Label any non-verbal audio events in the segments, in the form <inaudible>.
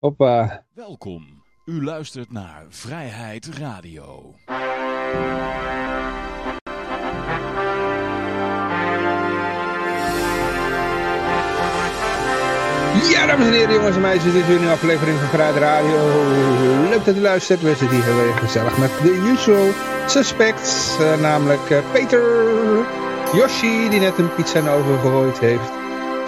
Hoppa. Welkom. U luistert naar Vrijheid Radio. Ja, dames en heren, jongens en meisjes, dit is weer een nieuwe aflevering van Vrijheid Radio. Leuk dat u luistert. We zitten hier weer gezellig met de usual suspects. eh, namelijk eh, Peter, Yoshi, die net een pizza in de oven gegooid heeft.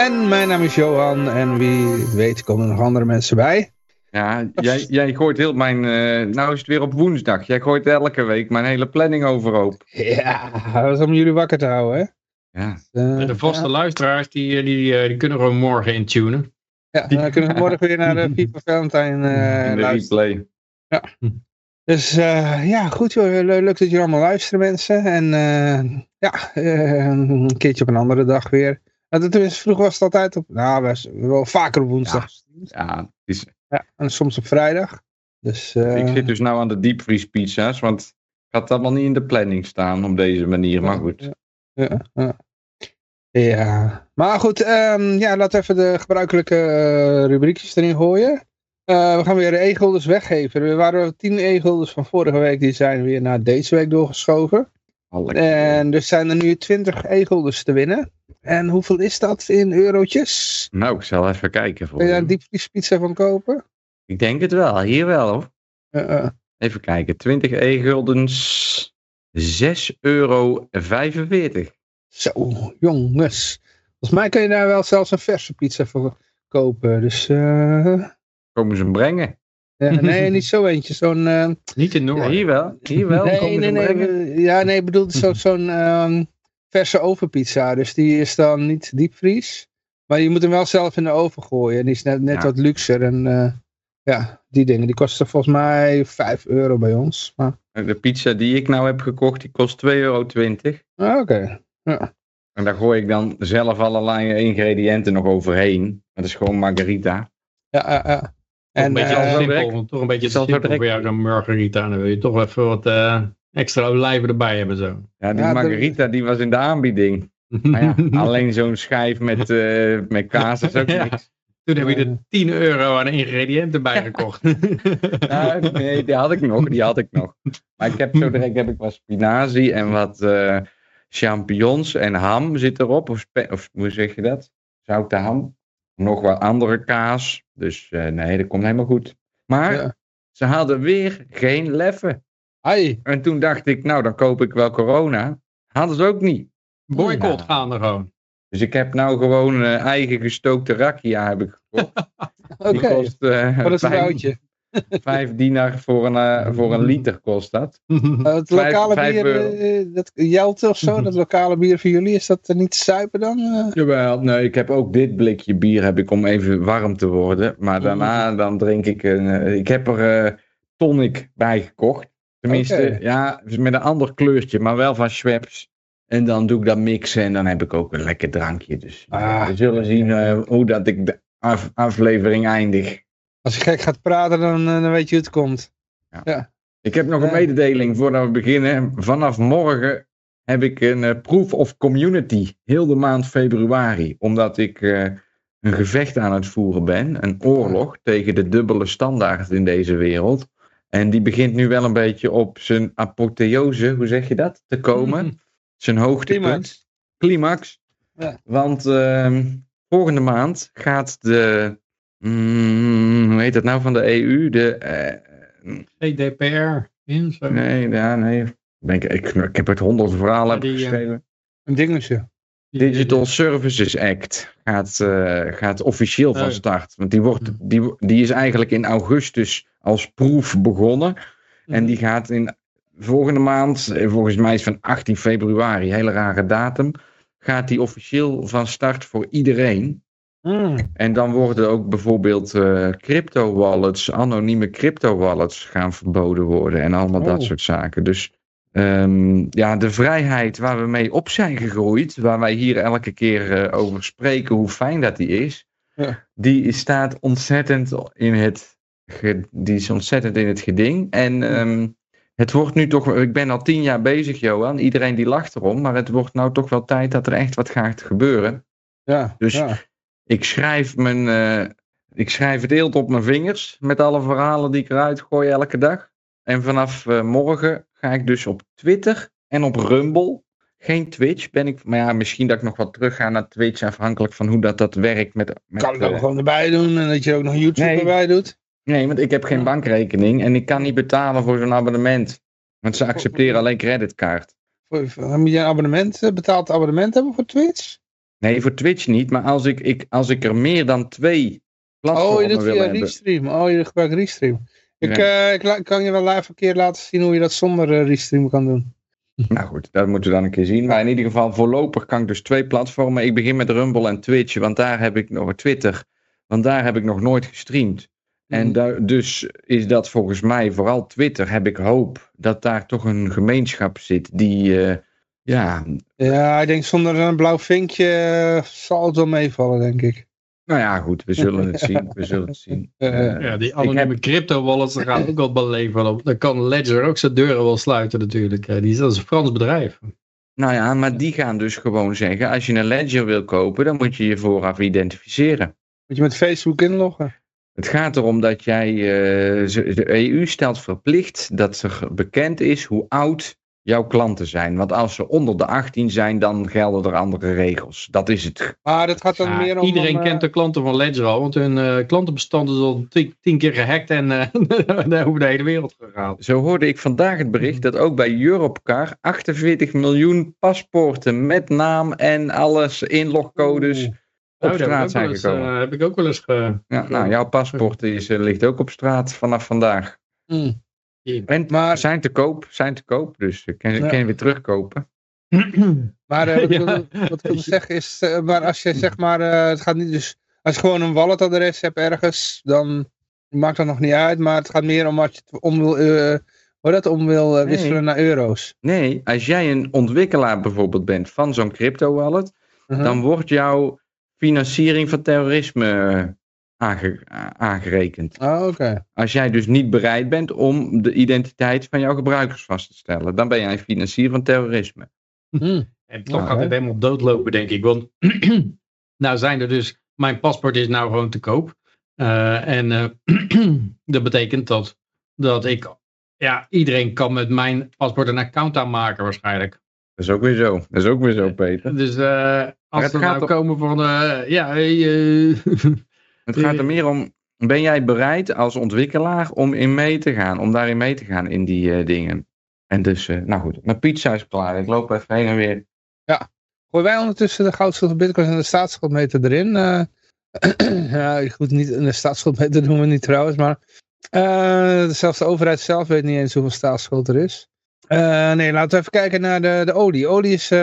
En mijn naam is Johan en wie weet komen er nog andere mensen bij. Ja, jij, jij gooit heel mijn... eh, nou is het weer op woensdag. Jij gooit elke week mijn hele planning overhoop. Ja, dat is om jullie wakker te houden, hè? Ja, Eh, De vaste ja. luisteraars die, eh, die, die kunnen gewoon morgen intunen. Ja, dan kunnen we morgen weer naar de FIFA Valentine <laughs> eh in de luisteren. replay. Dus eh, ja, goed joh. Le- Leuk dat jullie allemaal luisteren mensen. En eh, ja, eh, een keertje op een andere dag weer. Nou, is, vroeger was het altijd op, nou was wel vaker op woensdag. Ja. Ja, het is, en soms op vrijdag. Dus eh, ik zit dus nou aan de diepvriespizza's, want ik had allemaal niet in de planning staan op deze manier. Maar goed. Ja, ja. ja. maar goed, ehm, ja, laten we even de gebruikelijke eh, rubriekjes erin gooien. Eh, we gaan weer e-gulders weggeven. Er waren 10 e-gulders van vorige week, die zijn weer naar deze week doorgeschoven. Alle- En er zijn er nu 20 e-gulders te winnen. En hoeveel is dat in eurotjes? Nou, ik zal even kijken voor Kun je daar een diepvriespizza van kopen? Ik denk het wel, hier wel hoor. Eh, eh. Even kijken, 20 e-guldens, 6,45 euro. Zo, jongens. Volgens mij kun je daar wel zelfs een verse pizza voor kopen. Dus eh, Komen ze hem brengen? Ja, <laughs> nee, niet zo eentje. Zo'n... eh, Niet in Ja, Noord. hier wel, hier wel. nee, nee, nee. brengen. Ja, nee, ik bedoel zo- <laughs> zo'n ehm, verse ovenpizza. Dus die is dan niet diepvries. Maar je moet hem wel zelf in de oven gooien. Die is net, net Ja. wat luxer. En eh, ja, die dingen. Die kosten volgens mij 5 euro bij ons. Maar, De pizza die ik nou heb gekocht, die kost 2,20 euro. ah, oké. Ja. En daar gooi ik dan zelf allerlei ingrediënten nog overheen. Dat is gewoon margarita. Ja, ja, ja. En, een beetje te zo simpel, toch een beetje te simpel voor jou zo'n margarita. Dan wil je toch even wat eh, extra olijven erbij hebben zo. Ja, die Ja, margarita die was in de aanbieding. <laughs> Maar ja, alleen zo'n schijf met, eh, met kaas is ook Ja. niks. Toen heb je er 10 euro aan ingrediënten bij gekocht. <laughs> Nou, nee, die had ik nog, die had ik nog. Maar ik heb zo direct heb ik wat spinazie en wat eh, champignons en ham zit erop. Of, of hoe zeg je dat? Zoute ham. Nog wat andere kaas. Dus eh, nee, dat komt helemaal goed. Maar Ja. ze hadden weer geen leffen. Ai. En toen dacht ik, nou dan koop ik wel corona. Hadden ze ook niet. Boycott gaan er gewoon. Dus ik heb nou gewoon eh, eigen gestookte rakia heb ik gekocht. <laughs> Oké. Kost eh, Wat is een oudje? <laughs> vijf dinar voor een, eh, voor een liter kost dat. Uh, het Vijf- lokale vijf bier, euro. eh, dat Jelte of zo, dat <laughs> lokale bier van jullie, is dat eh, niet te suipen dan? Eh, Jawel, nee, ik heb ook dit blikje bier heb ik om even warm te worden. Maar daarna dan drink ik een... eh, ik heb er eh, tonic bij gekocht. Tenminste, ja, met een ander kleurtje, maar wel van Schweppes. En dan doe ik dat mixen en dan heb ik ook een lekker drankje. Dus Ah. we zullen zien eh, hoe dat ik de af- aflevering eindig. Als je gek gaat praten, dan, eh, dan weet je hoe het komt. Ik heb nog een Ja. mededeling voordat we beginnen. Vanaf morgen heb ik een eh, proof of community. Heel de maand februari. Omdat ik eh, een gevecht aan het voeren ben. Een oorlog tegen de dubbele standaard in deze wereld. En die begint nu wel een beetje op zijn apotheose, hoe zeg je dat, te komen. <laughs> Zijn hoogtepunt. Climax. Climax. Ja. Want ehm, volgende maand gaat de, mm, hoe heet dat nou van de EU? De, eh, GDPR. In, zo. Nee, ja, nee. Ben ik, ik, ik heb het honderd verhalen Ja, die, eh, geschreven. Een dingetje. Digital Services Act gaat, eh, gaat officieel van start. Want die, wordt, die, wo- die is eigenlijk in augustus als proef begonnen. En die gaat in volgende maand, eh, volgens mij is het van 18 februari, hele rare datum, gaat die officieel van start voor iedereen. Mm. En dan worden ook bijvoorbeeld eh, crypto wallets, anonieme crypto wallets gaan verboden worden en allemaal dat Oh. soort zaken. Dus ehm, ja, de vrijheid waar we mee op zijn gegroeid, waar wij hier elke keer eh, over spreken, hoe fijn dat die is, Ja. die staat ontzettend in het, die is ontzettend in het geding. En ehm, het wordt nu toch, ik ben al tien jaar bezig, Johan. Iedereen die lacht erom, maar het wordt nou toch wel tijd dat er echt wat gaat gebeuren. Ja, Dus ja. Ik schrijf mijn, eh, Ik schrijf het eelt op mijn vingers met alle verhalen die ik eruit gooi elke dag. En vanaf eh, morgen ga ik dus op Twitter en op Rumble. Geen Twitch ben ik, maar ja, misschien dat ik nog wat terug ga naar Twitch, afhankelijk van hoe dat, dat werkt. Met, met, Kan ik ook eh, gewoon erbij doen en dat je ook nog YouTube Nee. erbij doet. Nee, want ik heb geen bankrekening en ik kan niet betalen voor zo'n abonnement. Want ze accepteren alleen Dan moet je een abonnement, betaald abonnement hebben voor Twitch? Nee, voor Twitch niet, maar als ik, ik, als ik er meer dan twee platformen Oh, je doet wil via. Restream. Oh, je gebruikt Restream. Ik, Ja. eh, ik kan je wel live een keer laten zien hoe je dat zonder eh, Restream kan doen. <laughs> Nou goed, dat moeten we dan een keer zien. Maar in ieder geval, voorlopig kan ik dus twee platformen. Ik begin met Rumble en Twitch, want daar heb ik nog Twitter, want daar heb ik nog nooit gestreamd. En Mhm. daar, dus is dat volgens mij, vooral Twitter, heb ik hoop dat daar toch een gemeenschap zit die, eh, ja, Ja, ik denk zonder een blauw vinkje eh, zal het wel meevallen, denk ik. nou ja, goed, we zullen het <laughs> zien. We zullen het zien. Eh, Eh, Ja, die anonieme heb- crypto wallets daar gaan ook wat beleven op. Dan kan Ledger ook zijn deuren wel sluiten natuurlijk. Die is, dat is een Frans bedrijf. nou ja, maar die gaan dus gewoon zeggen, als je een Ledger wil kopen, dan moet je je vooraf identificeren. moet je met Facebook inloggen? Het gaat erom dat jij, eh, de EU stelt verplicht dat er bekend is hoe oud jouw klanten zijn. Want als ze onder de 18 zijn, dan gelden er andere regels. Dat is het. Maar dat gaat dan Ja, meer om... iedereen om, eh, kent de klanten van Ledger al, want hun eh, klantenbestand is al tien, tien keer gehackt en eh <laughs> daar over de hele wereld gegaan. Zo hoorde ik vandaag het bericht dat ook bij Europcar 48 miljoen paspoorten met naam en alles, inlogcodes, Oeh. op Oh, ik straat zijn eens, gekomen. eh, heb ik ook wel eens ge... Ja, nou, jouw paspoort is, eh, ligt ook op straat vanaf vandaag. Mm. En Maar- zijn te koop, zijn te koop, dus ik kan, je weer terugkopen. <clears throat> Maar eh, <laughs> wat, ik wil, wat ik wil zeggen is, eh, maar als je zeg maar, eh, het gaat niet dus, als je gewoon een walletadres hebt ergens, dan maakt dat nog niet uit, maar het gaat meer om als je om wil, hoe dat om wil Nee. wisselen naar euro's. Nee, als jij een ontwikkelaar bijvoorbeeld bent van zo'n crypto wallet, Mhm. dan wordt jouw financiering van terrorisme aange- aangerekend. Oh, oké. Als jij dus niet bereid bent om de identiteit van jouw gebruikers vast te stellen, dan ben jij een financier van terrorisme. Hm. En toch Ja, gaat het helemaal doodlopen, denk ik. Want <clears throat> nou zijn er dus, mijn paspoort is nou gewoon te koop. Eh, en eh, <clears throat> dat betekent dat, dat ik, ja, iedereen kan met mijn paspoort een account aanmaken waarschijnlijk. Dat is ook weer zo. Dat is ook weer zo, Peter. Dus eh, als gaat nou om- komen van, eh, ja, hey, eh, <laughs> Het gaat er meer om, ben jij bereid als ontwikkelaar om in mee te gaan, om daarin mee te gaan in die eh, dingen? En dus, eh, nou goed, mijn pizza is klaar. Ik loop even heen en weer. Gooien wij ondertussen de goudschuld, bitcoin en de staatsschuldmeter erin? Eh, <clears throat> ja, goed, niet, de staatsschuldmeter doen we niet trouwens, maar zelfs de overheid zelf weet niet eens hoeveel staatsschuld er is. Nee, laten we even kijken naar de, de olie. Olie is eh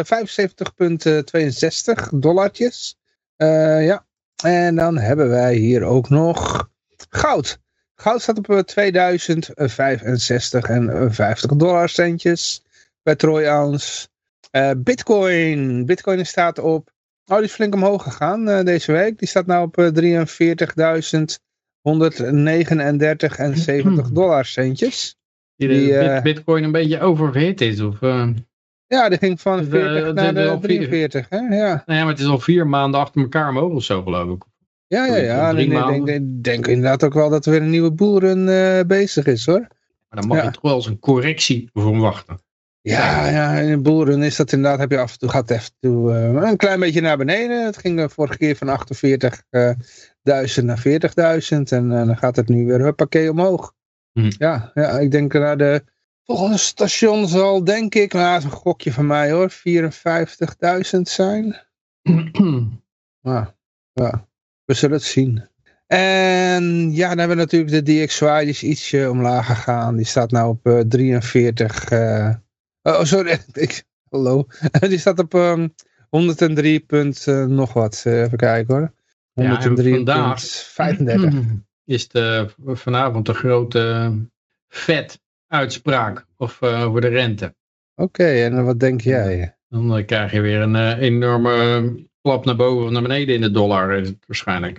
75,62 dollartjes. Ja, en dan hebben wij hier ook nog goud. Goud staat op eh, 2065 en eh, 50 dollar centjes per troy ounce. Eh, Bitcoin. Bitcoin staat op. Oh, die is flink omhoog gegaan eh, deze week. Die staat nu op eh 43.139 en 70 dollar centjes. die, eh, bitcoin een beetje oververhit is. Of, eh, Ja, die ging van Dus, eh, 40 naar de al vier. 43. Hè? Ja, nou ja, maar het is al vier maanden achter elkaar omhoog of zo geloof ik. ja, ja. ja. Ik denk, denk, denk inderdaad ook wel dat er weer een nieuwe boelrun eh, bezig is hoor. Maar dan mag Ja. je toch wel eens een correctie verwachten. Ja, ja, in een boelrun is dat inderdaad, heb je af en toe, gaat even toe, eh, een klein beetje naar beneden. Het ging de vorige keer van 48.000 naar 40.000 en dan gaat het nu weer huppakee omhoog. Hm. Ja, ja, ik denk naar de volgende station zal denk ik, nou dat is een gokje van mij hoor, 54.000 zijn. <clears throat> Ja, we zullen het zien. En ja, dan hebben we natuurlijk de DXY, die is ietsje omlaag gegaan. Die staat nou op eh, 43. eh, oh, sorry. <laughs> Ik, hallo. <laughs> die staat op ehm 103 punt eh, nog wat. Even kijken hoor. Ja, en 103 vandaag- punt <clears throat> 35. is de, vanavond de grote vet uitspraak of eh, over de rente. Oké, en wat denk jij? Dan eh, krijg je weer een eh, enorme klap naar boven of naar beneden in de dollar is het waarschijnlijk.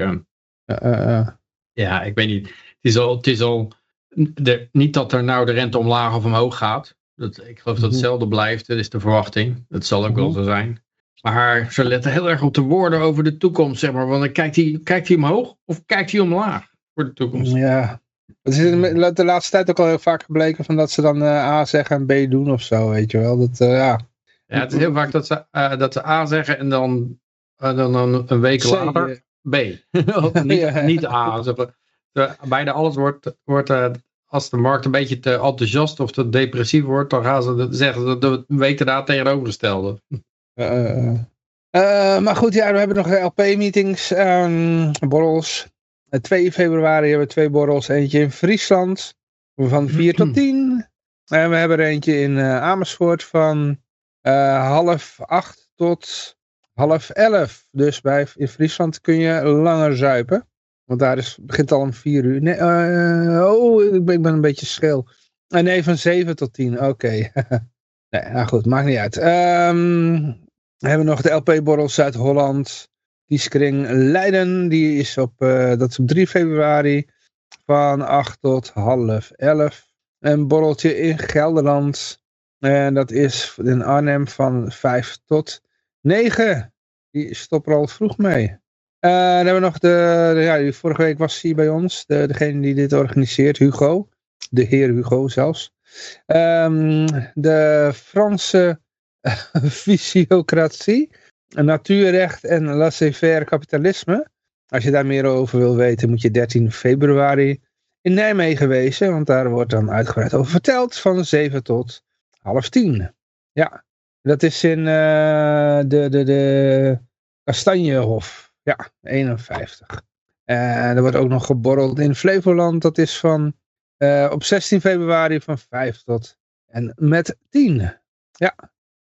ja, ik weet niet. Het is al, het is al de, niet dat er nou de rente omlaag of omhoog gaat. Dat, ik geloof dat Mhm. hetzelfde blijft, dat is de verwachting. Dat zal ook wel Mhm. zo zijn. Maar ze letten heel erg op de woorden over de toekomst, zeg maar. Want dan kijkt hij, kijkt hij omhoog of kijkt hij omlaag voor de toekomst? Ja. Het is in de laatste tijd ook al heel vaak gebleken van dat ze dan eh, A zeggen en B doen of zo, weet je wel. Dat, eh, ja. Ja, het is heel vaak dat ze, eh, dat ze A zeggen en dan, dan, dan een week C, later B. <laughs> Niet, <laughs> Ja. niet A. Bijna alles wordt, wordt als de markt een beetje te enthousiast of te depressief wordt, dan gaan ze zeggen ze de week daarna tegenovergestelde. Maar goed, ja, we hebben nog LP-meetings, ehm, borrels. Eh, 2 februari hebben we twee borrels. Eentje in Friesland van 4 tot 10. En we hebben er eentje in eh, Amersfoort van eh, half 8 tot half 11. Dus bij, in Friesland kun je langer zuipen. Want daar is, begint al om 4 uur. Nee, eh, oh, ik ben, ik ben een beetje scheel. Eh, nee, van 7 tot 10. Oké. <laughs> nee, nou goed, maakt niet uit. Ehm we hebben nog de LP-borrel Zuid-Holland. Kieskring Leiden. Die is op, eh, dat is op 3 februari. Van 8 tot half 11. Een borreltje in Gelderland. En dat is in Arnhem van 5 tot 9. Die stopt er al vroeg mee. Eh, dan hebben we nog de, ja, vorige week was hij bij ons. De, degene die dit organiseert, Hugo. De heer Hugo zelfs. Ehm, de Franse <laughs> fysiocratie, natuurrecht en laissez-faire kapitalisme. Als je daar meer over wil weten, moet je 13 februari in Nijmegen wezen, want daar wordt dan uitgebreid over verteld van 7 tot half 10. Ja, dat is in eh, de, de, de Kastanjehof, ja, 51. En er wordt ook nog geborreld in Flevoland, dat is van eh, op 16 februari van 5 tot en met 10. Ja,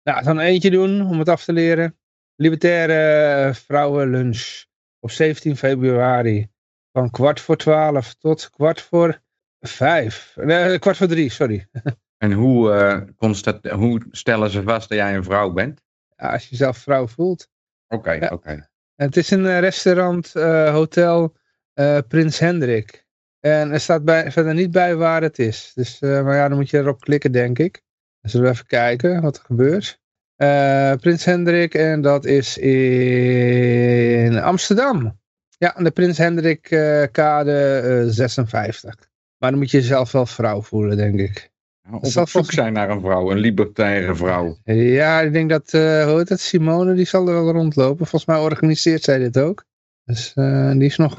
nou, dan eentje doen om het af te leren. Libertaire vrouwenlunch op 17 februari. Van kwart voor 12 tot kwart voor 5. Nee, kwart voor 3, sorry. <laughs> En hoe, eh, constat- hoe stellen ze vast dat jij een vrouw bent? Ja, als je jezelf vrouw voelt. Oké, Ja. oké. Het is een eh, restaurant, eh, hotel eh, Prins Hendrik. En er staat bij, verder niet bij waar het is. Dus, eh, maar ja, dan moet je erop klikken, denk ik. Dan zullen we even kijken wat er gebeurt. Eh, Prins Hendrik en dat is in Amsterdam. Ja, de Prins Hendrik eh, kade eh, 56. Maar dan moet je jezelf wel vrouw voelen, denk ik. Op zal zijn naar een vrouw, een libertaire vrouw. Ja, ik denk dat, hoe heet dat, Simone, die zal er wel rondlopen. Volgens mij organiseert zij dit ook. Dus die is nog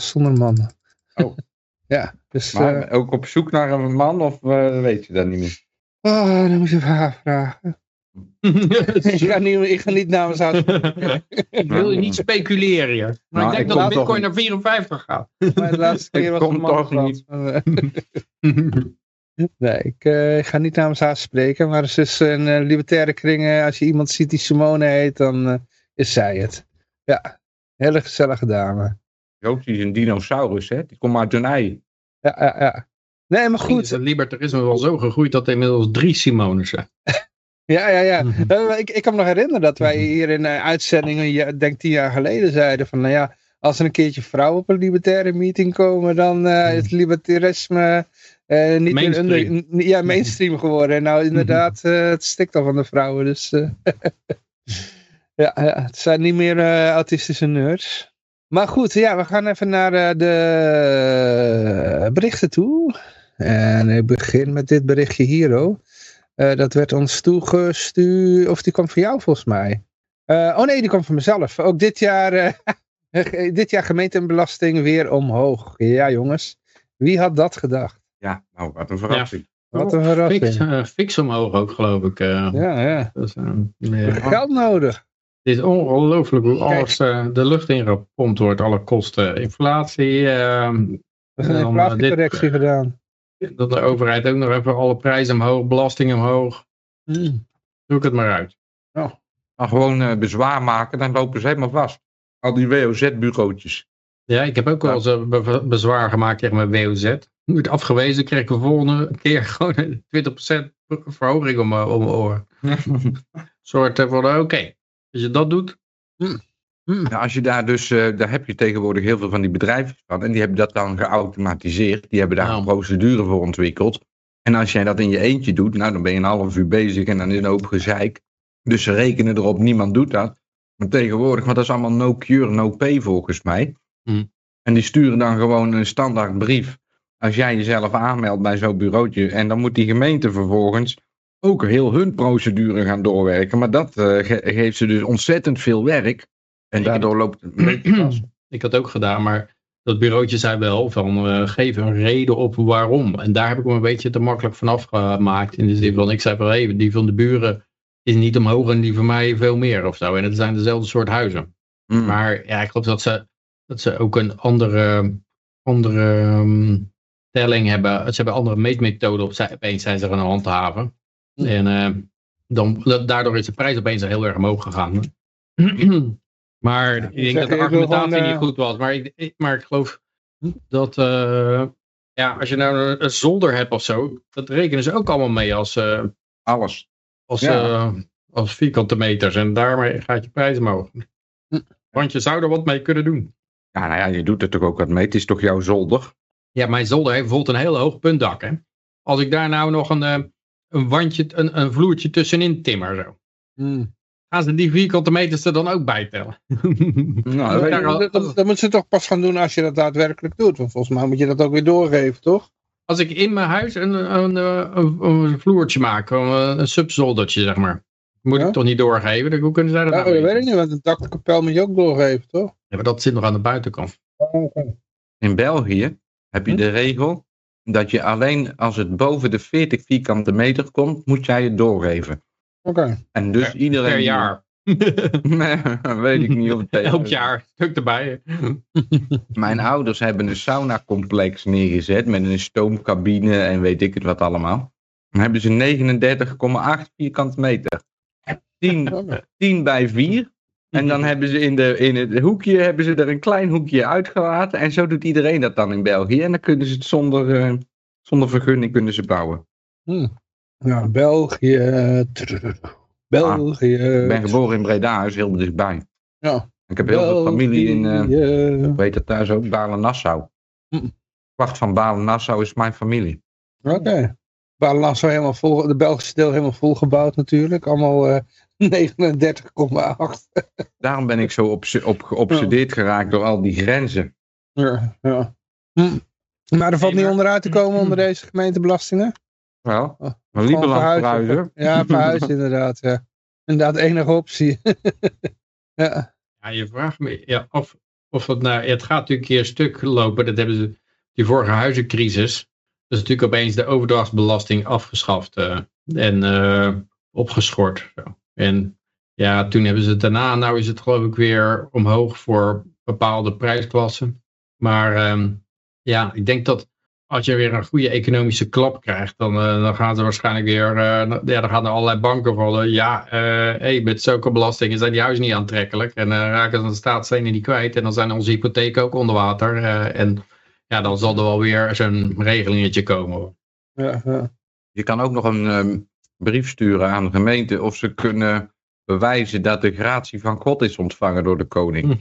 zonder man. Oh. <laughs> ja, dus... Maar ook op zoek naar een man of weet je dat niet meer? oh, dan moet je haar vragen. <laughs> ik, ga niet, ik ga niet namens haar spreken. Ik wil je niet speculeren. Maar Nou, ik denk ik dat Bitcoin toch- naar 54 gaat. Maar de laatste keer Ik was man toch niet. Maar, eh, <laughs> nee, ik, eh, ik ga niet namens haar spreken. Maar het is een eh, libertaire kringen. Als je iemand ziet die Simone heet, dan eh, is zij het. Ja, hele gezellige dame. Joop, die is een dinosaurus, hè? Die komt uit een ei. Ja, ja, ja. Nee, maar goed. het libertarisme wel zo gegroeid dat er inmiddels drie Simones zijn. <laughs> Ja, ja, ja. Mhm. Eh, ik, ik kan me nog herinneren dat wij hier in uh, uitzendingen, ja, denk tien jaar geleden, zeiden van, nou ja, als er een keertje vrouwen op een libertaire meeting komen, dan eh, is libertarisme eh, niet meer Mainstream. n- ja, mainstream geworden. En nou, inderdaad, eh, het stikt al van de vrouwen, dus... eh, <laughs> ja, ja, het zijn niet meer eh, autistische nerds. Maar goed, ja, we gaan even naar eh, de berichten toe. En ik begin met dit berichtje hier, oh. Eh, dat werd ons toegestuurd, of die kwam van jou volgens mij. Eh, oh nee, die kwam van mezelf. Ook dit jaar, eh, <laughs> dit jaar gemeentebelasting weer omhoog. Ja jongens, wie had dat gedacht? Ja, nou, wat een verrassing. Wat een Fix, verrassing. fix omhoog ook, geloof ik. eh. Ja, ja. Dus, ja. Geld nodig. Het is ongelooflijk hoe Kijk. alles eh, de lucht in gepompt wordt. Alle kosten, inflatie. We hebben een inflatiecorrectie gedaan. Dat de overheid ook nog even alle prijzen omhoog, belasting omhoog. Hmm. Zoek het maar uit. Maar gewoon eh, bezwaar maken, dan lopen ze helemaal vast. Al die WOZ-bureautjes. Ja, ik heb ook wel eens eh, be- bezwaar gemaakt tegen mijn WOZ. Wordt afgewezen, kreeg ik de volgende keer <laughs> gewoon een 20% verhoging om, mijn- om mijn oren. Een <laughs> soort eh, van, oké, als je dat doet. Ja, als je daar dus, eh, daar heb je tegenwoordig heel veel van die bedrijven van. En die hebben dat dan geautomatiseerd. Die hebben daar Nou. een procedure voor ontwikkeld. En als jij dat in je eentje doet, nou dan ben je een half uur bezig en dan is een hoop gezeik. Dus ze rekenen erop, niemand doet dat. Maar tegenwoordig, want dat is allemaal no cure, no pay volgens mij. Hmm. En die sturen dan gewoon een standaard brief. Als jij jezelf aanmeldt bij zo'n bureautje. En dan moet die gemeente vervolgens ook heel hun procedure gaan doorwerken. Maar dat eh, ge- geeft ze dus ontzettend veel werk. En Ik- daardoor loopt het een beetje <clears throat> vast. Ik had ook gedaan, maar dat bureautje zei wel van eh, geef een reden op waarom. En daar heb ik me een beetje te makkelijk van afgemaakt. In de zin van, ik zei van hey, die van de buren is niet omhoog en die van mij veel meer of zo. En het zijn dezelfde soort huizen. Mm. Maar ja, ik geloof dat ze, dat ze ook een andere, andere ehm, telling hebben. Ze hebben andere meetmethoden op, opeens zijn ze gaan handhaven. En eh, dan, daardoor is de prijs opeens heel erg omhoog gegaan. <clears throat> <clears throat> maar ik denk zeg, dat de argumentatie gewoon, eh, niet goed was. Maar ik, maar ik geloof dat eh, ja, als je nou een, zolder hebt of zo, dat rekenen ze ook allemaal mee als, eh, Alles. als, Ja. als vierkante meters. En daarmee gaat je prijs omhoog. Hm. Want je zou er wat mee kunnen doen. Ja, nou ja, je doet er toch ook wat mee. Het is toch jouw zolder? Ja, mijn zolder heeft bijvoorbeeld een heel hoog puntdak. Hè? Als ik daar nou nog een, een wandje, een, een vloertje tussenin timmer. Zo. Hmm. Gaan ze die vierkante meters er dan ook bij tellen? <laughs> Nou, dat Ja, dat, dat, dat moet ze toch pas gaan doen als je dat daadwerkelijk doet. Want volgens mij moet je dat ook weer doorgeven, toch? Als ik in mijn huis een, een, een, een, een vloertje maak, een, een subzoldertje zeg maar. Moet Ja? ik toch niet doorgeven? Hoe kunnen zij dat Ja, nou dat weten? weet ik niet, want een dakkapel moet je ook doorgeven, toch? Ja, maar dat zit nog aan de buitenkant. Oké. In België heb je Hm? de regel dat je alleen als het boven de 40 vierkante meter komt, moet jij het doorgeven. Oké. En dus Per- iedereen... Per jaar. <laughs> Nee, weet ik niet of het <laughs> per Elk jaar. Stuk erbij. <laughs> Mijn ouders hebben een saunacomplex neergezet met een stoomcabine en weet ik het wat allemaal. Dan hebben ze 39,8 vierkante meter. 10, Oké. 10 bij 4. En dan hebben ze in, de, in het hoekje hebben ze er een klein hoekje uitgelaten. En zo doet iedereen dat dan in België. En dan kunnen ze het zonder, eh, zonder vergunning kunnen ze bouwen. Ja, België. België. Ik ben geboren in Breda, is heel dichtbij. Ja. Ik heb heel veel familie in, eh hoe heet dat thuis ook, Balen-Nassau. Hm. Kwart van Balen-Nassau is mijn familie. Oké. Balenlasso helemaal vol, de Belgische deel helemaal volgebouwd natuurlijk. Allemaal eh <laughs> 39,8. Daarom ben ik zo obse- op, geobsedeerd geraakt door al die grenzen. Ja, ja. Hm. Maar er valt niet onderuit te komen onder deze gemeentebelastingen? Wel, Oh, maar Gewoon Lieberland verhuizen. verhuizen. Ja, verhuizen inderdaad. Ja. Inderdaad, enige optie. <laughs> ja. Ja, je vraagt me ja, of, of het nou, het gaat natuurlijk een keer stuk lopen. Dat hebben ze, die vorige huizencrisis. Dat is natuurlijk opeens de overdrachtsbelasting afgeschaft eh, en eh, opgeschort. Zo. En ja, toen hebben ze het daarna, nou is het geloof ik weer omhoog voor bepaalde prijsklassen. Maar ehm, ja, ik denk dat als je weer een goede economische klap krijgt, dan, eh, dan gaan ze waarschijnlijk weer, eh, ja, dan gaan er allerlei banken vallen. Ja, eh hey, met zulke belastingen zijn die huizen niet aantrekkelijk. En dan raken ze de staatsstenen niet kwijt. En dan zijn onze hypotheken ook onder water. eh, en ja, dan zal er wel weer zo'n regelingetje komen. Ja, ja. Je kan ook nog een ehm, brief sturen aan de gemeente of ze kunnen bewijzen dat de gratie van God is ontvangen door de koning.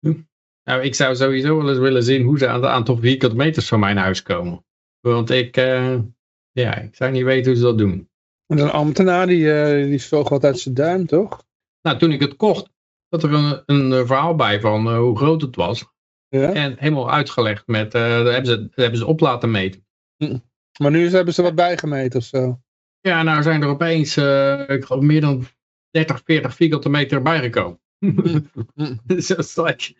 <laughs> nou, ik zou sowieso wel eens willen zien hoe ze aan het aantal vierkante meters van mijn huis komen. Want ik, eh, ja, ik zou niet weten hoe ze dat doen. En een ambtenaar die, eh, die zoog wat uit zijn duim, toch? Nou, toen ik het kocht, had er een, een eh, verhaal bij van hoe groot het was. Ja. En helemaal uitgelegd met, daar hebben ze, daar hebben ze op laten meten. Maar nu hebben ze wat bijgemeten of zo. Ja, nou zijn er opeens, ik geloof, meer dan 30, 40 vierkante meter bijgekomen. Dus dat is like,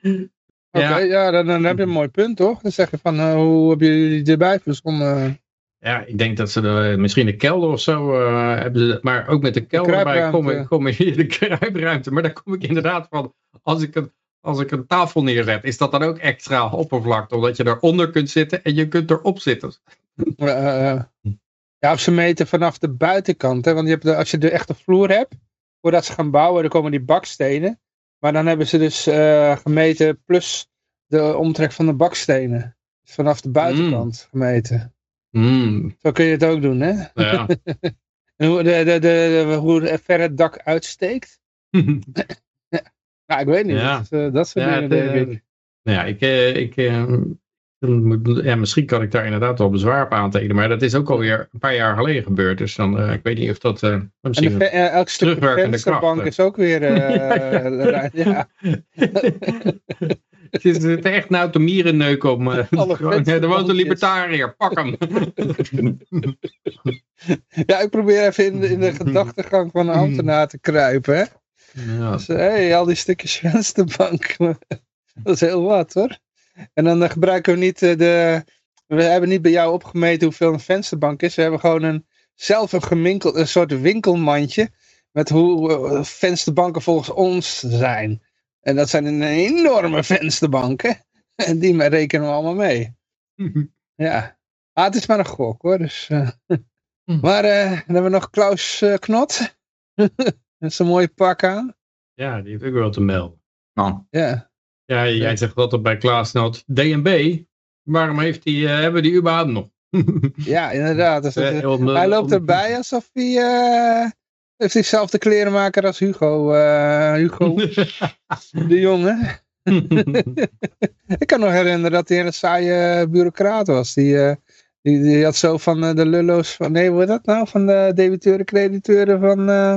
Oké, ja, ja, dan, dan heb je een mooi punt, toch? Dan zeg je van, eh, hoe hebben jullie erbij verzonnen? ja, ik denk dat ze er, misschien de kelder of zo eh, hebben ze, maar ook met de kelder bij kom kom in de kruipruimte. Maar daar kom ik inderdaad van, als ik, een, als ik een tafel neerzet, is dat dan ook extra oppervlakte, omdat je eronder kunt zitten en je kunt erop zitten. Eh, eh, ja, of ze meten vanaf de buitenkant. Hè? Want je hebt de, als je de echte vloer hebt, voordat ze gaan bouwen, dan komen die bakstenen. Maar dan hebben ze dus eh, gemeten plus de omtrek van de bakstenen. Dus vanaf de buitenkant gemeten. Hmm, Zo kun je het ook doen, hè? ja. <laughs> En hoe, de, de, hoe ver het dak uitsteekt. <laughs> Nou, ik weet niet. Ja. Dat, eh, dat soort Ja, dingen, het, denk eh, ik. Nou ja, ik, ik, ja, misschien kan ik daar inderdaad wel bezwaar op aantekenen. Maar dat is ook alweer een paar jaar geleden gebeurd. Dus dan, eh, ik weet niet of dat... eh, En misschien de, eh, elk stuk terugwerkende vensterbank kracht, is ook weer... eh, <laughs> ja. <laughs> Het is echt nou te mierenneuk om. eh, <laughs> eh, er woont een libertariër, pak hem. ja, ik probeer even in de, in de gedachtegang van een ambtenaar te kruipen. Hè? Ja. Dus, hey, al die stukjes vensterbank. dat is heel wat hoor. En dan eh, gebruiken we niet eh, de... We hebben niet bij jou opgemeten hoeveel een vensterbank is. We hebben gewoon een, zelf een geminkeld, een soort winkelmandje. Met hoe eh, vensterbanken volgens ons zijn. En dat zijn een enorme vensterbanken. <laughs> En die rekenen we allemaal mee. Ja. Ah, het is maar een gok hoor. Dus, eh. Hm. Maar eh, dan hebben we nog Klaus Knot. Met zijn mooie pak aan. ja, die heeft ook wel te melden. Nou, Ja. Ja, jij zegt altijd bij Klaasnoot DNB. Waarom heeft die, eh, hebben die überhaupt nog? <laughs> Ja, inderdaad. Dus het- Eh, om- hij loopt erbij alsof hij... eh heeft dezelfde klerenmaker als Hugo. eh, Hugo <laughs> de jongen. <laughs> Ik kan nog herinneren dat hij een saaie bureaucraat was. Die, eh, die, die had zo van eh, de lullo's van... Nee, hoe heet dat nou? Van de debiteuren, crediteuren van... eh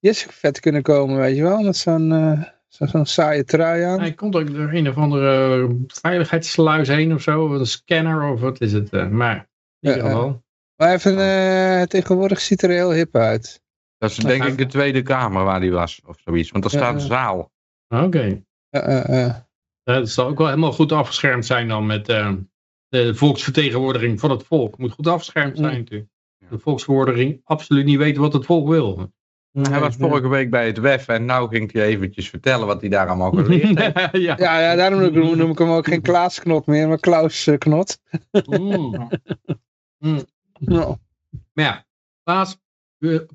Jessica vet kunnen komen, weet je wel. Met zo'n eh, zo, zo'n saaie trui aan. Hij komt ook door een of andere veiligheidssluis heen of zo. Of een scanner of wat is het. eh, maar in ieder Ja, geval. Maar hij heeft een, eh, tegenwoordig ziet er heel hip uit. dat is denk ik de Tweede Kamer waar die was, of zoiets. Want er Ja, staat een zaal. Oké. Eh, eh, eh. Ja, Het zal ook wel helemaal goed afgeschermd zijn dan met eh, de volksvertegenwoordiging van het volk. Moet goed afgeschermd zijn Mm. natuurlijk. De volksverordening absoluut niet weten wat het volk wil. Hij was vorige week bij het WEF en nou ging hij eventjes vertellen wat hij daar allemaal <laughs> geleerd heeft. ja. Ja, ja, daarom noem ik, noem ik hem ook geen <laughs> Klaas Knot meer, maar Klaus Knot. Mm. <laughs> Nou, Maar ja, Klaas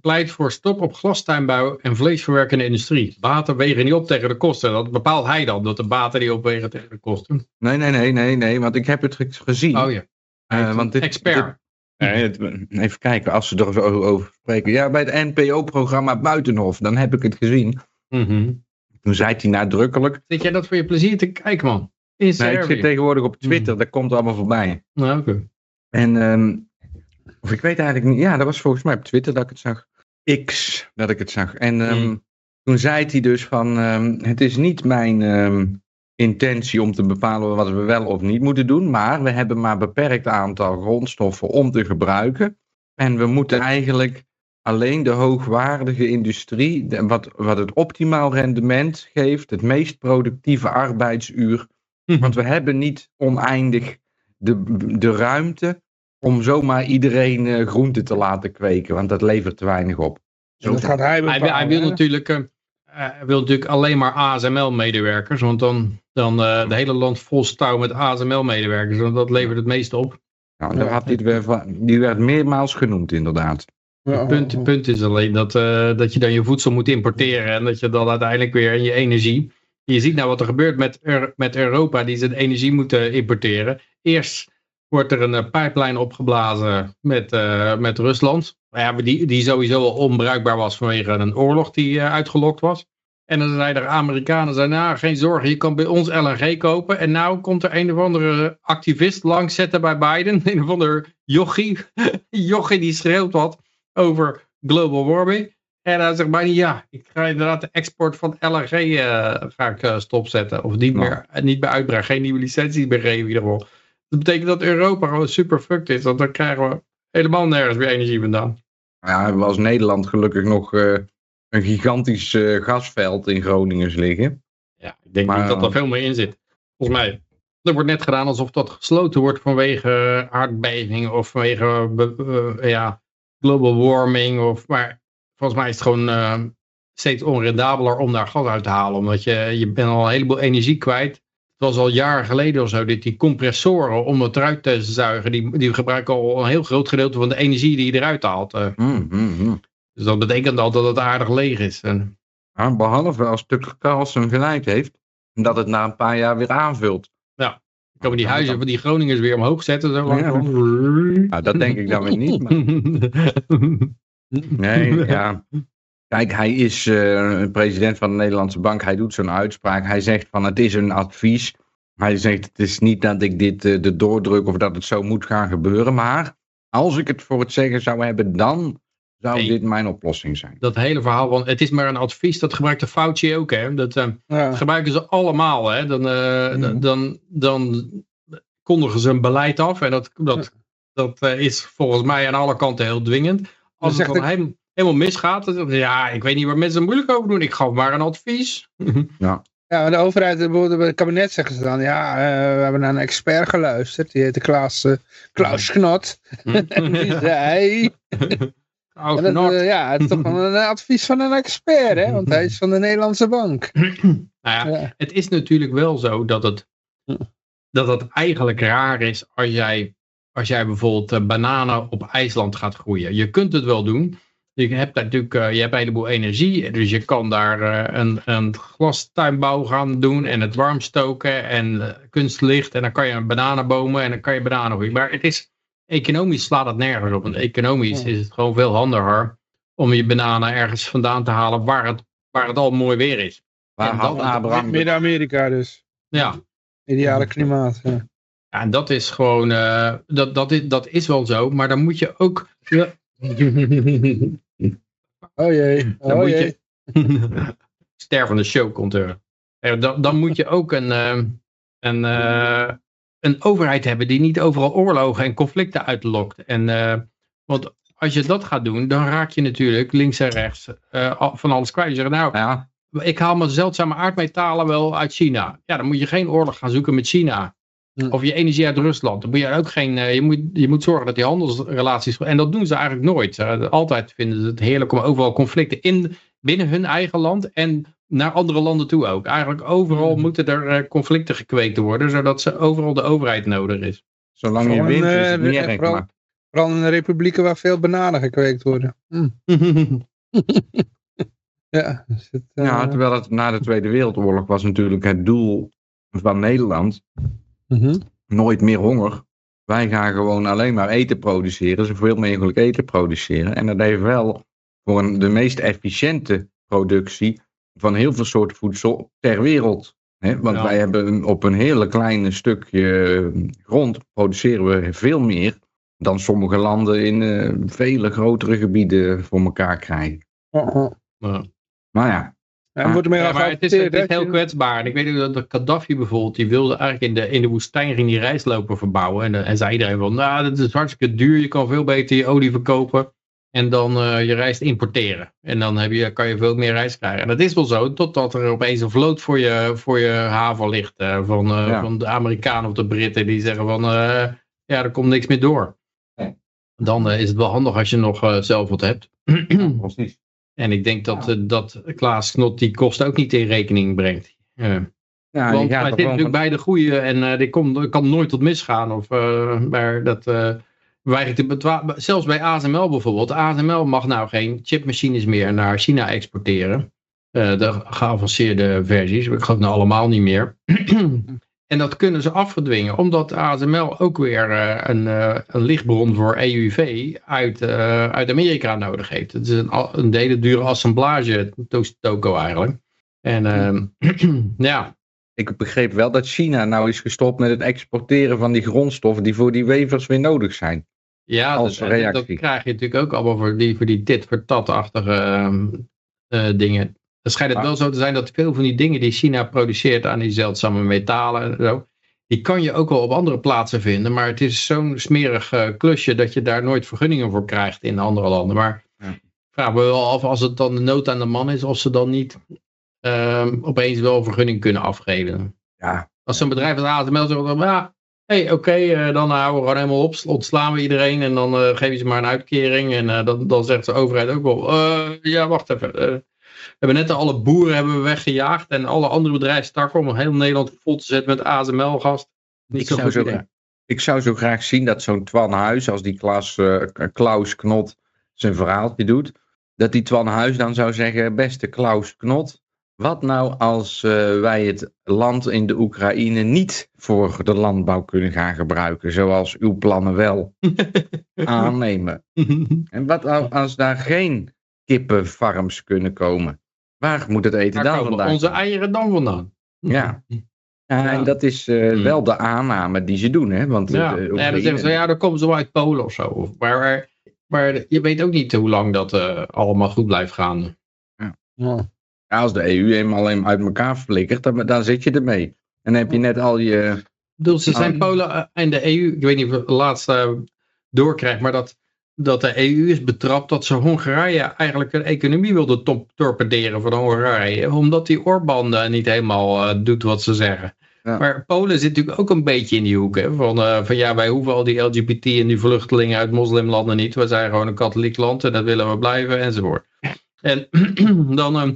pleit voor stop op glastuinbouw en vleesverwerkende industrie. Baten wegen niet op tegen de kosten. Dat bepaalt hij dan, dat de baten niet opwegen tegen de kosten. Nee, nee, nee, nee, nee, want ik heb het ge- gezien. Oh ja. Eh, want dit- expert. Even kijken, als ze er zo over spreken. Ja, bij het NPO-programma Buitenhof, dan heb ik het gezien. Mhm. Toen zei hij nadrukkelijk. Zit jij dat voor je plezier te kijken, man? Nee, ik zit tegenwoordig op Twitter, dat komt allemaal voorbij. Nou, oké. En, ehm, of ik weet eigenlijk niet, ja, dat was volgens mij op Twitter dat ik het zag. X, dat ik het zag. En ehm, Hmm. toen zei hij dus van, ehm, het is niet mijn intentie om te bepalen wat we wel of niet moeten doen, maar we hebben maar een beperkt aantal grondstoffen om te gebruiken. En we moeten eigenlijk alleen de hoogwaardige industrie, wat, wat het optimaal rendement geeft, het meest productieve arbeidsuur. Want we hebben niet oneindig de, de ruimte om zomaar iedereen eh, groente te laten kweken, want dat levert te weinig op. Zo dat gaat hij Hij, bepalen. wil- hij wil natuurlijk, eh, wil natuurlijk alleen maar ASML-medewerkers. Want dan, dan eh de hele land vol stouw met ASML-medewerkers. Want dat levert het meeste op. Nou, daar had dit weer van- die werd meermaals genoemd inderdaad. Ja, Het punt, het punt is alleen dat, eh, dat je dan je voedsel moet importeren. En dat je dan uiteindelijk weer in je energie. Je ziet nou wat er gebeurt met, met Europa. Die zijn energie moeten importeren. Eerst wordt er een eh, pipeline opgeblazen met, eh, met Rusland. Ja, die, die sowieso al onbruikbaar was vanwege een oorlog die eh, uitgelokt was. En dan zeiden de Amerikanen, zeiden, nou geen zorgen, je kan bij ons LNG kopen. En nou komt er een of andere activist langs zetten bij Biden. <laughs> Een of ander jochie. <laughs> jochie die schreeuwt wat over global warming. En dan zegt Biden, ja, ik ga inderdaad de export van LNG eh, ga ik, eh, stopzetten. Of niet meer, niet meer uitbreiden, geen nieuwe licenties meer geven in ieder geval. Dat betekent dat Europa gewoon super fucked is. Want dan krijgen we helemaal nergens meer energie vandaan. Ja, hebben we als Nederland gelukkig nog eh, een gigantisch eh, gasveld in Groningen liggen. Ja, ik denk Maar- niet dat er veel meer in zit. Volgens mij. Er wordt net gedaan alsof dat gesloten wordt vanwege eh, aardbeving of vanwege eh, eh, ja, global warming. Of, maar volgens mij is het gewoon eh, steeds onrendabeler om daar gas uit te halen. Omdat je, je bent al een heleboel energie kwijt. Het was al jaren geleden of zo, dat die compressoren om het eruit te zuigen, die, die gebruiken al een heel groot gedeelte van de energie die je eruit haalt. eh. Mm, mm, mm. Dus dat betekent al dat het aardig leeg is. En, Ja, behalve als Tucker Carlson gelijk heeft, dat het na een paar jaar weer aanvult. komen die huizen van die Groningers weer omhoog zetten. Zo lang. Nou, dat denk ik dan weer niet. Maar... <laughs> Nee, ja. Kijk, hij is eh, president van de Nederlandse Bank. Hij doet zo'n uitspraak. Hij zegt van het is een advies. Hij zegt, het is niet dat ik dit uh, de doordruk of dat het zo moet gaan gebeuren. Maar als ik het voor het zeggen zou hebben, dan zou dit mijn oplossing zijn. Dat hele verhaal van het is maar een advies, dat gebruikt de Fauci ook. Hè? Dat eh, Ja. gebruiken ze allemaal. Hè? Dan, Mhm. dan, dan kondigen ze een beleid af. En dat, dat, dat is volgens mij aan alle kanten heel dwingend. Als Dan het dan helemaal, misgaat, ja, ik weet niet waar mensen moeilijk over doen. Ik gaf maar een advies. <laughs> Ja, maar de overheid, bijvoorbeeld bij het kabinet zeggen ze dan, ja, eh, we hebben naar een expert geluisterd, die heette Klaas, eh, Klaus Knot. <laughs> <laughs> En die zei, Oh, en dat, not. eh, ja, het is toch wel een advies van een expert, hè, want hij is van de Nederlandse bank. <clears throat> Nou ja, Ja. het is natuurlijk wel zo dat het, dat het eigenlijk raar is als jij, als jij bijvoorbeeld eh, bananen op IJsland gaat groeien. Je kunt het wel doen. Je hebt daar natuurlijk eh, je hebt een heleboel energie, dus je kan daar eh, een, een glastuinbouw gaan doen en het warm stoken en eh, kunstlicht en dan kan je een bananenbomen en dan kan je bananen groeien. Maar het is, economisch slaat het nergens op, want economisch Ja. is het gewoon veel handiger om je bananen ergens vandaan te halen waar het, waar het al mooi weer is. Waar Abraham... Midden-Amerika dus. Ja, Ideale klimaat. Ja. Ja, en dat is gewoon, eh, dat, dat, is, dat is wel zo, maar dan moet je ook. <laughs> Oh jee, Dan oh moet jee. je. <laughs> Ster van de show komt er. Dan, dan moet je ook een, eh, een, eh, een overheid hebben die niet overal oorlogen en conflicten uitlokt. En, eh, want als je dat gaat doen, dan raak je natuurlijk links en rechts eh, van alles kwijt. Je zegt, nou, Ja, ik haal mijn zeldzame aardmetalen wel uit China. Ja, dan moet je geen oorlog gaan zoeken met China. Hm. Of je energie uit Rusland. Dan moet je ook geen. eh, je, moet, je moet zorgen dat die handelsrelaties. En dat doen ze eigenlijk nooit. Eh, Altijd vinden ze het heerlijk om overal conflicten in, binnen hun eigen land en naar andere landen toe ook. Eigenlijk overal Hm. moeten er eh, conflicten gekweekt worden, zodat ze overal de overheid nodig is. zolang je wint is het niet erg. vooral- Vooral in de republieken waar veel bananen gekweekt worden. Hm. <laughs> Ja, dus het, Ja, terwijl het na de Tweede Wereldoorlog was natuurlijk het doel van Nederland mhm. nooit meer honger. Wij gaan gewoon alleen maar eten produceren, zoveel mogelijk eten produceren. En dat heeft wel voor een, de meest efficiënte productie van heel veel soorten voedsel ter wereld. Hè? Want Ja. wij hebben een- op een hele kleine stukje grond produceren we veel meer dan sommige landen in eh, vele grotere gebieden voor elkaar krijgen. Ja. Maar ja, En wordt ermee Ja, al maar het is, het heel kwetsbaar. En ik weet ook dat de Gaddafi bijvoorbeeld, die wilde eigenlijk in de, in de woestijn ging die rijstloper verbouwen. En, eh, en zei iedereen van, nou, dat is hartstikke duur. Je kan veel beter je olie verkopen en dan eh, je rijst importeren. En dan heb je, kan je veel meer rijst krijgen. En dat is wel zo, totdat er opeens een vloot voor je, voor je haven ligt. eh, van, Ja. van de Amerikanen of de Britten die zeggen van, ja, er komt niks meer door. Nee. Dan is het wel handig als je nog zelf wat hebt. <clears throat> precies. En ik denk dat, eh, dat Klaas Knot die kosten ook niet in rekening brengt. Eh, Ja, want hij zit natuurlijk bij de goede en eh die komt, kan nooit tot misgaan. Of, eh, maar dat eh weigert te betwa- Zelfs bij ASML bijvoorbeeld. ASML mag nou geen chipmachines meer naar China exporteren. Eh, de geavanceerde versies. Ik geloof nou allemaal niet meer. <clears throat> en dat kunnen ze afgedwingen. Omdat ASML ook weer eh, een, eh, een lichtbron voor EUV uit, eh, uit Amerika nodig heeft. Het is een, een hele dure assemblage to- toko eigenlijk. En ehm, <clears throat> ja, Ik begreep wel dat China nou is gestopt met het exporteren van die grondstoffen die voor die wevers weer nodig zijn. Ja, als dat, krijg je natuurlijk ook allemaal voor die, voor die dit voor tat-achtige ehm, eh, dingen. Dan schijnt het wel zo te zijn dat veel van die dingen die China produceert aan die zeldzame metalen en zo, die kan je ook wel op andere plaatsen vinden, maar het is zo'n smerig eh, klusje dat je daar nooit vergunningen voor krijgt in andere landen. Maar Ja. ik vraag me wel af als het dan de nood aan de man is, of ze dan niet ehm, opeens wel een vergunning kunnen afgeven. Ja, Als zo'n bedrijf als ASML zegt, van, ja, hey, oké, eh, dan houden we gewoon helemaal op, ontslaan we iedereen en dan eh, geven ze maar een uitkering. En dan, dan zegt de overheid ook wel, ja, wacht even. We hebben net alle boeren hebben we weggejaagd en alle andere bedrijfstakken om heel Nederland vol te zetten met ASML-gast. Niet Ik zo zou goed idee. ik zou zo graag zien dat zo'n Twan Huis, als die Klaas, eh, Klaus Knot zijn verhaaltje doet, dat die Twan Huis dan zou zeggen, beste Klaus Knot, wat nou als eh, wij het land in de Oekraïne niet voor de landbouw kunnen gaan gebruiken, zoals uw plannen wel <laughs> aannemen? <laughs> En wat nou als daar geen kippenfarms kunnen komen? Waar moet het eten Waar dan komen vandaan? onze eieren dan vandaan? Ja. Ja, <laughs> Ja. en dat is eh, Hmm. wel de aanname die ze doen, hè? Want Ja, eh, ja dan zeggen ze, ja, dan komen ze wel uit Polen of zo. Of- Maar, maar, maar je weet ook niet hoe lang dat eh, allemaal goed blijft gaan. Ja. Ja, als de EU eenmaal uit elkaar flikkert, dan, dan zit je ermee. En dan heb je net al je... Ik bedoel, ze zijn Oh. Polen eh, en de EU, ik weet niet of ik het laatste eh, doorkrijg, maar dat, dat de EU is betrapt dat ze Hongarije eigenlijk een economie wilde top- torpederen van Hongarije, omdat die Orbán niet helemaal eh, doet wat ze zeggen. Ja. Maar Polen zit natuurlijk ook een beetje in die hoek. Hè, van, eh, van ja, wij hoeven al die LGBT en die vluchtelingen uit moslimlanden niet. We zijn gewoon een katholiek land en dat willen we blijven enzovoort. En <clears throat> dan, eh,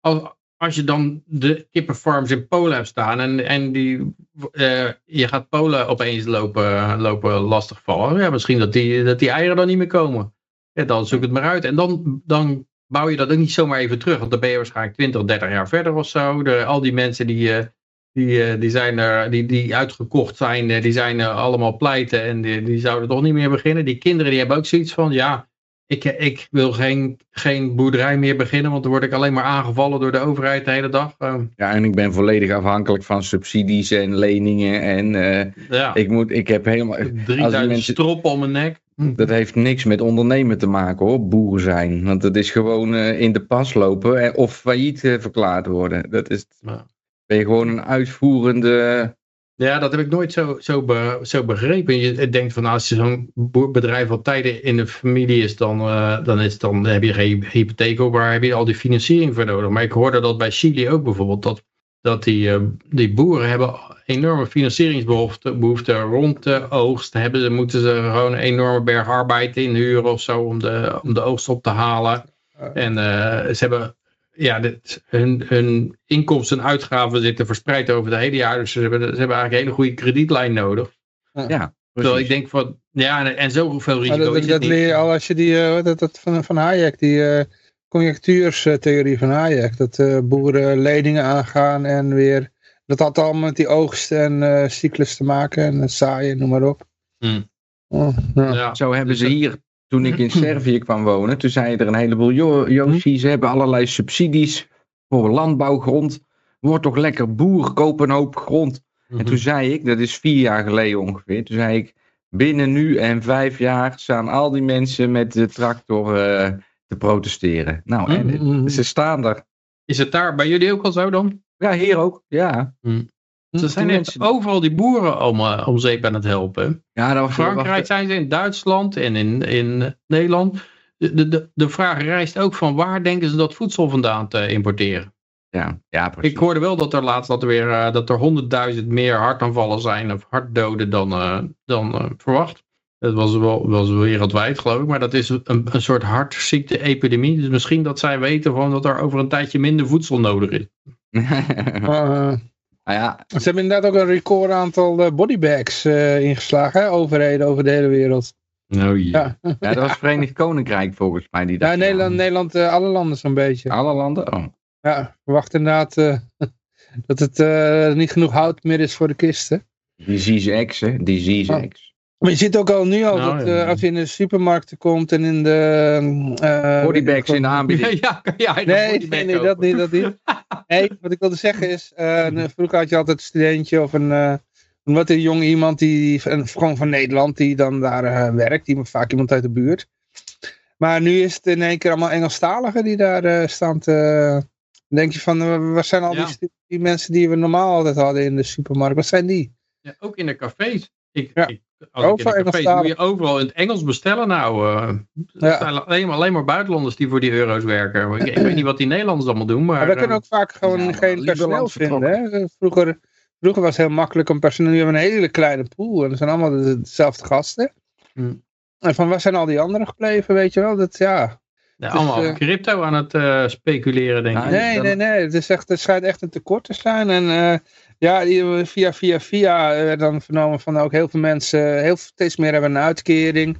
als, als je dan de kippenfarms in Polen hebt staan en, en die, eh, je gaat Polen opeens lopen, lopen lastigvallen. Ja, misschien dat die, dat die eieren dan niet meer komen. Ja, dan zoek het maar uit. En dan, dan bouw je dat ook niet zomaar even terug. Want dan ben je waarschijnlijk 20, 30 jaar verder of zo. De, al die mensen die, eh, die, eh, die, zijn er, die, die uitgekocht zijn, die zijn allemaal pleiten. En die, die zouden toch niet meer beginnen. Die kinderen die hebben ook zoiets van, ja, ik, ik wil geen, geen boerderij meer beginnen. Want dan word ik alleen maar aangevallen door de overheid de hele dag. Eh, Ja, en ik ben volledig afhankelijk van subsidies en leningen. En eh, ja, ik, moet, ik heb helemaal... 3000 mensen- stroppen om mijn nek. Dat heeft niks met ondernemen te maken hoor, boeren zijn. Want dat is gewoon eh, in de pas lopen of failliet verklaard worden. Dat is, Ja. ben je gewoon een uitvoerende... Ja, dat heb ik nooit zo, zo, be- zo begrepen. Je denkt van als je zo'n bedrijf al tijden in de familie is, dan, eh, dan, is, dan heb je geen hypotheek op, waar heb je al die financiering voor nodig. Maar ik hoorde dat bij Chili ook bijvoorbeeld, dat, dat die, eh, die boeren hebben enorme financieringsbehoeften behoeften rond de oogst. Hebben, ze- moeten ze gewoon een enorme berg arbeid inhuren of zo om de, om de oogst op te halen. En eh, ze hebben ja, dit, hun, hun inkomsten en uitgaven zitten verspreid over het hele jaar. Dus ze hebben, ze hebben eigenlijk een hele goede kredietlijn nodig. Ja, Terwijl ik denk van, ja, en, en zoveel risico dat, is dat, het dat leer je al als je die, eh, dat, dat van, van Hayek, die eh conjunctuurstheorie van Hayek, dat eh, boeren leningen aangaan en weer, dat had allemaal met die oogst en eh, cyclus te maken en het zaaien, noem maar op. Hmm. Oh, ja. Ja, Zo hebben Dus ze dat- hier, toen ik in Servië kwam wonen, toen zeiden er een heleboel, joh, Yoshi, ze hebben allerlei subsidies voor landbouwgrond. Word toch lekker boer, koop een hoop grond. En toen zei ik, dat is vier jaar geleden ongeveer, toen zei ik, binnen nu en vijf jaar staan al die mensen met de tractor eh, te protesteren. Nou, en Mhm. ze staan er. Is het daar bij jullie ook al zo dan? Ja, hier ook, ja. Ze zijn echt mensen- overal die boeren om, eh, om zeep aan het helpen. Ja, dat In was Frankrijk zijn ze, in Duitsland en in, in Nederland. De, de, de, vraag rijst ook van waar denken ze dat voedsel vandaan te importeren? Ja, ja precies. Ik hoorde wel dat er laatst dat er weer eh, dat er honderdduizend meer hartaanvallen zijn of hartdoden dan, eh, dan verwacht. Dat was wel was wereldwijd geloof ik, maar dat is een, een soort hartziekte-epidemie. Dus misschien dat zij weten van dat er over een tijdje minder voedsel nodig is. <laughs> Nou ja, ze hebben inderdaad ook een record aantal eh, bodybags eh, ingeslagen, hè? overheden over de hele wereld. Nou Ja, ja, dat was Verenigd Koninkrijk volgens mij. Die dat ja Nederland, Nederland eh, alle landen zo'n beetje. Alle landen? Oh. Ja, verwacht inderdaad <laughs> dat het niet genoeg hout meer is voor de kisten. Disease X, hè? Disease Oh. X. Maar je ziet ook al nu al Nou, dat ja. eh, als je in de supermarkten komt en in de... eh, Bodybags in de aanbieding. <laughs> ja, ja, ja, Nee, nee, nee, dat niet, dat niet. <laughs> Nee, wat ik wilde zeggen is, eh, <laughs> vroeger had je altijd een studentje of een, eh, een wat een jong iemand die, een, gewoon van Nederland, die dan daar eh, werkt, die, vaak iemand uit de buurt. Maar nu is het in één keer allemaal Engelstaligen die daar eh, staan te... Dan denk je van, eh, waar zijn al Ja. die, mensen die we normaal altijd hadden in de supermarkt? Wat zijn die? Ja, ook in de cafés. Ik, Ja. ik, als ik Overal in moet je overal in het Engels bestellen. Nou, eh, er Ja. zijn alleen, maar, alleen maar buitenlanders die voor die euro's werken. Ik, ik weet niet wat die Nederlanders allemaal doen, maar... Maar we eh, kunnen ook vaak gewoon ja, geen personeel vinden. Hè? Vroeger, vroeger was het heel makkelijk om personeel. Nu hebben we een hele kleine pool. En dat zijn allemaal de- dezelfde gasten. Hmm. En van waar zijn al die anderen gebleven, weet je wel? Dat, ja. ja, dus, allemaal eh, crypto aan het eh, speculeren, denk ik. Nee, dan- nee, nee. Het, is echt, het schijnt echt een tekort te zijn. En eh, ja, die- via, via, via eh, werd dan vernomen van ook heel veel mensen, heel, steeds meer hebben een uitkering.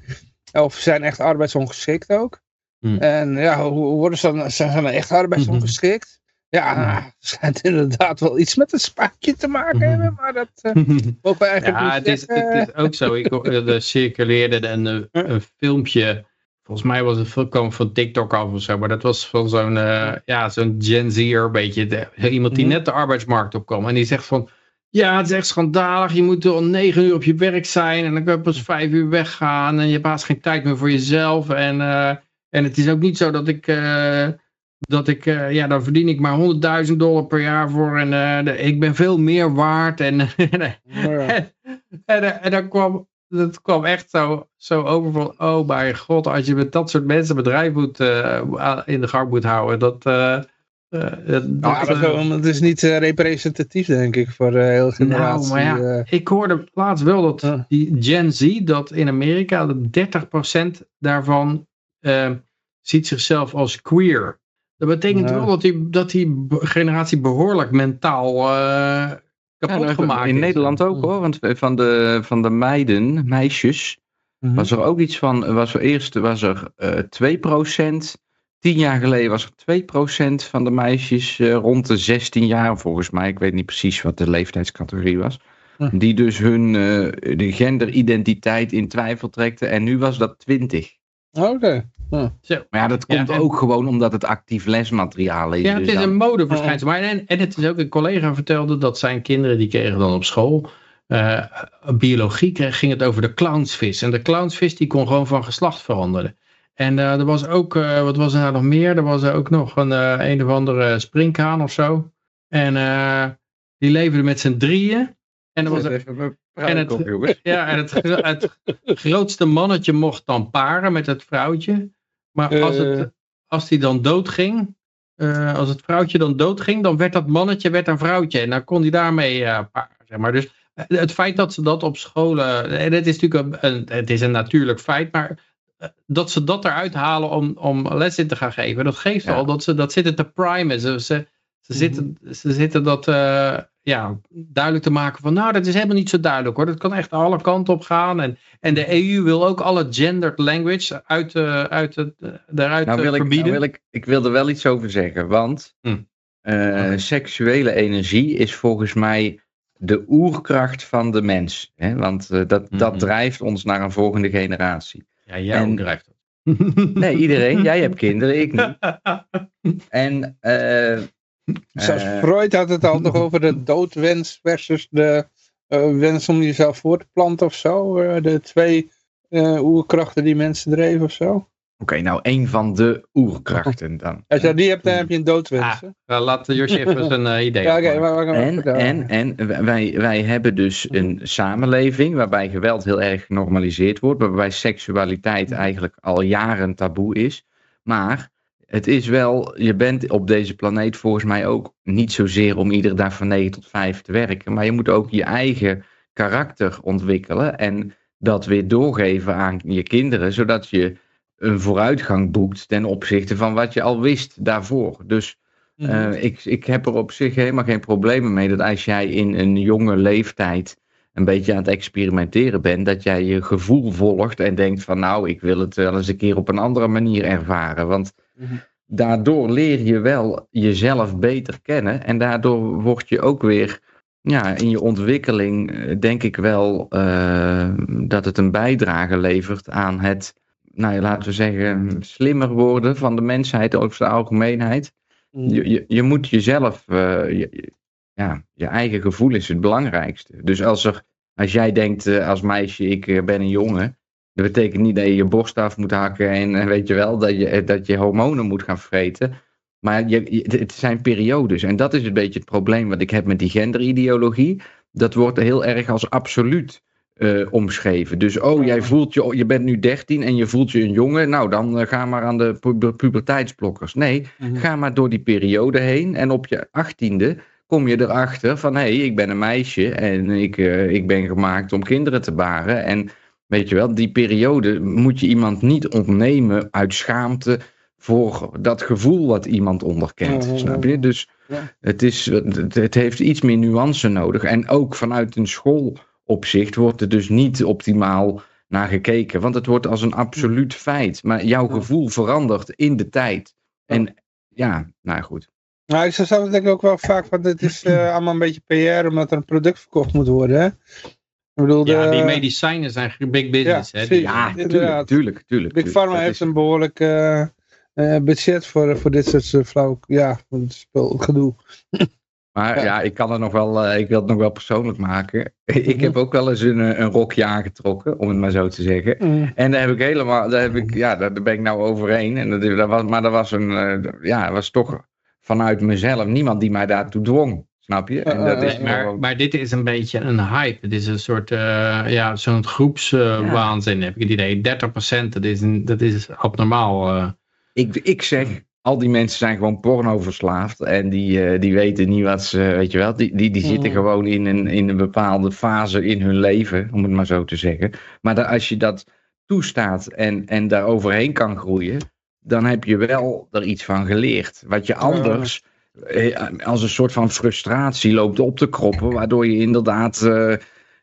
Of zijn echt arbeidsongeschikt ook. Hmm. En ja, hoe, worden ze dan, zijn ze dan echt arbeidsongeschikt? <laughs> Ja, nou, het schijnt inderdaad wel iets met een spaatje te maken Mhm. hebben, maar dat eh <laughs> mogen we eigenlijk Ja, niet het is, het is ook zo. Ik er circuleerde een, eh, een filmpje. Volgens mij was het kwam van TikTok af of zo. Maar dat was van zo'n eh, ja, zo'n Gen Z'er, een beetje. de- iemand die Mhm. net de arbeidsmarkt opkwam. En die zegt van. Ja, het is echt schandalig. Je moet om negen uur op je werk zijn en dan kun je pas vijf uur weggaan en je hebt haast geen tijd meer voor jezelf. En, uh, en het is ook niet zo dat ik, uh, dat ik uh, ja, dan verdien ik maar 100.000 dollar per jaar voor en de, ik ben veel meer waard. En, <laughs> en, en, en, en dan kwam, dat kwam echt zo, zo over van, oh mijn god, als je met dat soort mensen een bedrijf moet, in de gang moet houden, dat... Uh, dat, nou, het is niet representatief, denk ik, voor de hele generatie. Nou, maar ja, ik hoorde laatst wel dat die Gen Z, dat in Amerika dat 30% daarvan ziet zichzelf als queer. Dat betekent wel dat die, dat die generatie behoorlijk mentaal kapot ja, gemaakt in is. Nederland ook hoor, want van de, van de meiden, meisjes, mm -hmm. was er ook iets van, was er eerst was er 2%. Tien jaar geleden was er 2% van de meisjes uh, rond de 16 jaar, volgens mij. Ik weet niet precies wat de leeftijdscategorie was. Die dus hun uh, de genderidentiteit in twijfel trekte. En nu was dat 20. Oké. Okay. Hm. Maar ja, dat komt ja, en... ook gewoon omdat het actief lesmateriaal is. Ja, het dus is dan... een modeverschijnsel. Maar en, en het is ook, een collega vertelde dat zijn kinderen, die kregen dan op school... Uh, biologie kreeg, ging het over de clownsvis. En de clownsvis die kon gewoon van geslacht veranderen. En uh, er was ook, uh, wat was er nou nog meer? Er was ook nog een, uh, een of andere springkaan of zo. En die leefde met z'n drieën. En, er was er, en, het, ja, en het, het, grootste mannetje mocht dan paren met het vrouwtje. Maar als, het, als die dan doodging, als het vrouwtje dan doodging, dan werd dat mannetje werd een vrouwtje. En dan kon hij daarmee paren, zeg maar. Dus het feit dat ze dat op scholen, en het is natuurlijk een, het is een natuurlijk feit, maar dat ze dat eruit halen om, om les in te gaan geven. Dat geeft ja. al dat ze dat zitten te primen. Ze, ze, ze, zitten, ze zitten dat uh, ja, duidelijk te maken van nou dat is helemaal niet zo duidelijk hoor. Dat kan echt alle kanten op gaan. En, en de EU wil ook alle gendered language uit, uh, uit het, uh, daaruit nou wil verbieden. Ik, nou wil ik, ik wil er wel iets over zeggen. Want hm. okay. seksuele energie is volgens mij de oerkracht van de mens. Hè? Want dat, hm. dat drijft ons naar een volgende generatie. Ja, jij en, drijft dat. Nee, iedereen. Jij hebt kinderen, ik niet. <laughs> En... Zelfs uh, Freud had het al nog <laughs> over de doodwens versus de uh, wens om jezelf voor te planten of zo. de twee oerkrachten die mensen dreven of zo. Oké, okay, nou een van de oerkrachten dan. Als je die hebt, dan heb je een doodwens. Ah, laat Josje even <laughs> een uh, idee ja, okay, maar, maar, en, en, en wij, wij hebben dus een samenleving waarbij geweld heel erg genormaliseerd wordt. Waarbij seksualiteit eigenlijk al jaren taboe is. Maar het is wel, je bent op deze planeet volgens mij ook niet zozeer om iedere dag van 9 tot 5 te werken. Maar je moet ook je eigen karakter ontwikkelen. En dat weer doorgeven aan je kinderen. Zodat je een vooruitgang boekt ten opzichte van wat je al wist daarvoor. Dus uh, ik, ik heb er op zich helemaal geen problemen mee dat als jij in een jonge leeftijd een beetje aan het experimenteren bent, dat jij je gevoel volgt en denkt van nou, ik wil het wel eens een keer op een andere manier ervaren. Want. Daardoor leer je wel jezelf beter kennen en daardoor word je ook weer ja, in je ontwikkeling, denk ik wel uh, dat het een bijdrage levert aan het nou laten we zeggen, slimmer worden van de mensheid over de algemeenheid. Mm. Je, je, je moet jezelf, uh, je, ja, je eigen gevoel is het belangrijkste. Dus als, er, als jij denkt als meisje, ik ben een jongen, dat betekent niet dat je je borst af moet hakken en weet je wel, dat je, dat je hormonen moet gaan vreten. Maar je, het zijn periodes. En dat is een beetje het probleem wat ik heb met die genderideologie. Dat wordt heel erg als absoluut uh, omschreven. Dus, oh, jij voelt je, je bent nu 13 en je voelt je een jongen. Nou, dan uh, ga maar aan de pu puberteitsblokkers. Nee, mm -hmm. ga maar door die periode heen. En op je achttiende kom je erachter van, hé, hey, ik ben een meisje en ik, uh, ik ben gemaakt om kinderen te baren. En weet je wel, die periode moet je iemand niet ontnemen uit schaamte voor dat gevoel wat iemand onderkent. Snap je? Dus het, is, het, het heeft iets meer nuance nodig. En ook vanuit een school opzicht wordt er dus niet optimaal naar gekeken. Want het wordt als een absoluut feit. Maar jouw gevoel verandert in de tijd. En ja, nou goed. Nou, ik zou denk ik ook wel vaak van, dit is uh, <clears throat> allemaal een beetje PR, omdat er een product verkocht moet worden. Hè? De... Ja, die medicijnen zijn big business. Ja, hè? Die... ja tuurlijk, tuurlijk, tuurlijk. Big Pharma heeft is... een behoorlijk uh, uh, budget voor, voor dit soort flauw, ja, spul, gedoe. <laughs> Maar Ja. ja, ik kan het nog wel, eh, ik wil het nog wel persoonlijk maken. <laughs> ik heb ook wel eens een, eh, een rokje aangetrokken, om het maar zo te zeggen. Mm. En daar heb ik helemaal, daar heb ik, ja, daar, daar ben ik nou overheen. En dat, dat was, maar dat was een, eh, ja, dat was toch vanuit mezelf niemand die mij daartoe dwong. Snap je? En dat Eh, is eh, maar, maar dit is een beetje een hype. Het is een soort, eh, ja, zo'n groepswaanzin heb ik het idee. 30% dat is, een, dat is abnormaal. eh. ik, ik zeg, al die mensen zijn gewoon porno verslaafd. En die, eh, die weten niet wat ze, weet je wel. Die, die, die zitten Mm. gewoon in een, in een bepaalde fase in hun leven, om het maar zo te zeggen. Maar als je dat toestaat en, en daar overheen kan groeien, dan heb je wel er iets van geleerd. Wat je anders eh, als een soort van frustratie loopt op te kroppen, waardoor je inderdaad eh,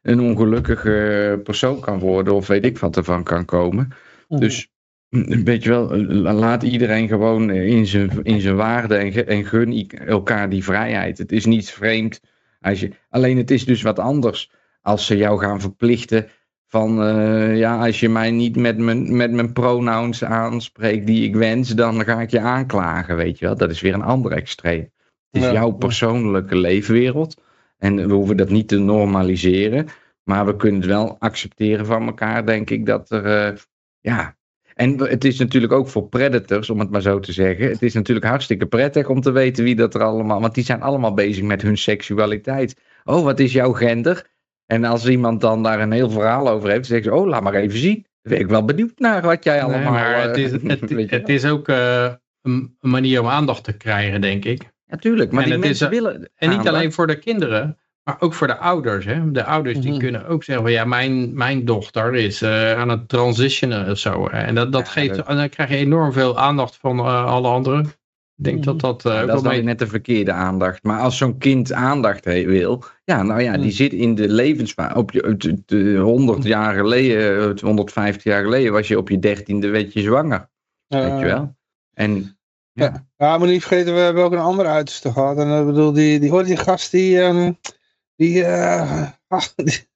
een ongelukkige persoon kan worden, of weet ik wat ervan kan komen. Dus mm, weet je wel, eh, laat iedereen gewoon eh, in zijn, in zijn waarde en, en gun elkaar die vrijheid. Het is niet vreemd. Als je, alleen het is dus wat anders als ze jou gaan verplichten van eh, ja, als je mij niet met mijn, met mijn pronouns aanspreekt die ik wens, dan ga ik je aanklagen, weet je wel. Dat is weer een ander extreem. Het is Ja, jouw persoonlijke leefwereld en we hoeven dat niet te normaliseren, maar we kunnen het wel accepteren van elkaar, denk ik, dat er, eh, ja... En het is natuurlijk ook voor predators, om het maar zo te zeggen. Het is natuurlijk hartstikke prettig om te weten wie dat er allemaal... Want die zijn allemaal bezig met hun seksualiteit. Oh, wat is jouw gender? En als iemand dan daar een heel verhaal over heeft, dan zeggen ze, oh, laat maar even zien. Dan ben ik wel benieuwd naar wat jij allemaal... Nee, maar het eh, is, <laughs> het, je het wel. is ook eh, een manier om aandacht te krijgen, denk ik. Natuurlijk, maar en die het is, mensen willen... En niet alleen voor de kinderen, maar ook voor de ouders. Hè? De ouders die Mhm. kunnen ook zeggen, van, ja, mijn, mijn dochter is eh, aan het transitionen of zo. En dat, dat Ja, geeft, en dan krijg je enorm veel aandacht van alle anderen. Ik denk dat dat eh, ook dat wel is dan mee... net de verkeerde aandacht. Maar als zo'n kind aandacht he- wil, ja, nou ja, die Hmm. zit in de levensfase. Op je, het- het, eh, 100 jaar geleden, het 150 jaar geleden, was je op je dertiende werd je zwanger. Weet je wel? En Ja. ja, maar niet vergeten, we hebben ook een andere uiterste gehad. En ik bedoel, die, die, hoorde die gast die, ehm, die, eh, ach, <laughs> die,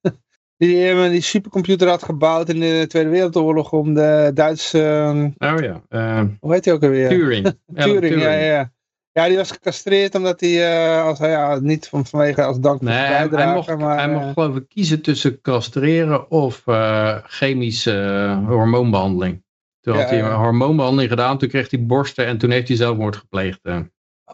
die, eh, die supercomputer had gebouwd in de Tweede Wereldoorlog om de Duitse, ehm, Oh ja, eh, hoe heet hij ook alweer? Turing. <laughs> Turing, ja, ja, ja. Die was gecastreerd omdat hij, eh, als hij ja, niet van, vanwege als dank voor Nee, zijn hij, bijdrage, hij mocht, maar... hij eh, mocht geloof ik kiezen tussen castreren of eh, chemische eh, hormoonbehandeling. Toen had hij een hormoonbehandeling gedaan, toen kreeg hij borsten en toen heeft hij zelfmoord gepleegd. eh.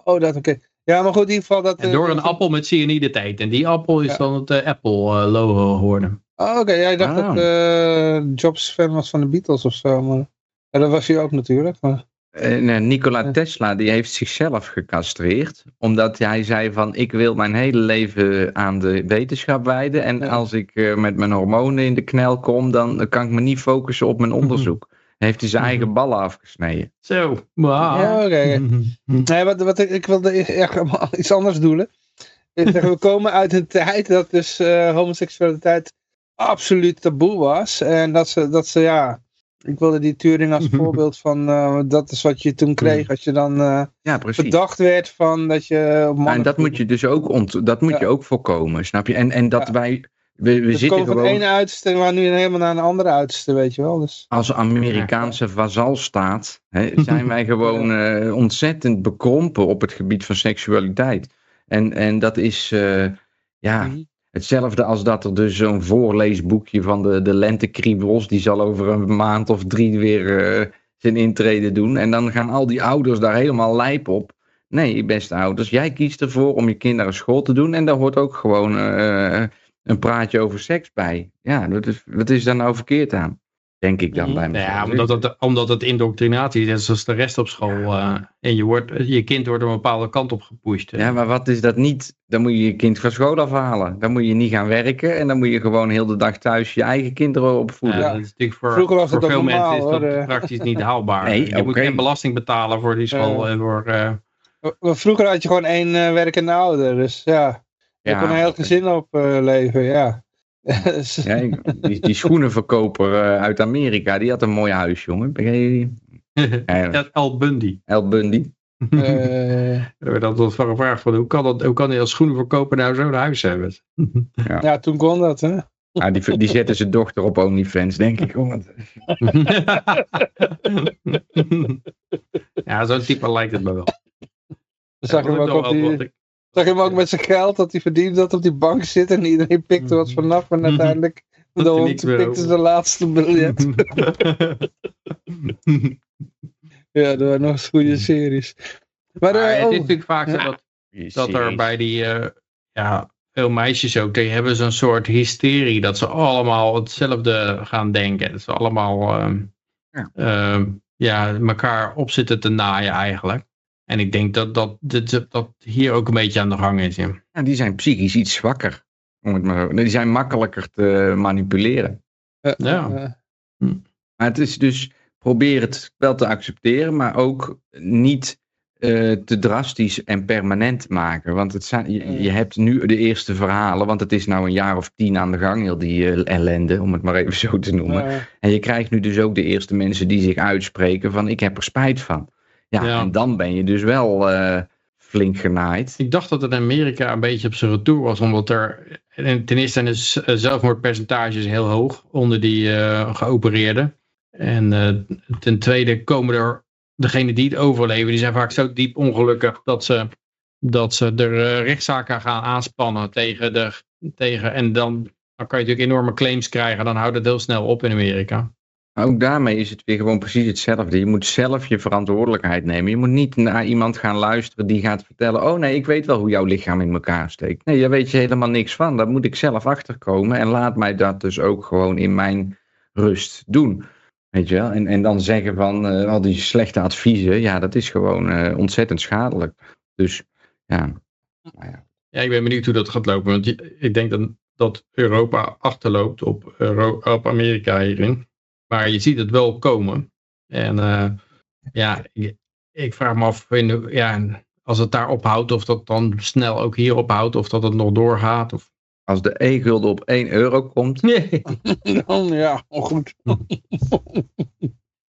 oh, dat oké. Ja, maar goed, in ieder geval dat... En eh, door een dat- appel met cyanide tijd. En die appel is Ja. dan het eh, Apple logo geworden. Oh, oké. Ja, ik dacht Ah. dat eh, Jobs fan was van de Beatles of zo. Maar... Ja, dat was hij ook natuurlijk. Maar... Eh, Nikola. Tesla die heeft zichzelf gecastreerd. Omdat hij zei van ik wil mijn hele leven aan de wetenschap wijden. En Ja. als ik eh, met mijn hormonen in de knel kom, dan kan ik me niet focussen op mijn onderzoek. Heeft hij zijn Mhm. eigen ballen afgesneden. Zo. Wauw. Ja, oké. Nee, wat, wat ik, ik wilde <laughs> echt iets anders doelen. Ik zeg, we komen uit een tijd dat dus eh, homoseksualiteit absoluut taboe was. En dat ze, dat ze ja, ik wilde die Turing als voorbeeld van, eh, dat is wat je toen kreeg als je dan eh, Ja, verdacht werd van dat je op Ja, en dat moet je dus ook ont dat moet Ja. je ook voorkomen, snap je? En, en dat Ja. wij, we, we zitten komen van gewoon de ene uiterste en we gaan nu helemaal naar een andere uiterste, weet je wel. Dus, als Amerikaanse vazalstaat, hè, <laughs> zijn wij gewoon eh, ontzettend bekrompen op het gebied van seksualiteit. En, en dat is, eh, ja, Mhm. hetzelfde als dat er dus zo'n voorleesboekje van de, de lentekriebels, die zal over een maand of drie weer eh, zijn intrede doen. En dan gaan al die ouders daar helemaal lijp op. Nee, beste ouders, jij kiest ervoor om je kind naar een school te doen. En daar hoort ook gewoon eh, een praatje over seks bij. Ja, wat is, wat is daar nou verkeerd aan? Denk ik dan Mhm. bij mezelf. ja, omdat het, omdat het indoctrinatie is, zoals de rest op school. eh, en je, wordt, je kind wordt een bepaalde kant op gepusht. Ja, maar wat is dat niet? Dan moet je je kind van school afhalen. Dan moet je niet gaan werken. En dan moet je gewoon heel de dag thuis je eigen kinderen opvoeden. Ja, dat is natuurlijk voor, Vroeger was voor het ook veel normaal, mensen is dat hoor, eh. praktisch niet <laughs> haalbaar. Nee, je moet geen belasting betalen voor die school. En voor, eh, Vroeger had je gewoon één eh, werkende ouder, dus ja, je Ja, kon een heel gezin op eh, leven, ja. <laughs> Ja, die, die schoenenverkoper eh, uit Amerika, die had een mooi huis, jongen. Begrijp je die? <laughs> Ja, Al Bundy. El Bundy. eh, <laughs> Er werd altijd van gevraagd van hoe kan, dat, hoe kan hij als schoenenverkoper nou zo'n huis hebben? ja, toen kon dat, hè. Ah, die, die zette zijn dochter op OnlyFans, denk ik. Want- ja, zo'n type lijkt het me wel. Dan zag Ja, hem ook op die, wat ik- Zag je hem ook met zijn geld dat hij verdiende dat op die bank zit en iedereen pikte wat vanaf en uiteindelijk de hij hond pikte zijn laatste biljet. <laughs> ja, dat waren nog eens goede series. Maar, Maar eh, het is oh, natuurlijk vaak zo Ja. dat, dat er bij die, eh, ja, veel meisjes ook, die hebben zo'n soort hysterie, dat ze allemaal hetzelfde gaan denken. Dat ze allemaal, ehm, Ja. ehm, ja, elkaar op zitten te naaien eigenlijk. En ik denk dat dat, dat, dat hier ook een beetje aan de gang is. Ja. Ja, die zijn psychisch iets zwakker. Om het maar. Die zijn makkelijker te manipuleren. eh, Ja. eh, Maar het is dus probeer het wel te accepteren, maar ook niet eh, te drastisch en permanent maken. Want het zijn, je, je hebt nu de eerste verhalen, want het is nou een jaar of tien aan de gang, heel die eh, ellende, om het maar even zo te noemen. eh, En je krijgt nu dus ook de eerste mensen die zich uitspreken van ik heb er spijt van. Ja, Ja. en dan ben je dus wel eh, flink genaaid. Ik dacht dat het in Amerika een beetje op zijn retour was, omdat er en ten eerste zijn de eh, zelfmoordpercentages heel hoog onder die eh geopereerden. En ten tweede komen er, degenen die het overleven, die zijn vaak zo diep ongelukkig dat ze, dat ze er rechtszaken gaan aanspannen tegen de, tegen, en dan, dan kan je natuurlijk enorme claims krijgen, dan houdt het heel snel op in Amerika. Maar ook daarmee is het weer gewoon precies hetzelfde. Je moet zelf je verantwoordelijkheid nemen. Je moet niet naar iemand gaan luisteren die gaat vertellen: Oh nee, ik weet wel hoe jouw lichaam in elkaar steekt. Nee, daar weet je helemaal niks van. Daar moet ik zelf achterkomen. En laat mij dat dus ook gewoon in mijn rust doen. Weet je wel? En, en dan zeggen van eh, al die slechte adviezen. Ja, dat is gewoon eh, ontzettend schadelijk. Dus ja. Nou ja. Ja, ik ben benieuwd hoe dat gaat lopen. Want ik denk dat, dat Europa achterloopt op, op Amerika hierin. Maar je ziet het wel komen. En eh, ja, ik, vraag me af in, de- ja, als het daar ophoudt, of dat dan snel ook hier ophoudt, of dat het nog doorgaat. Of... Als de e-gulden op 1 euro komt. Nee. <laughs> dan, ja, goed.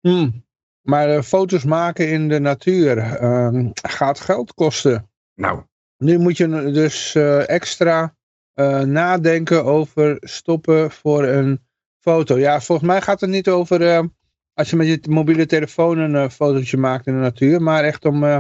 Hmm. <laughs> Maar eh, foto's maken in de natuur ehm, gaat geld kosten. Nou, Nu moet je dus eh, extra eh, nadenken over stoppen voor een foto. Ja, volgens mij gaat het niet over eh, als je met je mobiele telefoon een eh, fotootje maakt in de natuur, maar echt om eh,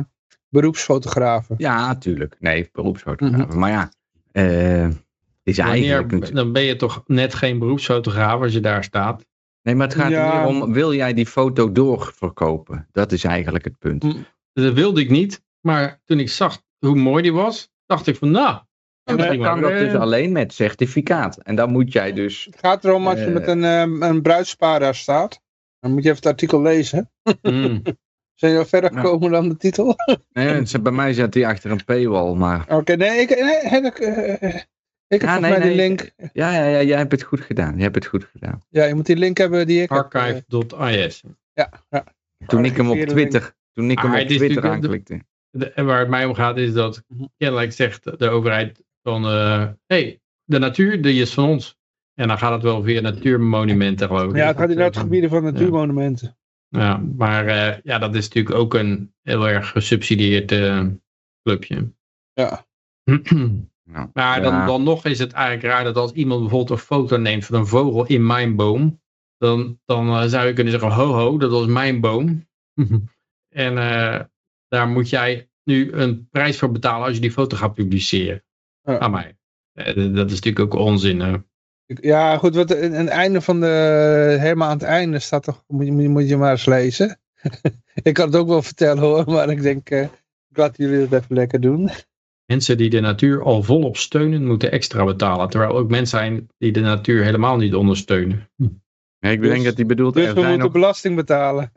beroepsfotografen. ja, natuurlijk. Nee, beroepsfotografen. Maar ja, eh, het is eigenlijk Wanneer, natuurlijk. dan ben je toch net geen beroepsfotograaf als je daar staat. Nee, maar het gaat Ja. er meer om, wil jij die foto doorverkopen? Dat is eigenlijk het punt. Hm. Dat wilde ik niet. Maar toen ik zag hoe mooi die was, dacht ik van nou, En misschien kan dat dus eh, alleen met certificaat. En dan moet jij dus... Het gaat erom als je Eh. met een, eh, een bruidspaar daar staat. Dan moet je even het artikel lezen. mm. <laughs> Zijn je al verder Ja. gekomen dan de titel? <laughs> Nee, het is- bij mij zit die achter een paywall, maar... Oké, nee, ik, nee, heb ik, eh, ik heb Ja, nee, mij die link. Ja, ja, ja, jij hebt het goed gedaan. Je hebt het goed gedaan. Ja, je moet die link hebben die ik heb. eh, Archive.is. Toen ik hem op. Twitter, toen ik hem Ah, op Twitter aanklikte. De- En waar het mij om gaat is dat kennelijk zegt de overheid van hé, hey, de natuur die is van ons. En dan gaat het wel via natuurmonumenten geloof ik. Ja, het gaat inderdaad gebieden van natuurmonumenten. Ja, maar eh, ja, dat is natuurlijk ook een heel erg gesubsidieerd eh, clubje. Ja. <clears throat> Nou, Maar dan, dan nog is het eigenlijk raar dat als iemand bijvoorbeeld een foto neemt van een vogel in mijn boom, dan, dan eh, zou je kunnen zeggen, ho ho, dat was mijn boom. <laughs> en eh, daar moet jij nu een prijs voor betalen als je die foto gaat publiceren. Ja. Aan mij. Eh, dat is natuurlijk ook onzin. hè. Ja, goed, wat aan het einde van de, helemaal aan het einde staat toch, moet je, moet je maar eens lezen. <laughs> ik kan het ook wel vertellen hoor, maar ik denk, eh, ik laat jullie het even lekker doen. Mensen die de natuur al volop steunen, moeten extra betalen. Terwijl ook mensen zijn die de natuur helemaal niet ondersteunen. Ja, ik Dus- denk dat hij bedoelt, Dus we moeten nog... belasting betalen.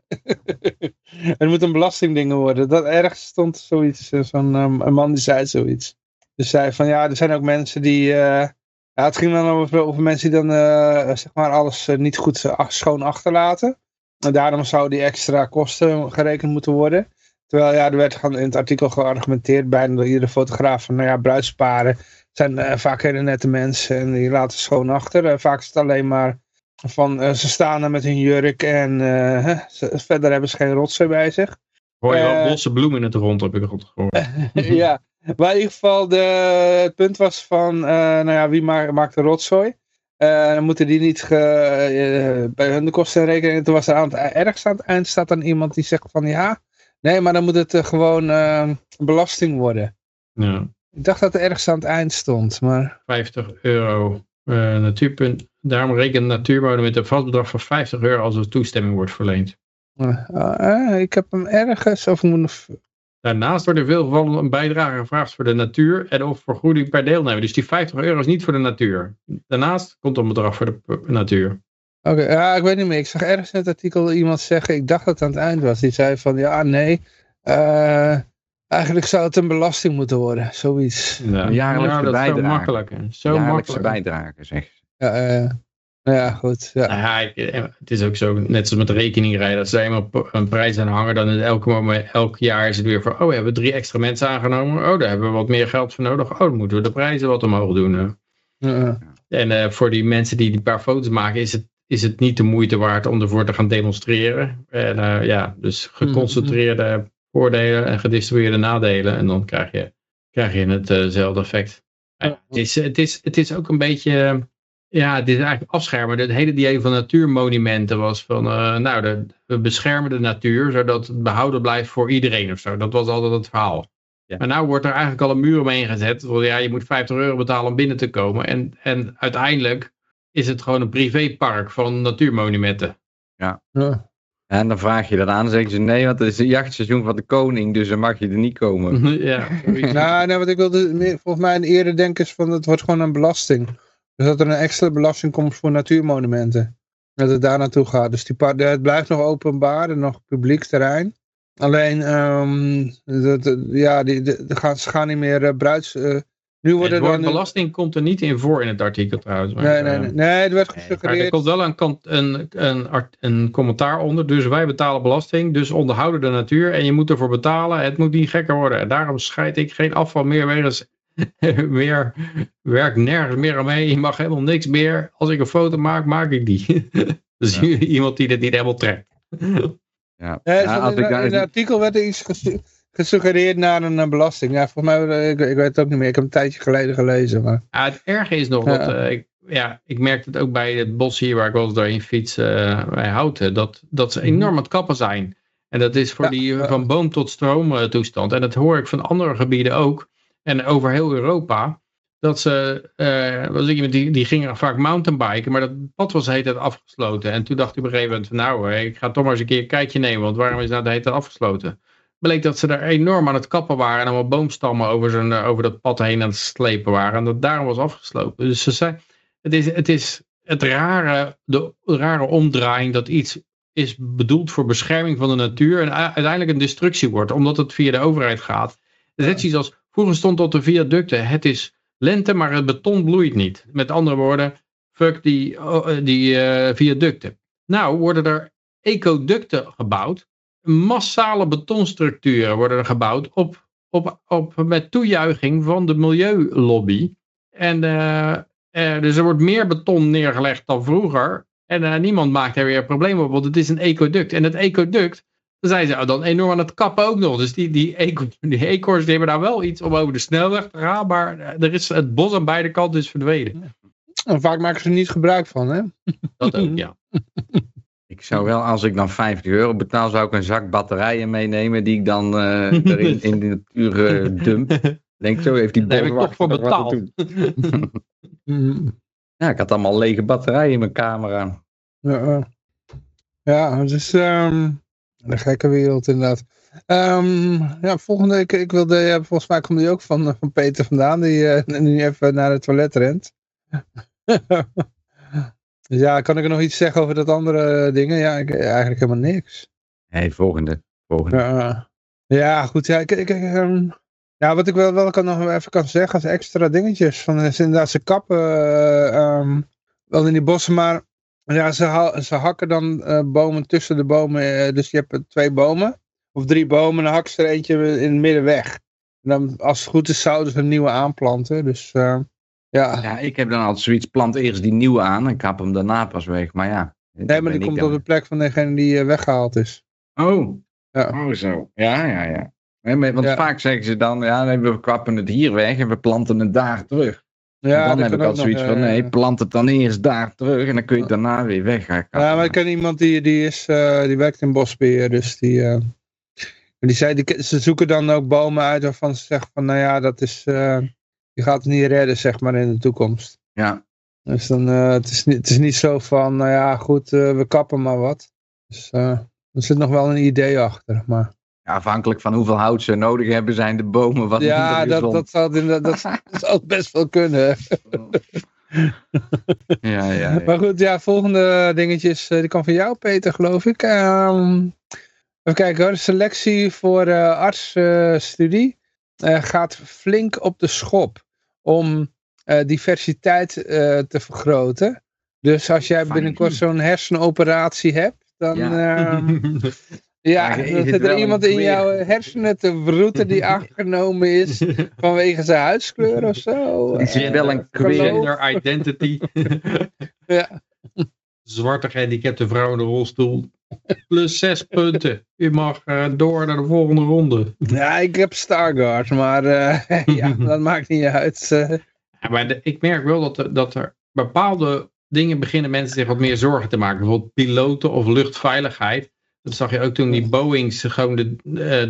<laughs> er moeten belastingdingen worden. Dat ergens stond zoiets, eh, zo'n ehm, een man die zei zoiets. Dus zei van ja, er zijn ook mensen die, eh, ja, het ging dan over, over mensen die dan eh, zeg maar alles eh, niet goed schoon achterlaten. En daarom zou die extra kosten gerekend moeten worden. Terwijl ja, er werd in het artikel geargumenteerd bijna door iedere fotograaf van nou ja, bruidsparen zijn vaak hele nette mensen en die laten schoon achter. Vaak is het alleen maar van ze staan er met hun jurk en verder hebben ze geen rotzooi bij zich. Hoor je wel Eh. bosse bloemen in het rond, heb ik gehoord. <laughs> ja, maar in ieder geval de, het punt was van, eh, nou ja, wie ma maakt de rotzooi? Eh, dan moeten die niet ge, bij hun de kosten rekenen. Toen was er aan het, ergens aan het eind staat dan iemand die zegt van ja, nee, maar dan moet het gewoon eh, belasting worden. Ja. Ik dacht dat het ergens aan het eind stond, maar... 50 euro. Natuurpunt, daarom rekent Natuurmonument een vast bedrag van 50 euro als er toestemming wordt verleend. Uh, ik heb hem ergens, of moet. Daarnaast wordt in veel gevallen een bijdrage gevraagd voor de natuur en of vergoeding per deelnemer. Dus die 50 euro is niet voor de natuur. Daarnaast komt er een bedrag voor de natuur. Oké, ja, ik weet niet meer. Ik zag ergens in het artikel iemand zeggen, ik dacht dat het aan het eind was. Die zei van, ja, nee, uh, eigenlijk zou het een belasting moeten worden, zoiets. Ja, jaarlijkse ja, bijdrage. Zo makkelijk. Zo jaarlijkse makkelijk. bijdrage, zeg Ja, uh, ja, goed. Ja. Nou ja, ik, het is ook zo, net zoals met rekeningrijden, dat ze eenmaal een prijs aan hangen, dan is elke moment, elk jaar is het weer van, oh, we hebben drie extra mensen aangenomen, oh, daar hebben we wat meer geld voor nodig, oh, dan moeten we de prijzen wat omhoog doen. Ja. En uh, voor die mensen die die paar foto's maken, is het is het niet de moeite waard om ervoor te gaan demonstreren. En uh, ja, dus geconcentreerde voordelen en gedistribueerde nadelen. En dan krijg je, krijg je hetzelfde effect. het, is, het, is, het is ook een beetje, ja, dit is eigenlijk afschermen. Het hele idee van natuurmonumenten was van, uh, nou, de, we beschermen de natuur zodat het behouden blijft voor iedereen of zo. Dat was altijd het verhaal. Ja. Maar nu wordt er eigenlijk al een muur omheen gezet. Ja, je moet 50 euro betalen om binnen te komen. En, en uiteindelijk is het gewoon een privépark van natuurmonumenten. Ja. ja. En dan vraag je dat aan, dan zeggen ze nee, want het is een jachtseizoen van de koning, dus dan mag je er niet komen. <laughs> ja, nou, nee, wat ik wilde volgens mij een eerder denken is van het wordt gewoon een belasting. Dus dat er een extra belasting komt voor natuurmonumenten. Dat het daar naartoe gaat. Dus die het blijft nog openbaar en nog publiek terrein. Alleen, um, dat, ja, die, de, de gaan, ze gaan niet meer uh, bruids... Uh, nu wordt het woord belasting komt er niet in voor in het artikel trouwens. Maar, nee, nee, nee, nee, het werd gesuggereerd. er komt wel een, een, een, een, commentaar onder. Dus wij betalen belasting, dus onderhouden de natuur. En je moet ervoor betalen, het moet niet gekker worden. En daarom scheid ik geen afval meer wegens <laughs> meer, werk nergens meer aan mee. Je mag helemaal niks meer. Als ik een foto maak, maak ik die. <laughs> dus ja. <laughs> iemand die het niet helemaal trekt. Ja. in, ik, in het artikel werd er iets gesuggereerd naar een, belasting. Ja, volgens mij, eh, ik, ik, weet het ook niet meer. Ik heb een tijdje geleden gelezen. Maar... Ja, het erge is nog dat, uh, ik, ja, ik merk het ook bij het bos hier waar ik wel eens doorheen fiets uh, bij Houten, dat, dat ze enorm aan het kappen zijn. En dat is voor die van boom tot stroom toestand. En dat hoor ik van andere gebieden ook. En over heel Europa. Dat ze, uh, was iemand die, die ging vaak mountainbiken, maar dat pad was de hele tijd afgesloten. En toen dacht ik op een gegeven moment, nou, ik ga toch maar eens een keer een kijkje nemen, want waarom is nou de hele tijd afgesloten? bleek dat ze daar enorm aan het kappen waren en allemaal boomstammen over, zijn, eh, over dat pad heen aan het slepen waren. En dat daarom was afgesloten. Dus ze zei, het is het, is het rare, de rare omdraaiing dat iets is bedoeld voor bescherming van de natuur en uiteindelijk een destructie wordt, omdat het via de overheid gaat. Het is net zoiets als, vroeger stond op de viaducten, het is lente, maar het beton bloeit niet. Met andere woorden, fuck die, oh, eh, die uh, viaducten. Nou worden er ecoducten gebouwd massale betonstructuren worden er gebouwd op, op, op, met toejuiching van de milieulobby. En uh, dus er wordt meer beton neergelegd dan vroeger. En niemand maakt er weer problemen op, want het is een ecoduct. En het ecoduct, zijn ze dan enorm aan het kappen ook nog. Dus die, die, eco, die ecors die hebben daar wel iets om over de snelweg te gaan. Maar er is het bos aan beide kanten is verdwenen. En vaak maken ze er niet gebruik van, hè? Dat ook, ja. <laughs> Ik zou wel, als ik dan 50 euro betaal, zou ik een zak batterijen meenemen die ik dan uh, erin <laughs> in de natuur uh, dump. Denk zo, heeft die Daar heb ik toch voor betaald. <laughs> ja, ik had allemaal lege batterijen in mijn camera. Ja, ja het is um, een gekke wereld inderdaad. Um, ja, volgende, ik, ik wilde, ja, volgens mij komt die ook van, van Peter vandaan, die uh, nu even naar het toilet rent. Dus <laughs> ja, kan ik er nog iets zeggen over dat andere dingen? Ja, ik, eigenlijk helemaal niks. Nee, volgende. volgende. Ja, ja goed. Ja, ik, ik, um, ja, wat ik wel, wel kan nog even kan zeggen als extra dingetjes. Van, is inderdaad, ze kappen uh, um, wel in die bossen, maar ja, ze, ze hakken dan uh, bomen tussen de bomen. Uh, dus je hebt twee bomen of drie bomen, dan hakken ze er eentje in het midden weg. En dan, als het goed is, zouden ze een nieuwe aanplanten. Dus... Ja. ja, ik heb dan altijd zoiets, plant eerst die nieuwe aan en kap hem daarna pas weg. Maar ja. Nee, maar die komt op de plek van degene die uh, weggehaald is. Oh, ja. oh zo. Ja, ja, ja. Nee, want vaak zeggen ze dan, ja, nee, we kappen het hier weg en we planten het daar terug. Ja, dan heb ik altijd zoiets van, nee, plant het dan eerst daar terug en dan kun je het daarna weer weg gaan. Ja, maar ik ken iemand die, die, is, uh, die werkt in bosbeheer, dus die, uh, die zei, die, ze zoeken dan ook bomen uit waarvan ze zeggen van, nou ja, dat is, uh, je gaat het niet redden, zeg maar, in de toekomst. Ja. Dus dan, het, is niet, het is niet zo van, nou ja, goed, we kappen maar wat. Dus er zit nog wel een idee achter, maar... Ja, afhankelijk van hoeveel hout ze nodig hebben, zijn de bomen wat Ja, dat, dat, zou, dat, <laughs> dat, zou best wel kunnen. ja, ja, ja, Maar goed, ja, volgende dingetjes, die kan van jou, Peter, geloof ik. Um, even kijken hoor, de selectie voor uh, artsstudie uh, gaat flink op de schop om diversiteit te vergroten. Dus als jij binnenkort zo'n hersenoperatie hebt, dan... Ja. <laughs> Ja, dan zit er iemand in jouw hersenen te vroeten die <laughs> aangenomen is vanwege zijn huidskleur of zo. Die zit wel een gender identity. <laughs> ja. Zwarte gehandicapte vrouw in de rolstoel. Plus zes punten. Je mag uh, door naar de volgende ronde. Ja, ik heb Stargard, maar uh, <laughs> ja, dat maakt niet uit. Ja, maar de, ik merk wel dat er, dat er bepaalde dingen beginnen mensen zich wat meer zorgen te maken. Bijvoorbeeld piloten of luchtveiligheid. Dat zag je ook toen die Boeings gewoon de,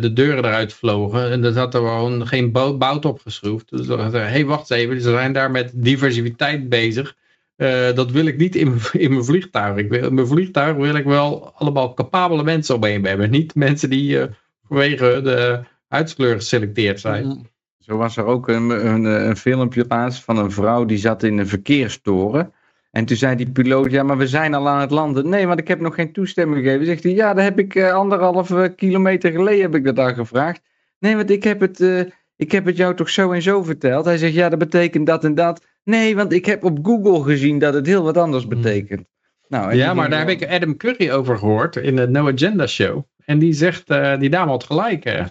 de deuren eruit vlogen. En er zat er gewoon geen bout op geschroefd. Dus dacht hé, hey, wacht eens even. Ze zijn daar met diversiteit bezig. Uh, dat wil ik niet in, in mijn vliegtuig. Ik wil, in mijn vliegtuig wil ik wel allemaal capabele mensen omheen hebben. Niet mensen die uh, vanwege de huidskleur geselecteerd zijn. Mm. Zo was er ook een, een, een filmpje laatst van een vrouw die zat in een verkeerstoren. En toen zei die piloot, ja, maar we zijn al aan het landen. Nee, want ik heb nog geen toestemming gegeven. Zegt hij, ja, dat heb ik uh, anderhalve kilometer geleden heb ik dat al gevraagd. Nee, want ik heb, het, uh, ik heb het jou toch zo en zo verteld. Hij zegt, ja, dat betekent dat en dat. Nee, want ik heb op Google gezien dat het heel wat anders betekent. Nou, ja, maar daar heb ik Adam Curry over gehoord in de No Agenda Show. En die zegt, uh, die dame had gelijk.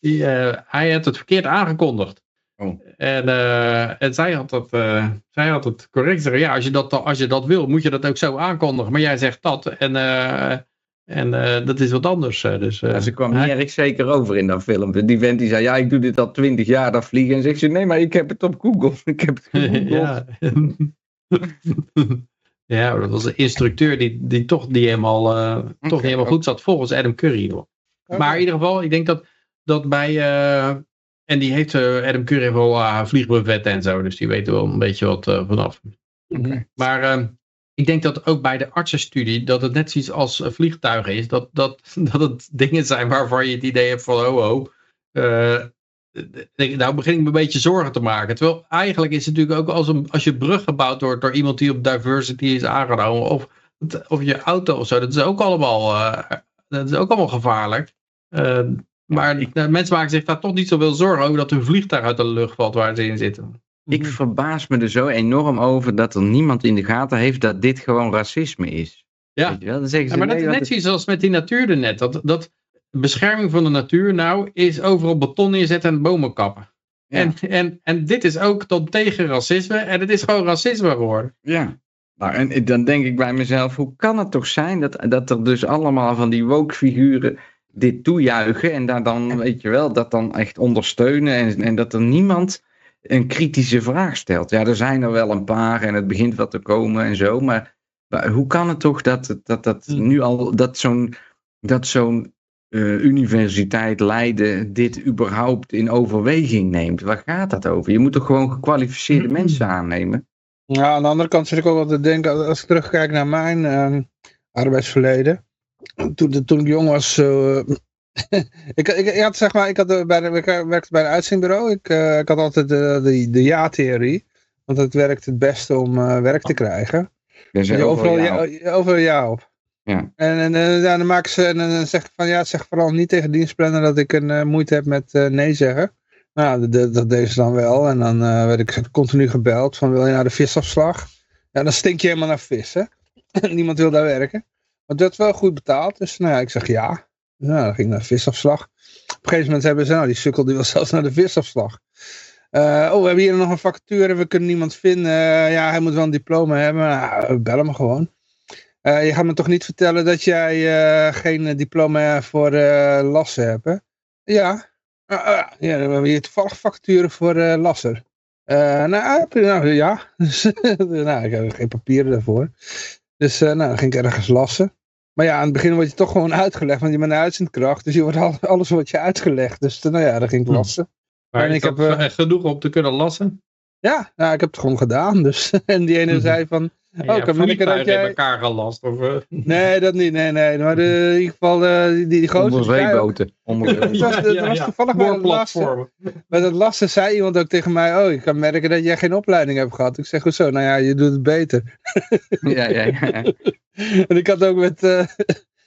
Die, hij had het verkeerd aangekondigd. Oh. En, uh, en zij, had dat, uh, zij had het correct zeggen. Ja, als je, dat, als je dat wil, moet je dat ook zo aankondigen. Maar jij zegt dat. En, uh, en dat is wat anders. dus, ja, ze kwam niet erg zeker over in dat film. Die vent die zei, ja, ik doe dit al twintig jaar, dat vliegen. En zegt ze, nee, maar ik heb het op Google. <laughs> Ik heb het <laughs> gegoogeld. ja. <laughs> ja, dat was een instructeur die, die toch niet helemaal, okay. toch niet helemaal goed zat. Volgens Adam Curry. Hoor. Okay. Maar in ieder geval, ik denk dat, dat bij... En die heeft, uh, Adam Curry heeft wel uh, vliegbrevetten en zo, dus die weet wel een beetje wat uh, vanaf. Okay. Maar uh, ik denk dat ook bij de artsenstudie, dat het net zoiets als vliegtuigen is, dat, dat, <laughs> dat het dingen zijn waarvan je het idee hebt van, oh oh, nou begin ik me een beetje zorgen te maken. Terwijl eigenlijk is het natuurlijk ook als, een, als je brug gebouwd wordt door iemand die op diversity is aangenomen, of, of je auto of zo, dat is ook allemaal, dat is ook allemaal gevaarlijk. Maar die, mensen maken zich daar toch niet zoveel zorgen over dat hun vliegtuig uit de lucht valt waar ze in zitten. Ik verbaas me er zo enorm over dat er niemand in de gaten heeft dat dit gewoon racisme is. Ja, Dan zeggen ze, ja maar dat is net zoiets als met die natuur net. Dat, dat bescherming van de natuur nou is overal beton neerzetten en bomen kappen. Ja. En, en, en dit is ook dan tegen racisme en het is gewoon racisme geworden. Ja, nou, en dan denk ik bij mezelf, hoe kan het toch zijn dat, dat er dus allemaal van die woke figuren dit toejuichen en daar dan, weet je wel, dat dan echt ondersteunen en, en dat er niemand een kritische vraag stelt. Ja, er zijn er wel een paar en het begint wat te komen en zo, maar, maar hoe kan het toch dat dat, dat nu al, dat zo'n dat zo'n uh, universiteit Leiden dit überhaupt in overweging neemt? Waar gaat dat over? Je moet toch gewoon gekwalificeerde mensen aannemen? Ja, aan de andere kant zit ik ook wel te denken, als ik terugkijk naar mijn uh, arbeidsverleden, toen, toen ik jong was, uh, <laughs> ik, ik, ik, had zeg maar, ik, had bij de, ik werkte bij een uitzendbureau. Ik, uh, ik had altijd de, de, de ja-theorie. Want het werkt het beste om uh, werk te krijgen. Dus je overal, ja, overal ja op. Ja. En, en ja, dan maken ze en dan zeg ik van ja, zeg vooral niet tegen dienstplanner dat ik een moeite heb met nee zeggen. Nou, dat, dat deden ze dan wel. En dan werd ik continu gebeld van wil je naar de visafslag? Ja, dan stink je helemaal naar vis, hè? <laughs> Niemand wil daar werken. Werd wel goed betaald. Dus nou ja, ik zeg ja. Nou, dan ging naar de visafslag. Op een gegeven moment hebben ze, nou die sukkel die wil <laughs> zelfs naar de visafslag. Uh, oh, we hebben hier nog een vacature, we kunnen niemand vinden. Uh, ja, hij moet wel een diploma hebben. Nou, bel hem gewoon. Uh, je gaat me toch niet vertellen dat jij geen diploma voor lassen hebt, hè? Ja. ja, we hebben hier toevallig vacature voor lasser. nou, nou, ja. <laughs> nou, ik heb geen papieren daarvoor. Dus nou, dan ging ik ergens lassen. Maar ja, aan het begin word je toch gewoon uitgelegd, want je bent een uitzendkracht. Dus je wordt al, alles wordt je uitgelegd. Dus nou ja, dat ging ik Hm. lassen. Maar En ik heb, eh, eh, genoeg om te kunnen lassen? Ja, nou, ik heb het gewoon gedaan. Dus. <laughs> En die ene Mhm. zei van, Ja, Oh, ik heb merken dat jij- elkaar gelast. Of, eh, <laughs> nee, dat niet, nee, nee. Maar de, in ieder geval, eh, die, die, gozer zei ook- Onderzeeboten. Onderzeeboten. <laughs> was- dat was toevallig bij het lasten. Met het lasten zei iemand ook tegen mij, oh, ik kan merken dat jij geen opleiding hebt gehad. Ik zeg, hoezo? Nou ja, je doet het beter. <laughs> ja, ja, ja. En ik had ook met, eh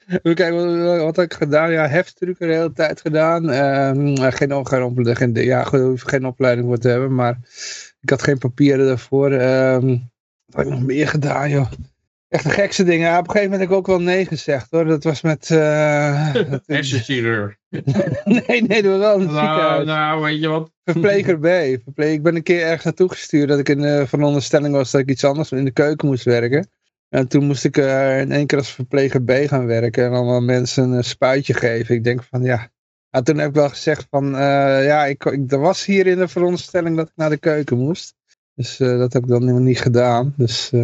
even kijken, wat, wat had ik gedaan? Ja, heftrucken de hele tijd gedaan. Ehm, geen, geen, geen, ja, geen opleiding voor te hebben, maar ik had geen papieren daarvoor. Ehm, had ik nog meer gedaan, joh? Echt de gekste dingen. Ja, op een gegeven moment heb ik ook wel nee gezegd, hoor. Dat was met... eh, <laughs> dat- Hersenchirurg. <laughs> nee, nee, dat was wel een Nou, nou, weet je wat? Verpleger B. Verpleeg- Ik ben een keer ergens naartoe gestuurd dat ik in de veronderstelling was dat ik iets anders in de keuken moest werken. En toen moest ik eh, in één keer als verpleger B gaan werken en allemaal mensen een spuitje geven. Ik denk van ja. ja toen heb ik wel gezegd van eh, ja, ik, ik er was hier in de veronderstelling dat ik naar de keuken moest. Dus eh, dat heb ik dan helemaal niet gedaan. Dus, eh,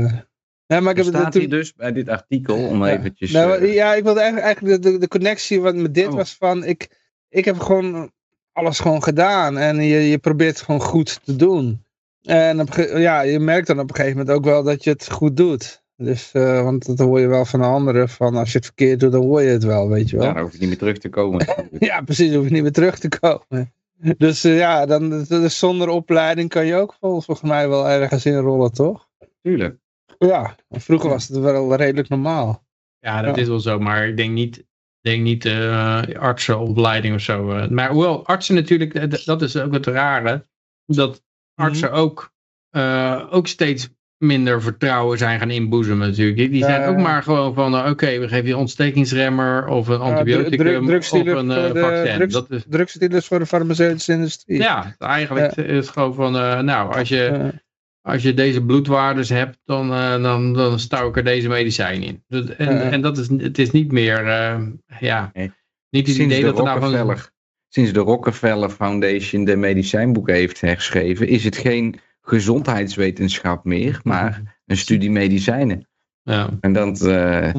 nee, maar ik heb het staat toen- hier dus bij dit artikel, om Ja. eventjes... nou, eh, ja, ik wilde eigenlijk, eigenlijk de, de, de connectie wat met dit Oh. was van, ik, ik heb gewoon alles gewoon gedaan en je, je probeert het gewoon goed te doen. En op, ja, je merkt dan op een gegeven moment ook wel dat je het goed doet. Dus, want dat hoor je wel van anderen, van als je het verkeerd doet, dan hoor je het wel, weet je wel. ja, dan hoef je niet meer terug te komen. <laughs> Ja, precies, hoef je niet meer terug te komen. Dus eh, ja, dan, dus zonder opleiding kan je ook vol- volgens mij wel ergens inrollen, toch? Tuurlijk. Ja, vroeger was het wel redelijk normaal. Ja, dat Ja. is wel zo, maar ik denk niet, denk niet eh, artsenopleiding of zo. eh. Maar hoewel, artsen natuurlijk, dat is ook het rare, dat artsen ook, eh, ook steeds minder vertrouwen zijn gaan inboezemen natuurlijk. Die, die Ja, zijn ook ja. maar gewoon van, eh, oké, we geven je een ontstekingsremmer of een antibioticum of drugsdealer een eh, vaccin. drugs- Dat is, Drugsdealers voor de farmaceutische industrie. ja, eigenlijk is het gewoon van, eh, nou, als je, als je deze bloedwaardes hebt, dan, dan, dan stouw ik er deze medicijn in. Dat- En, Ja. en dat is, het is niet meer, ja, Nee. niet het Sinds idee de, dat er nou van... Rockefeller, sinds de Rockefeller Foundation de medicijnboeken heeft herschreven, is het geen gezondheidswetenschap meer, maar een studie medicijnen. Ja, En dat eh,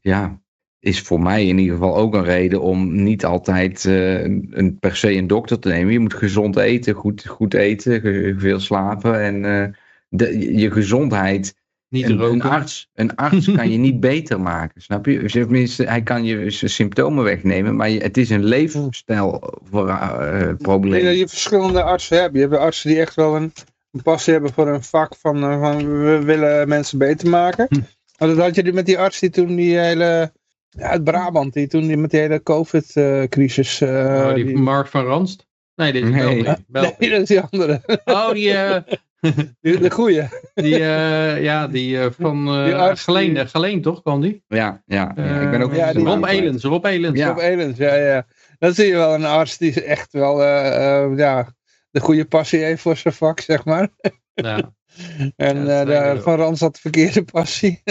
ja, is voor mij in ieder geval ook een reden om niet altijd eh, een, per se een dokter te nemen. Je moet gezond eten, goed, goed eten, veel slapen en eh, de, je gezondheid. niet Een, een, arts, een arts kan je niet <laughs> beter maken, snap je? Tenminste, hij kan je symptomen wegnemen, maar je- het is een leefstijlprobleem. Ik denk dat je verschillende artsen hebt. Je hebt artsen die echt wel een, een passie hebben voor een vak van, eh, van we willen mensen beter maken. Hm. Maar dat had je met die arts die toen die hele, ja, uit Brabant, die toen die met die hele COVID-crisis... eh, oh, die die- Mark van Ranst? Nee, dit is Nee. België. België. nee, dat is die andere. Oh, die, eh, <laughs> Die, de goeie. die, eh, ja, die eh, van eh Die arts die- Geleen, toch, kan die? Ja, ja, ja, ik ben ook Ja, die- Rob. Elens, Rob Elens. Ja. Rob Elens, ja, ja. Dan zie je wel een arts die echt wel eh, eh, ja, de goede passie heeft voor zijn vak, zeg maar. Ja. <laughs> En Ja, dat eh, de. Van Rans had de verkeerde passie.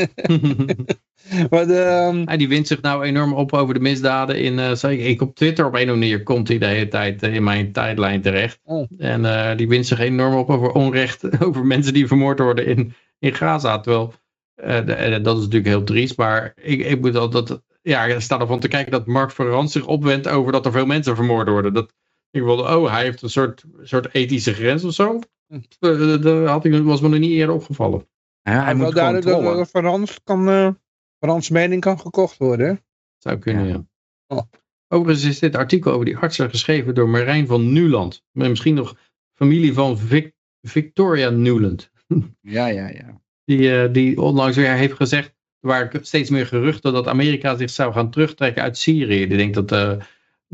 <laughs> maar de, ehm, Ja, die wint zich nou enorm op over de misdaden. In, eh, zeg ik, ik op Twitter op een of andere manier komt hij de hele tijd eh, in mijn tijdlijn terecht. Oh. En die wint zich enorm op over onrecht, <laughs> over mensen die vermoord worden in, in Gaza. Terwijl, de- dat is natuurlijk heel triest, maar ik, ik moet altijd, ja, ik sta ervan te kijken dat Mark Verrand zich opwendt over dat er veel mensen vermoord worden. Dat, ik wilde, oh, hij heeft een soort, soort ethische grens of zo. Hm. Eh, Dat had ik, was me nog niet eerder opgevallen. Ja, hij moet duidelijk dat dat Van kan, eh, Van Rans mening kan gekocht worden. Zou kunnen, Ja. ja. Oh. Overigens is dit artikel over die artsen geschreven door Marijn van Nuland. Met misschien nog familie van Vic- Victoria Nuland. <laughs> Ja, ja, ja. Die, eh, die onlangs weer heeft gezegd, er waren steeds meer geruchten dat Amerika zich zou gaan terugtrekken uit Syrië. Ik denk dat, eh,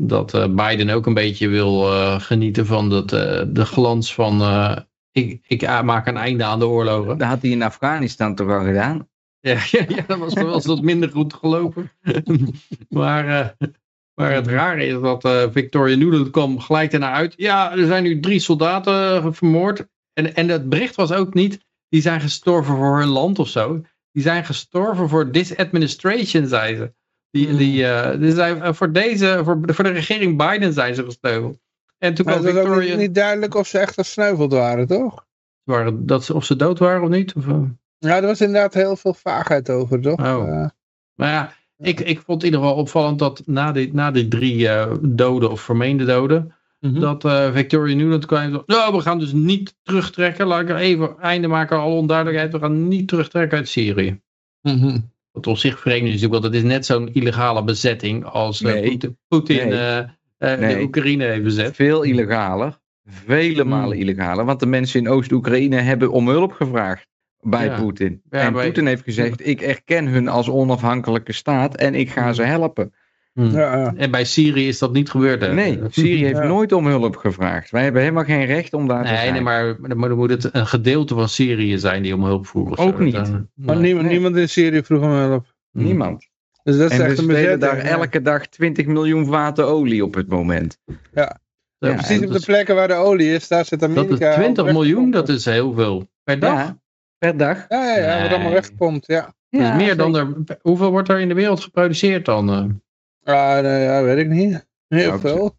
dat eh, Biden ook een beetje wil eh, genieten van dat, eh, de glans van ik, ik maak een einde aan de oorlogen. Dat had hij in Afghanistan toch al gedaan? <laughs> Ja, ja, ja dat was wel eens wat minder goed gelopen. <laughs> maar, maar het rare is dat Victoria Nuland kwam gelijk daarna uit. Ja, er zijn nu drie soldaten vermoord. En, en het bericht was ook niet, die zijn gestorven voor hun land of zo. Die zijn gestorven voor this administration, zei ze. Die, Hmm. die, eh, die zijn, eh, voor, deze, voor, voor de regering Biden zijn ze gesneuveld. En toen Maar kwam het was ook Victoria... niet, niet duidelijk of ze echt gesneuveld waren, toch? Waren, dat ze, of ze dood waren of niet? Of, eh? Ja, er was inderdaad heel veel vaagheid over, toch? Oh. Maar ja, ik, ik vond in ieder geval opvallend dat na die, na die drie eh, doden of vermeende doden, Mhm. dat Victoria Nuland kwam en zei, nou, we gaan dus niet terugtrekken. Laat ik er even einde maken aan alle onduidelijkheid. We gaan niet terugtrekken uit Syrië. Mhm. Wat op zich vreemd is natuurlijk, want het is net zo'n illegale bezetting als eh, Nee. Poetin- Nee. eh, eh, Nee. de Oekraïne heeft bezet. Veel illegaler. Vele Hmm. malen illegaler. Want de mensen in Oost-Oekraïne hebben om hulp gevraagd bij Ja. Poetin. Ja, en Poetin heeft gezegd, ik erken hun als onafhankelijke staat en ik ga ze helpen. Hm. Ja, ja. En bij Syrië is dat niet gebeurd. hè? Nee, Syrië heeft Ja. nooit om hulp gevraagd. Wij hebben helemaal geen recht om daar te Nee, zijn. nee maar, maar dan moet het een gedeelte van Syrië zijn die om hulp vroeg. Ook zo. niet. Dat, eh, Maar nee. niemand, in Syrië vroeg om hulp. Hm. Niemand. Dus dat is En echt we een spelen daar ja. elke dag 20 miljoen vaten olie op het moment. Ja, Ja, Precies op de dat plekken waar de olie is, daar zit Dat Amerika. is 20 al miljoen, dat is heel veel. Per dag? Ja, per dag. Ja, ja, ja, wordt allemaal Nee. weggepompt, ja. Dat is Ja, meer dan er, hoeveel wordt er in de wereld geproduceerd dan? Eh? Ah, nee, ja, weet ik niet. Heel Nou, veel.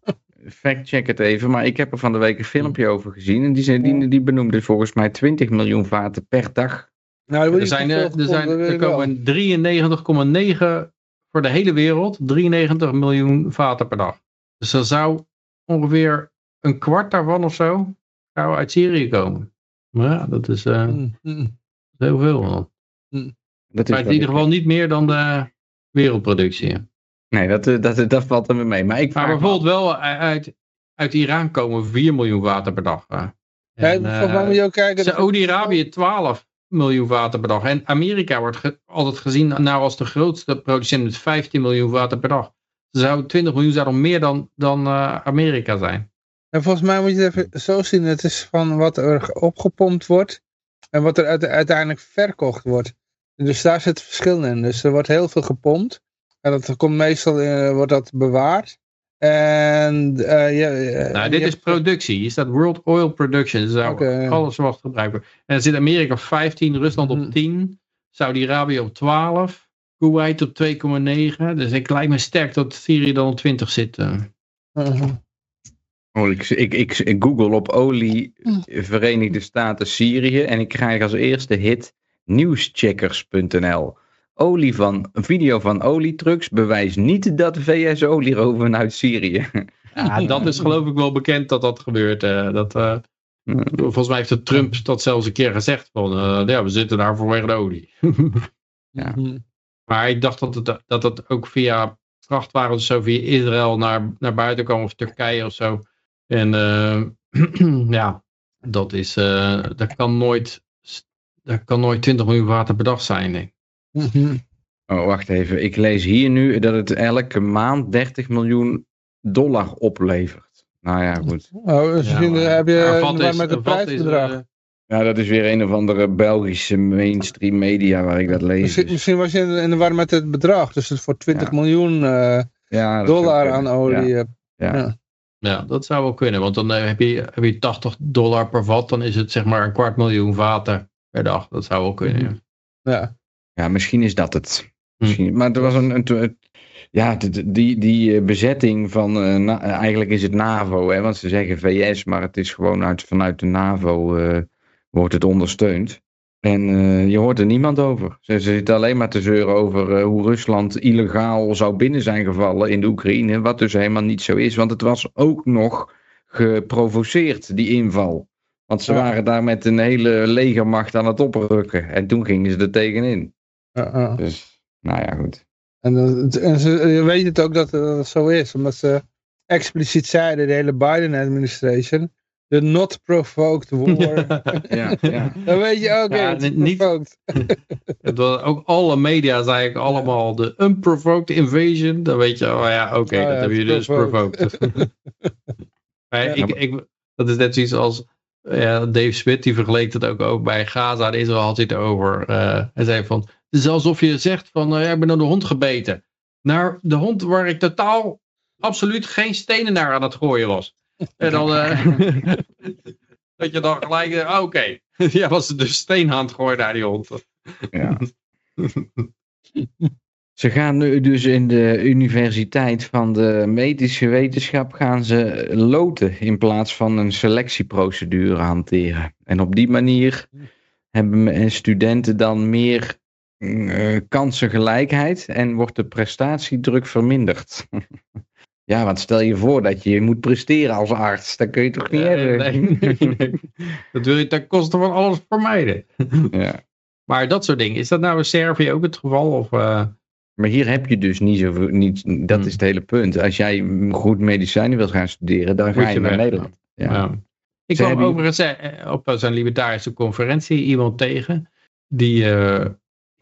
Fact check het even, maar ik heb er van de week een filmpje over gezien. En die, zijn, die, die benoemde volgens mij 20 miljoen vaten per dag. Nou, Er, er, zijn, zoveel er, zijn, er komen 93,9 voor de hele wereld, 93 miljoen vaten per dag. Dus er zou ongeveer een kwart daarvan of zo zou uit Syrië komen. Maar ja, dat is eh, Mm, mm. heel veel. Dat is Maar in ieder geval niet meer dan de wereldproductie. Nee, dat, eh, dat, dat valt er me mee. Maar ik Maar bijvoorbeeld wel uit, uit Iran komen 4 miljoen vaten per dag. eh. Ja, En, eh, moet je ook kijken. Saoedi-Arabië 12 miljoen vaten per dag. En Amerika wordt ge- altijd gezien nou als de grootste producent met 15 miljoen vaten per dag. Ze zou 20 miljoen zou nog meer dan, dan eh, Amerika zijn. En volgens mij moet je het even zo zien. Het is van wat er opgepompt wordt. En wat er uite- uiteindelijk verkocht wordt. Dus daar zit verschil in. Dus er wordt heel veel gepompt. En dat komt meestal, eh, wordt dat bewaard. En eh, ja, eh, nou, je dit is hebt- productie. Hier staat World Oil Production. Dus Oké. alles wat gebruikt wordt. En dan zit Amerika op 15, Rusland op 10, Saudi-Arabië op 12, Kuwait op 2,9. Dus ik lijkt me sterk dat Syrië dan op 20 zit. Mhm. Oh, ik, ik, ik, ik google op olie Mm. Verenigde Staten Syrië en ik krijg als eerste hit nieuwscheckers.nl. Olie van, een video van olietrucks bewijst niet dat VS olie roven uit Syrië. <laughs> Ja, dat is geloof ik wel bekend dat dat gebeurt. eh, dat, eh, volgens mij heeft de Trump dat zelfs een keer gezegd. Van, eh, ja, we zitten daar vanwege de olie. <laughs> Ja. Maar ik dacht dat het, dat het ook via vrachtwagens zo via Israël naar, naar buiten kwam. Of Turkije of zo. En <clears throat> ja, dat is, dat kan nooit, dat kan nooit 20 miljoen water per dag zijn. Nee. Mhm. Oh, wacht even. Ik lees hier nu dat het elke maand 30 miljoen dollar oplevert. Nou ja, goed. Oh, dus Ja, heb je wat is- met het is, prijsbedrag. eh, Ja, dat is weer een of andere Belgische mainstream media waar ik dat lees. Misschien, dus- misschien was je in de, in de war met het bedrag. Dus het voor 20 Ja. miljoen eh, ja, dollar aan olie. Ja, eh, ja. Ja. Ja, dat zou wel kunnen. Want dan heb, je, heb je 80 dollar per vat. Dan is het zeg maar een kwart miljoen vaten per dag. Dat zou wel kunnen. Mhm. ja. Ja. Misschien is dat het. Hm. Misschien, maar er was een, een, ja, die, die eh, bezetting van, eh, na- eigenlijk is het NAVO, hè, want ze zeggen VS, maar het is gewoon uit, vanuit de NAVO eh, wordt het ondersteund. En je hoort er niemand over. Ze, ze zitten alleen maar te zeuren over hoe Rusland illegaal zou binnen zijn gevallen in de Oekraïne, wat dus helemaal niet zo is, want het was ook nog geprovoceerd, die inval. Want ze Ja. waren daar met een hele legermacht aan het oprukken en toen gingen ze er tegenin. Ja, ja. Dus, nou ja, goed. En, dan- en ze, je weet het ook dat het zo is. Omdat ze expliciet zeiden, de hele Biden-administration. The not provoked <laughs> war. Ja, ja. Dan weet je, oké, Ja, het is niet- provoked. <laughs> Het was ook alle media zei eigenlijk allemaal de unprovoked invasion. Dan weet je, oh ja, oké, Oh ja, dat hebben jullie dus provoked. <laughs> maar Ja. ik, ik, dat is net zoiets als ja, Dave Smith, die vergeleek het ook, ook bij Gaza en Israël had hij het over. eh, hij zei van, is alsof je zegt van, eh, ja, ik ben door de hond gebeten. Naar de hond waar ik totaal, absoluut geen stenen naar aan het gooien was. En dan, eh, <laughs> dat je dan gelijk, eh, oké, <laughs> ja, was het dus steen aan het gooien naar die hond. ja. <laughs> Ze gaan nu dus in de universiteit van de medische wetenschap gaan ze loten in plaats van een selectieprocedure hanteren. En op die manier hebben studenten dan meer eh, kansengelijkheid en wordt de prestatiedruk verminderd. <laughs> ja, want stel je voor dat je moet presteren als arts. Dan kun je toch niet hebben. nee, nee, nee. Dat wil je ten koste van alles vermijden. <laughs> Ja. Maar dat soort dingen, is dat nou in Servië ook het geval? Of, eh, Maar hier heb je dus niet zoveel, niet, dat Hmm. is het hele punt. Als jij goed medicijnen wilt gaan studeren, dan Moet ga je naar weg, Nederland. Ja. Ja. Ik Ze kwam hebben- overigens eh, op zo'n libertarische conferentie iemand tegen. Die,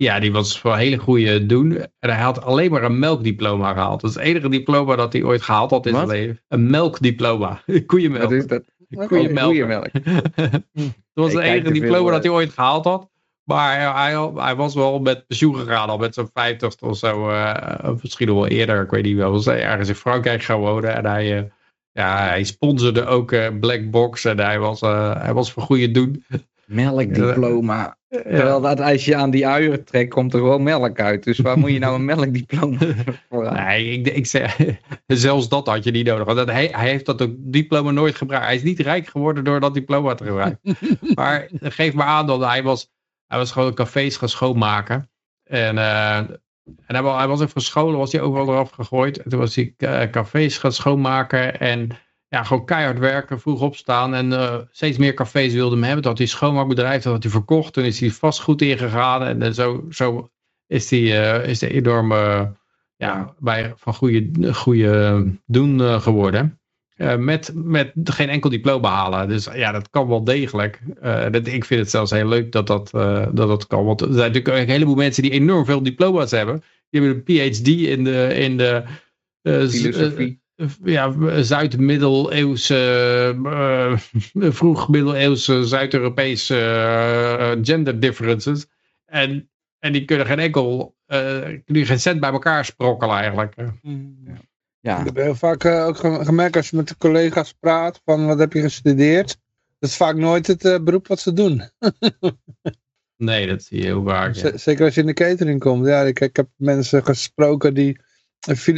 ja, die was voor een hele goede doen. En hij had alleen maar een melkdiploma gehaald. Dat is het enige diploma dat hij ooit gehaald had in zijn leven. Een melkdiploma. <laughs> Koeienmelk. Wat is dat? <laughs> Koeienmelk. Koeienmelk. <laughs> dat was het enige veel, diploma dat hij ooit gehaald had. Maar hij, hij, hij was wel met pensioen gegaan, al met zo'n 50 of zo. of misschien wel eerder, ik weet niet wel. Was hij ergens in Frankrijk gaan wonen. En hij, eh, ja, hij sponsorde ook eh, Black Box. En hij was, hij was voor goede doen. Melkdiploma. Terwijl dat als je aan die uieren trekt, komt er gewoon melk uit. Dus waar moet je nou een melkdiploma <laughs> voor aan? Nee, ik, ik zeg, <laughs> zelfs dat had je niet nodig. Want dat, hij, hij heeft dat diploma nooit gebruikt. Hij is niet rijk geworden door dat diploma te gebruiken. <laughs> maar geef maar aan dat hij was, hij was gewoon cafés gaan schoonmaken. En, eh, en hij, wa- hij was even scholen, was hij overal eraf gegooid. En toen was hij eh, cafés gaan schoonmaken en ja, gewoon keihard werken, vroeg opstaan. En eh, steeds meer cafés wilden hem hebben. Toen had hij een schoonmaakbedrijf, dat had hij verkocht. Toen is hij vastgoed ingegaan. En eh, zo, zo is hij eh, is eh, ja, bij, van goede, goede doen geworden. Met, met geen enkel diploma halen. Dus ja, dat kan wel degelijk. Dat, ik vind het zelfs heel leuk dat dat, dat, dat kan. Want er zijn natuurlijk een heleboel mensen die enorm veel diploma's hebben. Die hebben een PhD in de, in de Filosofie. Eh, ja, Zuid-middeleeuwse, eh, vroeg-middeleeuwse, Zuid-Europese eh, gender differences. En, en die kunnen geen enkel, eh, die geen cent bij elkaar sprokkelen eigenlijk. Ja, Ik heb heel vaak eh, ook ge- gemerkt als je met de collega's praat van wat heb je gestudeerd. Dat is vaak nooit het eh, beroep wat ze doen. <laughs> Nee, dat zie je heel vaak. ja. Zeker als je in de catering komt. Ja, ik, ik heb mensen gesproken die, eh,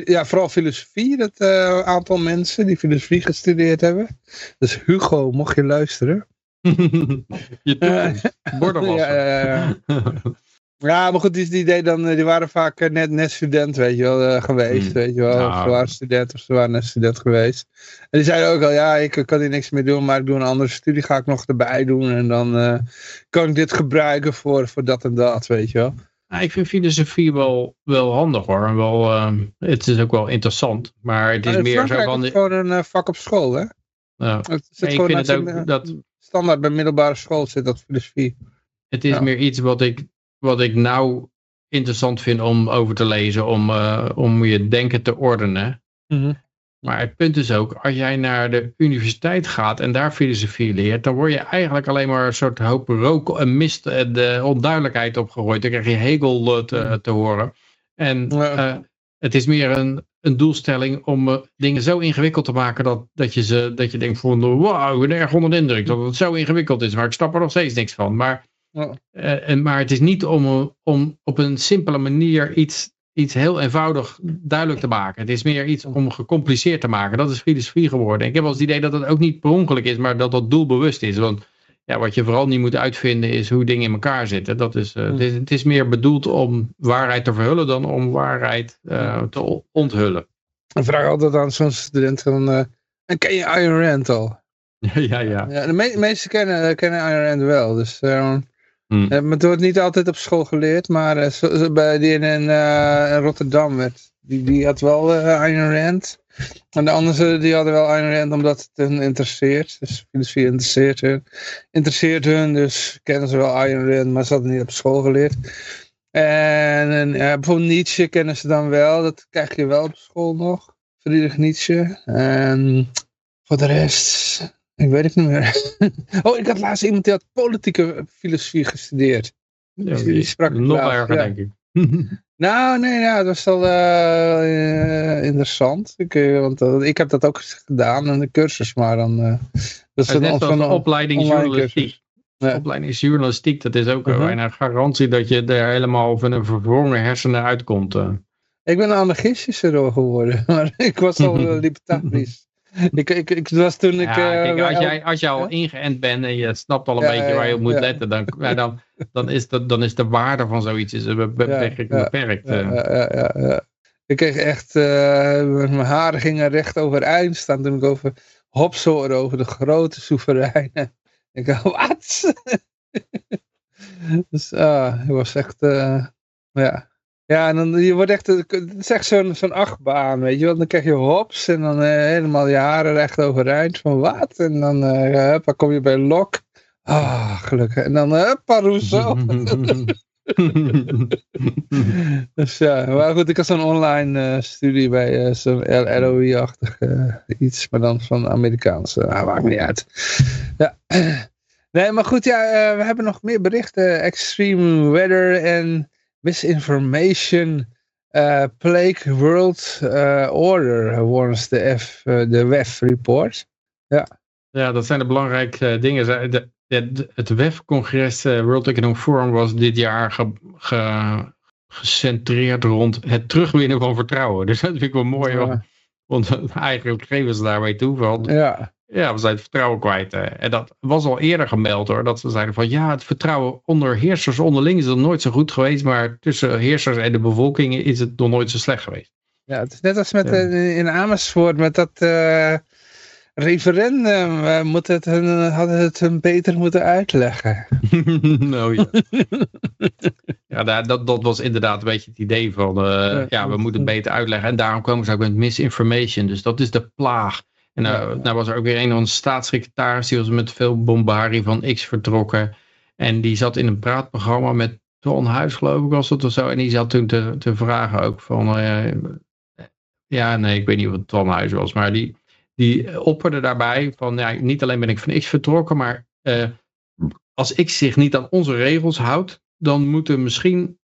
ja, vooral filosofie, dat eh, aantal mensen die filosofie gestudeerd hebben. Dus Hugo, mocht je luisteren. <laughs> je toekomst. <laughs> Was ja, ja, maar goed, die, die, deed dan, eh, die waren vaak eh, net, net student, weet je wel, eh, geweest, Hmm. weet je wel. Of ze waren student of ze waren net student geweest. En die zeiden ook al, ja, ik eh, kan hier niks meer doen, maar ik doe een andere studie, ga ik nog erbij doen. En dan eh, kan ik dit gebruiken voor, voor dat en dat, weet je wel. Nou, ik vind filosofie wel, wel handig hoor. En wel, eh, het is ook wel interessant. Maar het is in meer zo van... is het de- gewoon een eh, vak op school, hè? nou, Het zit ik vind het ook zo- dat... standaard bij middelbare school zit dat filosofie. Het is Ja. meer iets wat ik, wat ik nou interessant vind om over te lezen. Om, eh, om je denken te ordenen. Maar het punt is ook, als jij naar de universiteit gaat en daar filosofie leert, dan word je eigenlijk alleen maar een soort hoop rook en mist en de onduidelijkheid opgegooid. Dan krijg je Hegel eh, te, te horen. En Ja. eh, het is meer een, een doelstelling om eh, dingen zo ingewikkeld te maken dat, dat, je, ze, dat je denkt van, wauw, ik ben erg onder de indruk dat het zo ingewikkeld is, maar ik snap er nog steeds niks van. Maar, Ja. eh, en, maar het is niet om, om op een simpele manier iets, iets heel eenvoudig duidelijk te maken. Het is meer iets om gecompliceerd te maken. Dat is filosofie geworden. En ik heb wel eens het idee dat het ook niet per ongeluk is, maar dat dat doelbewust is. Want ja, wat je vooral niet moet uitvinden is hoe dingen in elkaar zitten. Dat is, eh, het, is, het is meer bedoeld om waarheid te verhullen dan om waarheid eh, te o- onthullen. Ik vraag altijd aan zo'n student van, en ken je Ayn Rand al? <laughs> ja, ja. Ja, de me meesten kennen, kennen Ayn Rand wel. Dus, eh, Hmm. eh, maar het wordt niet altijd op school geleerd. Maar eh, bij die in, eh, in Rotterdam werd. Die, die had wel eh Ayn Rand. En de anderen die hadden wel Ayn Rand omdat het hen interesseert. Dus filosofie interesseert hun. Interesseert hun, dus kennen ze wel Ayn Rand. Maar ze hadden niet op school geleerd. En, en bijvoorbeeld Nietzsche kennen ze dan wel. Dat krijg je wel op school nog. Friedrich Nietzsche. En voor de rest, ik weet het niet meer. <laughs> oh, ik had laatst iemand die had politieke filosofie gestudeerd. Ja, Die- die sprak nog erger, ja. denk ik. <laughs> Nou, nee, nou, dat was wel eh, interessant. Ik, eh, want eh, ik heb dat ook gedaan, een cursus, maar dan... eh dat is een, van opleiding journalistiek. Ja. Opleiding journalistiek, dat is ook Mhm. bijna een garantie dat je er helemaal van een verwrongen hersenen uitkomt. Ik ben een anarchistische door geworden, <laughs> maar ik was al libertarisch. <laughs> ik, ik, ik was toen ik... Ja, eh, kijk, als, jij, als je al ingeënt bent en je snapt al een beetje waar je op moet letten, dan, ja, dan, dan, is de, dan is de waarde van zoiets is beperkt. ja, beperkt Ja, ja, ja, ja, ja. Ik kreeg echt, eh, mijn haren gingen recht overeind staan toen ik over hoorde, over de grote soevereinen. <laughs> Ik dacht, wat? <laughs> dus ah, was echt, eh, ja. Ja, en dan, je wordt echt, het is echt zo'n zo'n achtbaan, weet je wel. Dan krijg je Hobbes en dan eh, helemaal je haren recht overeind, van wat? En dan, eh huppa, kom je bij Locke. Ah, gelukkig. En dan, huppa, Rousseau. <laughs> <laughs> Dus ja, maar goed, ik had zo'n online eh, studie bij eh, zo'n LOE-achtig eh, iets, maar dan van Amerikaanse. Nou, maakt niet uit. Ja. <clears throat> Nee, maar goed, ja, eh, we hebben nog meer berichten. Extreme weather en misinformation. eh plague world eh, order, warns de, F, eh, de WEF report. Ja, dat zijn de belangrijke dingen. De- de- het WEF-congres, World Economic Forum, was dit jaar ge, ge- gecentreerd rond het terugwinnen van vertrouwen. <laughs> Dus dat vind ik wel mooi, want, Ja. want eigenlijk geven ze daarmee toe van, Ja, ja, we zijn het vertrouwen kwijt. En dat was al eerder gemeld hoor, dat ze zeiden van, ja, het vertrouwen onder heersers onderling is nog nooit zo goed geweest, maar tussen heersers en de bevolking is het nog nooit zo slecht geweest. ja, het is net als met, Ja. eh, in Amersfoort met dat eh, referendum. We moeten het, hun- hadden het hun beter moeten uitleggen. <laughs> nou ja. dat, dat was inderdaad een beetje het idee van, eh, Ja. ja, we moeten het beter uitleggen. En daarom komen ze ook met misinformation. Dus dat is de plaag. En nou, nou was er ook weer een van de staatssecretaris, die was met veel bombarie van X vertrokken. En die zat in een praatprogramma met Ton Huis, geloof ik was dat of zo. En die zat toen te, te vragen ook van, eh, ja, nee, ik weet niet wat Ton Huis was, maar die, die opperde daarbij van, ja, niet alleen ben ik van X vertrokken, maar eh, als X zich niet aan onze regels houdt, dan moeten misschien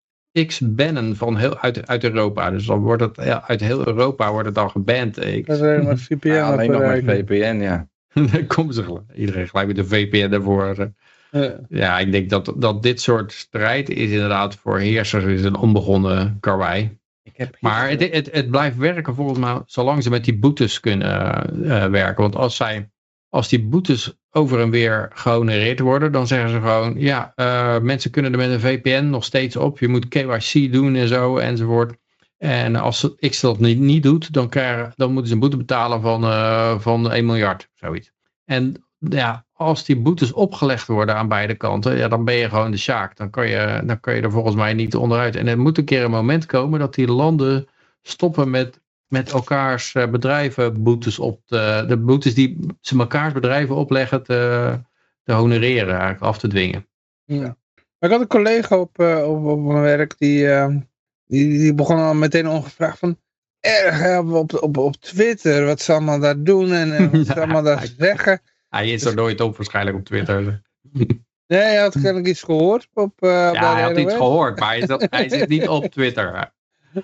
X bannen van heel, uit, uit Europa. Dus dan wordt het ja, uit heel Europa wordt het dan geband. Ik, Dat is maar VPN Ja, alleen nog met. VPN, ja. <laughs> dan komen ze gelijk- iedereen gelijk met een VPN ervoor. Ja. Ja, ik denk dat, dat dit soort strijd is inderdaad voor heersers is een onbegonnen karwei. Ik heb Maar het, het, het blijft werken volgens mij zolang ze met die boetes kunnen eh, werken. Want als, zij, als die boetes over en weer gehonoreerd worden, dan zeggen ze gewoon, ja, eh, mensen kunnen er met een VPN nog steeds op. Je moet KYC doen en zo enzovoort. En als X dat niet, niet doet, dan, krijgen, dan moeten ze een boete betalen van, eh, van 1 miljard, zoiets. En ja, als die boetes opgelegd worden aan beide kanten, ja, dan ben je gewoon de sjaak. Dan kan, je, dan kan je er volgens mij niet onderuit. En er moet een keer een moment komen dat die landen stoppen met, met elkaars eh, bedrijven boetes op te, de boetes die ze elkaars bedrijven opleggen te, te honoreren, eigenlijk af te dwingen. Ja. Maar ik had een collega op, eh, op, op mijn werk die, eh, die, die begon al meteen ongevraagd van erg hè, op, op, op Twitter wat ze allemaal daar doen en, en wat ze Ja, <laughs> allemaal daar hij- zeggen. Hij is er nooit op waarschijnlijk op Twitter. <laughs> <laughs> Nee, hij had kennelijk iets gehoord op, eh bij Ja, hij had iets gehoord, maar hij, zat, hij zit niet op Twitter.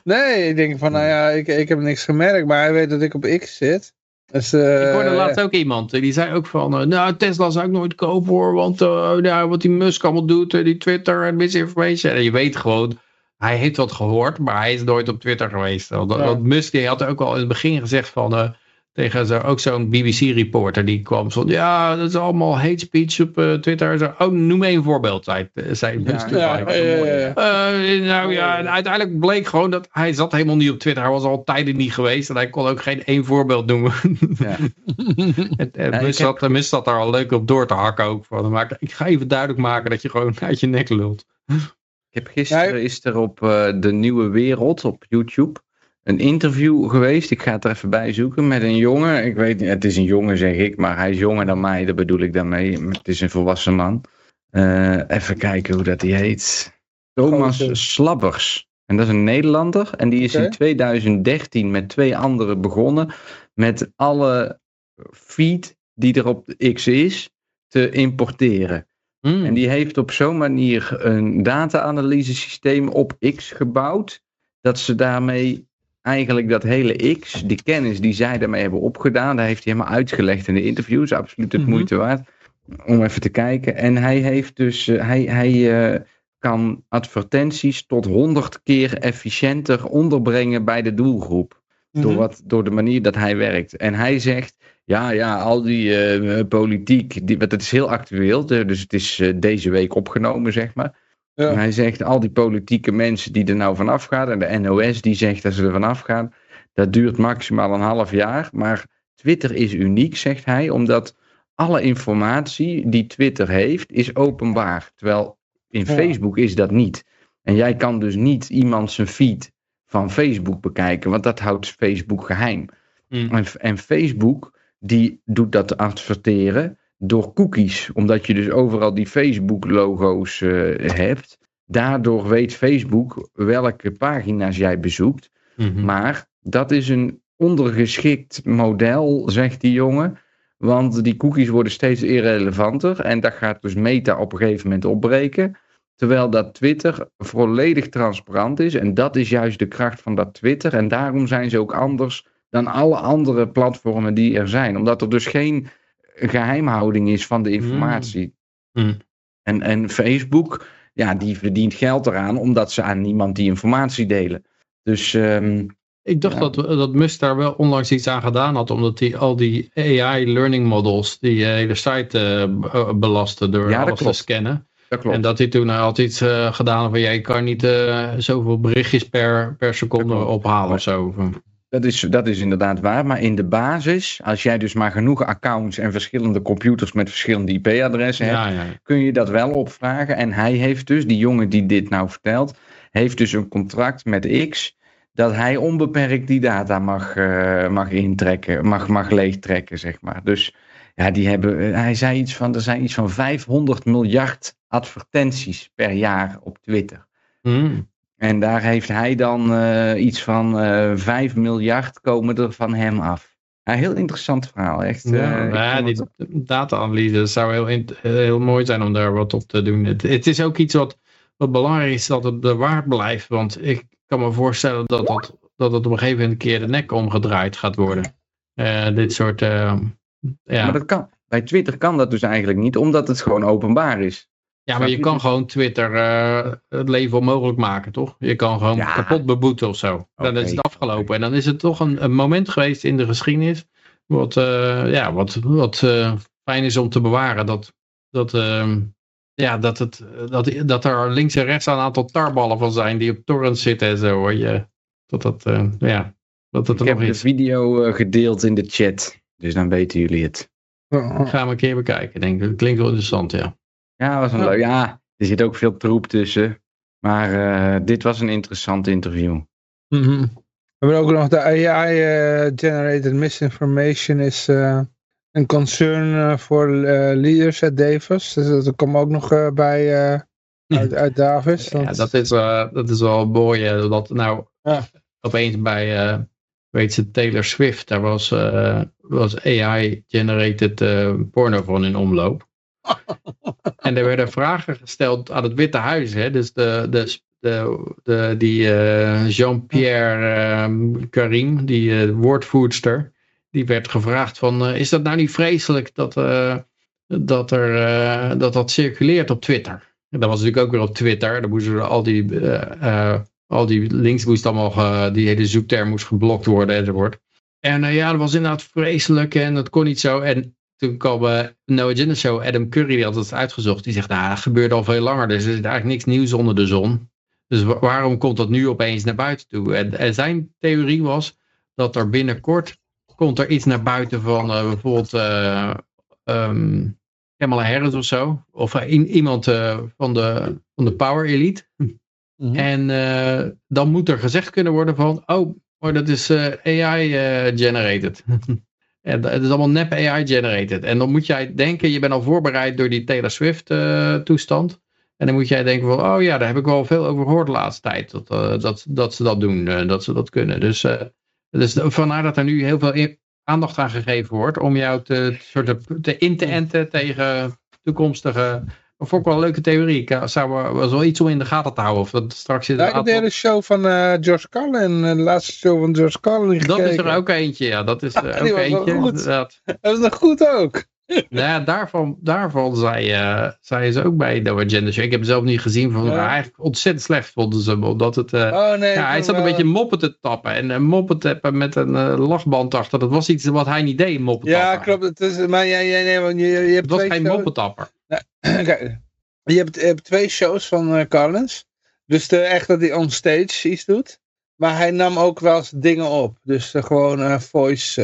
Nee, ik denk van nou ja, ik, ik heb niks gemerkt, maar hij weet dat ik op X zit. Dus, eh, Ik hoorde laatst ook iemand, eh, die zei ook van, eh, nou Tesla zou ik nooit kopen hoor, want ja, wat die Musk allemaal doet, die Twitter en misinformation. En je weet gewoon, hij heeft wat gehoord, maar hij is nooit op Twitter geweest. Want, Ja. want Musk die had ook al in het begin gezegd van, tegen zo, ook zo'n BBC-reporter die kwam van, ja, dat is allemaal hate speech op eh, Twitter. Zo, oh, noem één voorbeeld, zei, zei ja, ja, ja, ja. Eh, nou ja, en uiteindelijk bleek gewoon dat hij zat helemaal niet op Twitter. Hij was al tijden niet geweest en hij kon ook geen één voorbeeld noemen. Ja. <laughs> En, en Mus, heb- zat, Mus zat daar al leuk op door te hakken ook. Van, maar ik ga even duidelijk maken dat je gewoon uit je nek lult. Ik heb gisteren is er op eh, De Nieuwe Wereld op YouTube een interview geweest. Ik ga het er even bij zoeken met een jongen. Ik weet niet, het is een jongen zeg ik, maar hij is jonger dan mij, dat bedoel ik daarmee. Het is een volwassen man. Eh, even kijken hoe dat hij heet. Thomas. Slabbers. En dat is een Nederlander. En die is in 2013 met twee anderen begonnen. Met alle feed die er op de X is te importeren. Hmm. En die heeft op zo'n manier een data-analyse systeem op X gebouwd. Dat ze daarmee eigenlijk dat hele X, die kennis die zij daarmee hebben opgedaan, daar heeft hij helemaal uitgelegd in de interviews. Absoluut het Mhm. moeite waard om even te kijken. En hij heeft dus, eh, hij, hij eh, kan advertenties tot 100 keer efficiënter onderbrengen bij de doelgroep. Door, Mhm. wat, door de manier dat hij werkt. En hij zegt, Ja, ja, al die eh, politiek, die, want het is heel actueel, dus het is deze week opgenomen, zeg maar. Ja. En hij zegt, al die politieke mensen die er nou vanaf gaan, en de NOS die zegt dat ze er vanaf gaan, dat duurt maximaal een half jaar. Maar Twitter is uniek, zegt hij, omdat alle informatie die Twitter heeft, is openbaar. Terwijl in Ja. Facebook is dat niet. En jij kan dus niet iemand zijn feed van Facebook bekijken, want dat houdt Facebook geheim. Mm. En, en Facebook die doet dat adverteren door cookies, omdat je dus overal die Facebook-logo's eh, hebt. Daardoor weet Facebook welke pagina's jij bezoekt. Mhm. Maar dat is een ondergeschikt model, zegt die jongen. Want die cookies worden steeds irrelevanter. En dat gaat dus Meta op een gegeven moment opbreken. Terwijl dat Twitter volledig transparant is. En dat is juist de kracht van dat Twitter. En daarom zijn ze ook anders dan alle andere platformen die er zijn. Omdat er dus geen geheimhouding is van de informatie. Mm. En, en Facebook, ja, die verdient geld eraan omdat ze aan niemand die informatie delen. Dus ehm, Ik dacht Ja. dat, dat Musk daar wel onlangs iets aan gedaan had, omdat hij al die AI learning models die eh, hele site eh, be- belasten door Ja, alles te scannen. dat klopt. En dat hij toen had iets eh, gedaan van, jij kan niet eh, zoveel berichtjes per, per seconde ophalen of zo. Dat is, dat is inderdaad waar. Maar in de basis, als jij dus maar genoeg accounts en verschillende computers met verschillende IP-adressen hebt, Ja, kun je dat wel opvragen. En hij heeft dus, die jongen die dit nou vertelt, heeft dus een contract met X. Dat hij onbeperkt die data mag, eh, mag intrekken, mag, mag leegtrekken, zeg maar. Dus ja, die hebben, eh, hij zei iets van, er zijn iets van 500 miljard advertenties per jaar op Twitter. Mm. En daar heeft hij dan eh, iets van eh 5 miljard komen er van hem af. Ja, heel interessant verhaal, echt. Ja, eh, ja, die data-analyse zou heel, heel mooi zijn om daar wat op te doen. Het, het is ook iets wat, wat belangrijk is dat het bewaard blijft. Want ik kan me voorstellen dat, dat, dat het op een gegeven moment een keer de nek omgedraaid gaat worden. Dit soort... eh, ja. Maar dat kan, bij Twitter kan dat dus eigenlijk niet, omdat het gewoon openbaar is. Ja, maar je kan gewoon Twitter eh, het leven onmogelijk maken, toch? Je kan gewoon Ja. kapot beboeten of zo. Dan is het afgelopen. En dan is het toch een, een moment geweest in de geschiedenis... wat, eh, ja, wat, wat eh, fijn is om te bewaren. Dat, dat, ehm, ja, dat, het, dat, dat er links en rechts een aantal tarballen van zijn... die op torrents zitten en zo. Hoor. Je, dat dat, ja, dat het er Ik heb de video gedeeld in de chat, dus dan weten jullie het. Ik ga hem een keer bekijken, denk ik. Dat klinkt wel interessant, ja. Ja, was een Ja. leuk. Ja, er zit ook veel troep tussen. Maar eh, dit was een interessant interview. Mhm. We hebben ook nog de AI-generated misinformation is eh, een concern eh, voor eh, leaders at Davis. Dus dat komt ook nog eh, bij eh, uit, uit Davis. Ja, Want- dat is, eh, dat is wel mooi. eh, dat nou Ja. opeens bij, eh, weet ze, Taylor Swift, daar was, eh, was AI-generated eh, porno van in omloop. En er werden vragen gesteld aan het Witte Huis. Hè? Dus de, de, de, de, die eh, Jean-Pierre eh, Karim, die eh, woordvoerster, die werd gevraagd van, eh, is dat nou niet vreselijk dat, dat, er, dat dat circuleert op Twitter? En dat was natuurlijk ook weer op Twitter. Dan moesten al die, al die links moest allemaal, die hele zoekterm moest geblokt worden enzovoort. En ja, dat was inderdaad vreselijk en dat kon niet zo. En toen kwam eh No Agenda Show, Adam Curry, die had het uitgezocht. Die zegt, nou, dat gebeurt al veel langer, dus er is eigenlijk niks nieuws onder de zon. Dus wa- waarom komt dat nu opeens naar buiten toe? En, en zijn theorie was dat er binnenkort komt er iets naar buiten van eh, bijvoorbeeld eh ehm, Kamala Harris of zo. Of eh, i- iemand van, de, van de Power Elite. Mhm. En dan moet er gezegd kunnen worden van, oh, maar dat is AI-generated. <laughs> en het is allemaal nep AI-generated. En dan moet jij denken, je bent al voorbereid door die Taylor Swift-toestand. en dan moet jij denken van, oh ja, daar heb ik wel veel over gehoord de laatste tijd. Dat, eh, dat, dat ze dat doen, eh, dat ze dat kunnen. Dus, eh, dus vandaar dat er nu heel veel aandacht aan gegeven wordt. Om jou te, te in te enten tegen toekomstige... Dat vond ik wel een leuke theorie. Ik eh, zou was wel iets om in de gaten te houden. Of dat straks Ja, ik heb inderdaad... de hele show van eh, George Carlin, eh, de laatste show van George Carlin Dat is er ook eentje, ja. Dat is <laughs> er ook eentje. goed. <laughs> Dat is nog goed ook. Nou ja, daarvan, daarvan zei, zei ze ook bij de Agenda Show. Ik heb het zelf niet gezien. Van, Ja. Eigenlijk ontzettend slecht vonden ze hem. Omdat het... Oh nee. ja, hij zat een beetje moppen te tappen. En uh, moppen tappen met een lachband achter. Dat was iets wat hij niet deed, moppen Ja, klopt. Het is, maar jij, jij, nee, want je, je hebt Het was geen shows- moppetapper. <clears throat> Kijk, je hebt, je hebt twee shows van eh Collins. Dus de, echt dat hij on stage iets doet. Maar hij nam ook wel eens dingen op. Dus eh, gewoon eh, voice.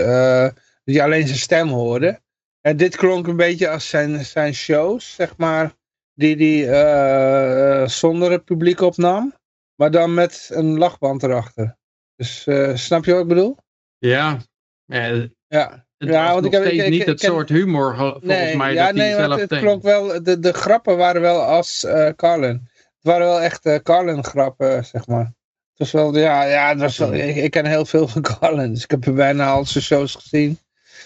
dat je alleen zijn stem hoorde. En dit klonk een beetje als zijn, zijn shows, zeg maar. Die hij zonder het publiek opnam. Maar dan met een lachband erachter. Dus snap je wat ik bedoel? Ja. ja Ja. Het Ja, want ik heb- steeds ik- niet ik het soort humor, ge- volgens mij, ja, dat hij nee, want zelf het denkt. klonk wel, de, de grappen waren wel als eh Carlin. Het waren wel echt eh Carlin grappen, zeg maar. Het was wel, ja, ja het was wel, ik, ken heel veel van <laughs> Carlin, dus ik heb bijna al zijn shows gezien.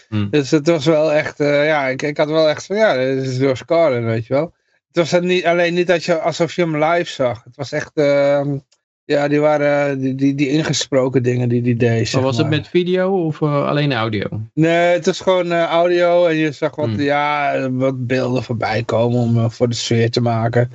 Hmm. Dus het was wel echt, eh, ja, ik, ik had wel echt van, ja, dit is door Carlin, weet je wel. Het was niet, alleen niet dat je, alsof je hem live zag. Het was echt, ehm, ja, die waren, die, die, die ingesproken dingen die die deed, Maar was het met video of eh, alleen audio? Nee, het is gewoon eh, audio en je zag wat, Hmm. ja, wat beelden voorbij komen om eh, voor de sfeer te maken.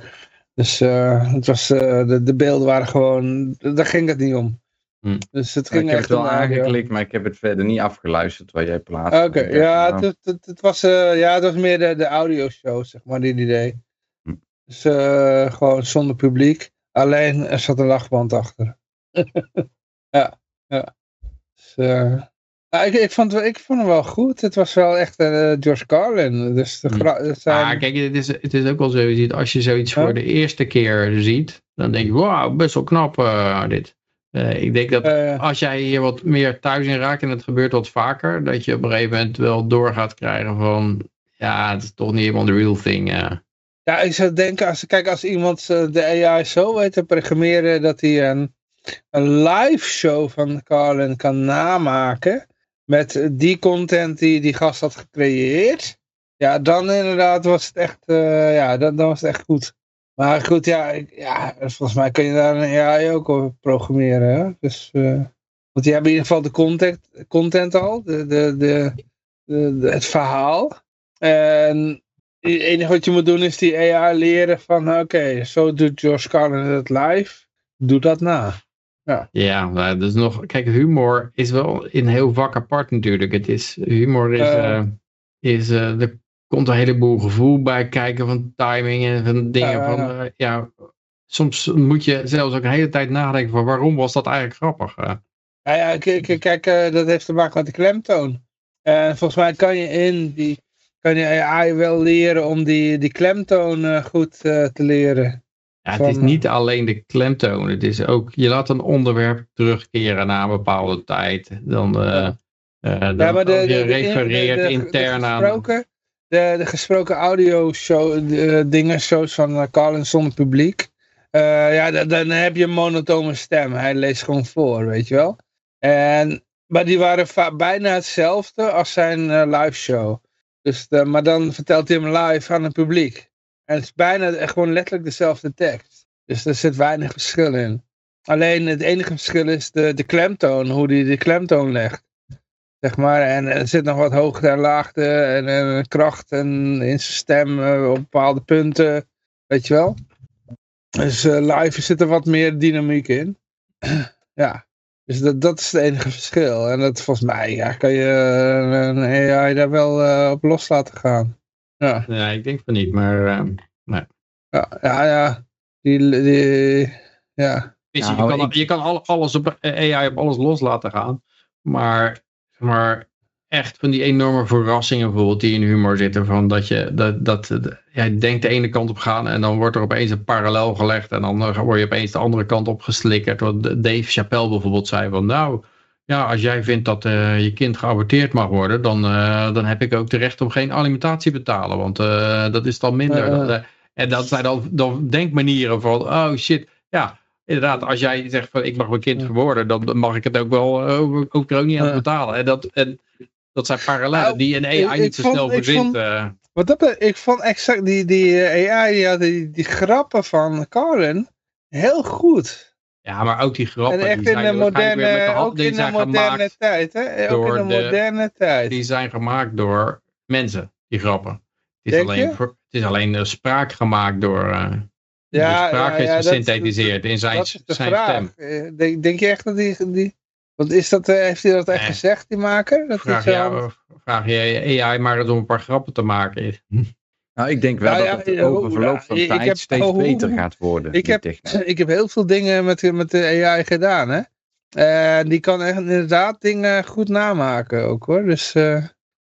Dus eh, het was, eh, de, de beelden waren gewoon, daar ging het niet om. Hmm. Dus het ik ging heb echt het wel audio. aangeklikt, maar ik heb het verder niet afgeluisterd waar jij plaatst. Oké, Ik ja, nou, het, het, het was, eh, ja, het was meer de, de audioshow, zeg maar, die die deed. Hm. Dus eh, gewoon zonder publiek. Alleen er zat een lachband achter. <laughs> ja, ja. Dus, eh, ja, ik, ik, vond, ik vond hem wel goed. Het was wel echt eh, George Carlin. Dus de het zijn, Maar kijk, het is, het is ook wel zo, je ziet, als je zoiets voor de eerste keer ziet, dan denk je, wauw, best wel knap eh, dit. Ik denk dat als jij hier wat meer thuis in raakt, en het gebeurt wat vaker, dat je op een gegeven moment wel door gaat krijgen van, ja, het is toch niet helemaal de real thing. Ja, ik zou denken, als, kijk, als iemand eh, de AI zo weet te programmeren dat hij een, een live show van Carlin kan namaken met die content die die gast had gecreëerd, ja, dan inderdaad was het echt, eh, ja, dan, dan was het echt goed. Maar goed, ja, ja, volgens mij kun je daar een AI ook op programmeren, hè? Dus, eh, want die hebben in ieder geval de content, content al, de, de, de- de- het verhaal. En het enige wat je moet doen is die AI leren van oké, zo doet George Carlin het live. Doe dat na. Ja, dat is nog, kijk, humor is wel een heel vak apart natuurlijk. Het is, humor is, Eh. eh, is eh, er komt een heleboel gevoel bij kijken van timing en van dingen Ja, ja, van, ja. ja, soms moet je zelfs ook een hele tijd nadenken van waarom was dat eigenlijk grappig. Ja, ja, kijk, eh, dat heeft te maken met de klemtoon. En volgens mij kan je in die kan je AI wel leren om die, die klemtoon eh, goed eh, te leren. Ja, het is Van, niet alleen de klemtoon. Het is ook, je laat een onderwerp terugkeren na een bepaalde tijd. Dan, eh eh, dan Ja, maar de, je refereert de- de- intern aan... gesproken, de, de gesproken audio show, de, dingen, shows van uh, Carlin zonder publiek. Eh, ja, dan, dan heb je een monotone stem. Hij leest gewoon voor, weet je wel. En, maar die waren bijna hetzelfde als zijn eh, live show. Dus, de- maar dan vertelt hij hem live aan het publiek. En het is bijna gewoon letterlijk dezelfde tekst. Dus er zit weinig verschil in. Alleen het enige verschil is de, de klemtoon, hoe hij de klemtoon legt. Zeg maar, en er zit nog wat hoogte en laagte en, en kracht en in zijn stem eh, op bepaalde punten. Weet je wel? Dus eh, live zit er wat meer dynamiek in. <clears throat> ja, dus dat, dat is het enige verschil. En dat volgens mij ja, kan je eh, een AI daar wel eh, op los laten gaan. Ja, Nee, ik denk van niet, maar... eh, ja, ja. ja. Die, die, ja. Je Nou, kan, ik- je kan al- alles op AI op alles los laten gaan. Maar, maar echt van die enorme verrassingen bijvoorbeeld die in humor zitten. Van dat je, dat, dat, dat- jij denkt de ene kant op gaan en dan wordt er opeens een parallel gelegd. En dan eh, word je opeens de andere kant op geslikkerd. Wat Dave Chappelle bijvoorbeeld zei van nou... Ja, als jij vindt dat eh, je kind geaborteerd mag worden, dan, eh, dan heb ik ook de recht om geen alimentatie te betalen. Want eh, dat is dan minder. Eh, eh. Dat, eh, en dat zijn dan, dan denkmanieren van, oh shit, ja, inderdaad, als jij zegt van ik mag mijn kind verwoorden, dan mag ik het ook wel eh, ook, ook er ook niet aan betalen. En dat, en dat zijn parallellen Nou, die een AI ik- niet zo snel verzint. eh. Wat dat, ik vond exact die, die eh, AI, die, die, die grappen van Carlin heel goed. ja, maar ook die grappen, En echt die in zijn de moderne, ook die in de moderne tijd, hè? Ook door in de de- moderne tijd. die zijn gemaakt door mensen. die grappen. Het is Denk alleen, je? het is alleen eh, spraak gemaakt door... eh de spraak is dat- gesynthetiseerd in zijn, dat is de zijn vraag. stem. Denk, denk je echt dat die... die want is dat, eh, heeft hij dat echt Nee. gezegd, die maker? Dat Vraag, zo- jou, vraag je AI maar eens om een paar grappen te maken. <laughs> Nou, ik denk wel Nou dat ja, het ja, over verloop van ja, tijd heb- steeds oh, beter gaat worden. ik die heb- techniek. ik heb heel veel dingen met, met de AI gedaan, hè. En die kan echt inderdaad dingen goed namaken ook, hoor. Dus eh,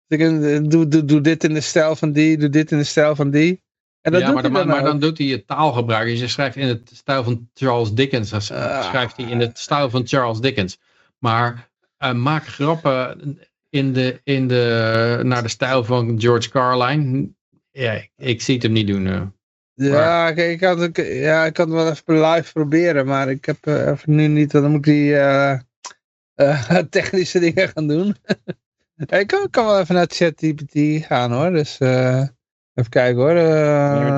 ik eh, doe, doe, doe dit in de stijl van die, doe dit in de stijl van die. En dat ja, doet maar, dan, hij dan, maar dan doet hij het taalgebruik. Dus je schrijft in het stijl van Charles Dickens. Dan Ah. schrijft hij in het stijl van Charles Dickens. Maar eh, maak grappen in de, in de, naar de stijl van George Carline. Ja, ik, zie het hem niet doen. eh. Ja, ik, ik, had, ik, ja, ik kan het wel even live proberen, maar ik heb eh, even nu niet, dan moet ik die <laughs> technische dingen gaan doen. <laughs> ik kan, kan wel even naar ChatGPT gaan hoor, dus eh, even kijken hoor.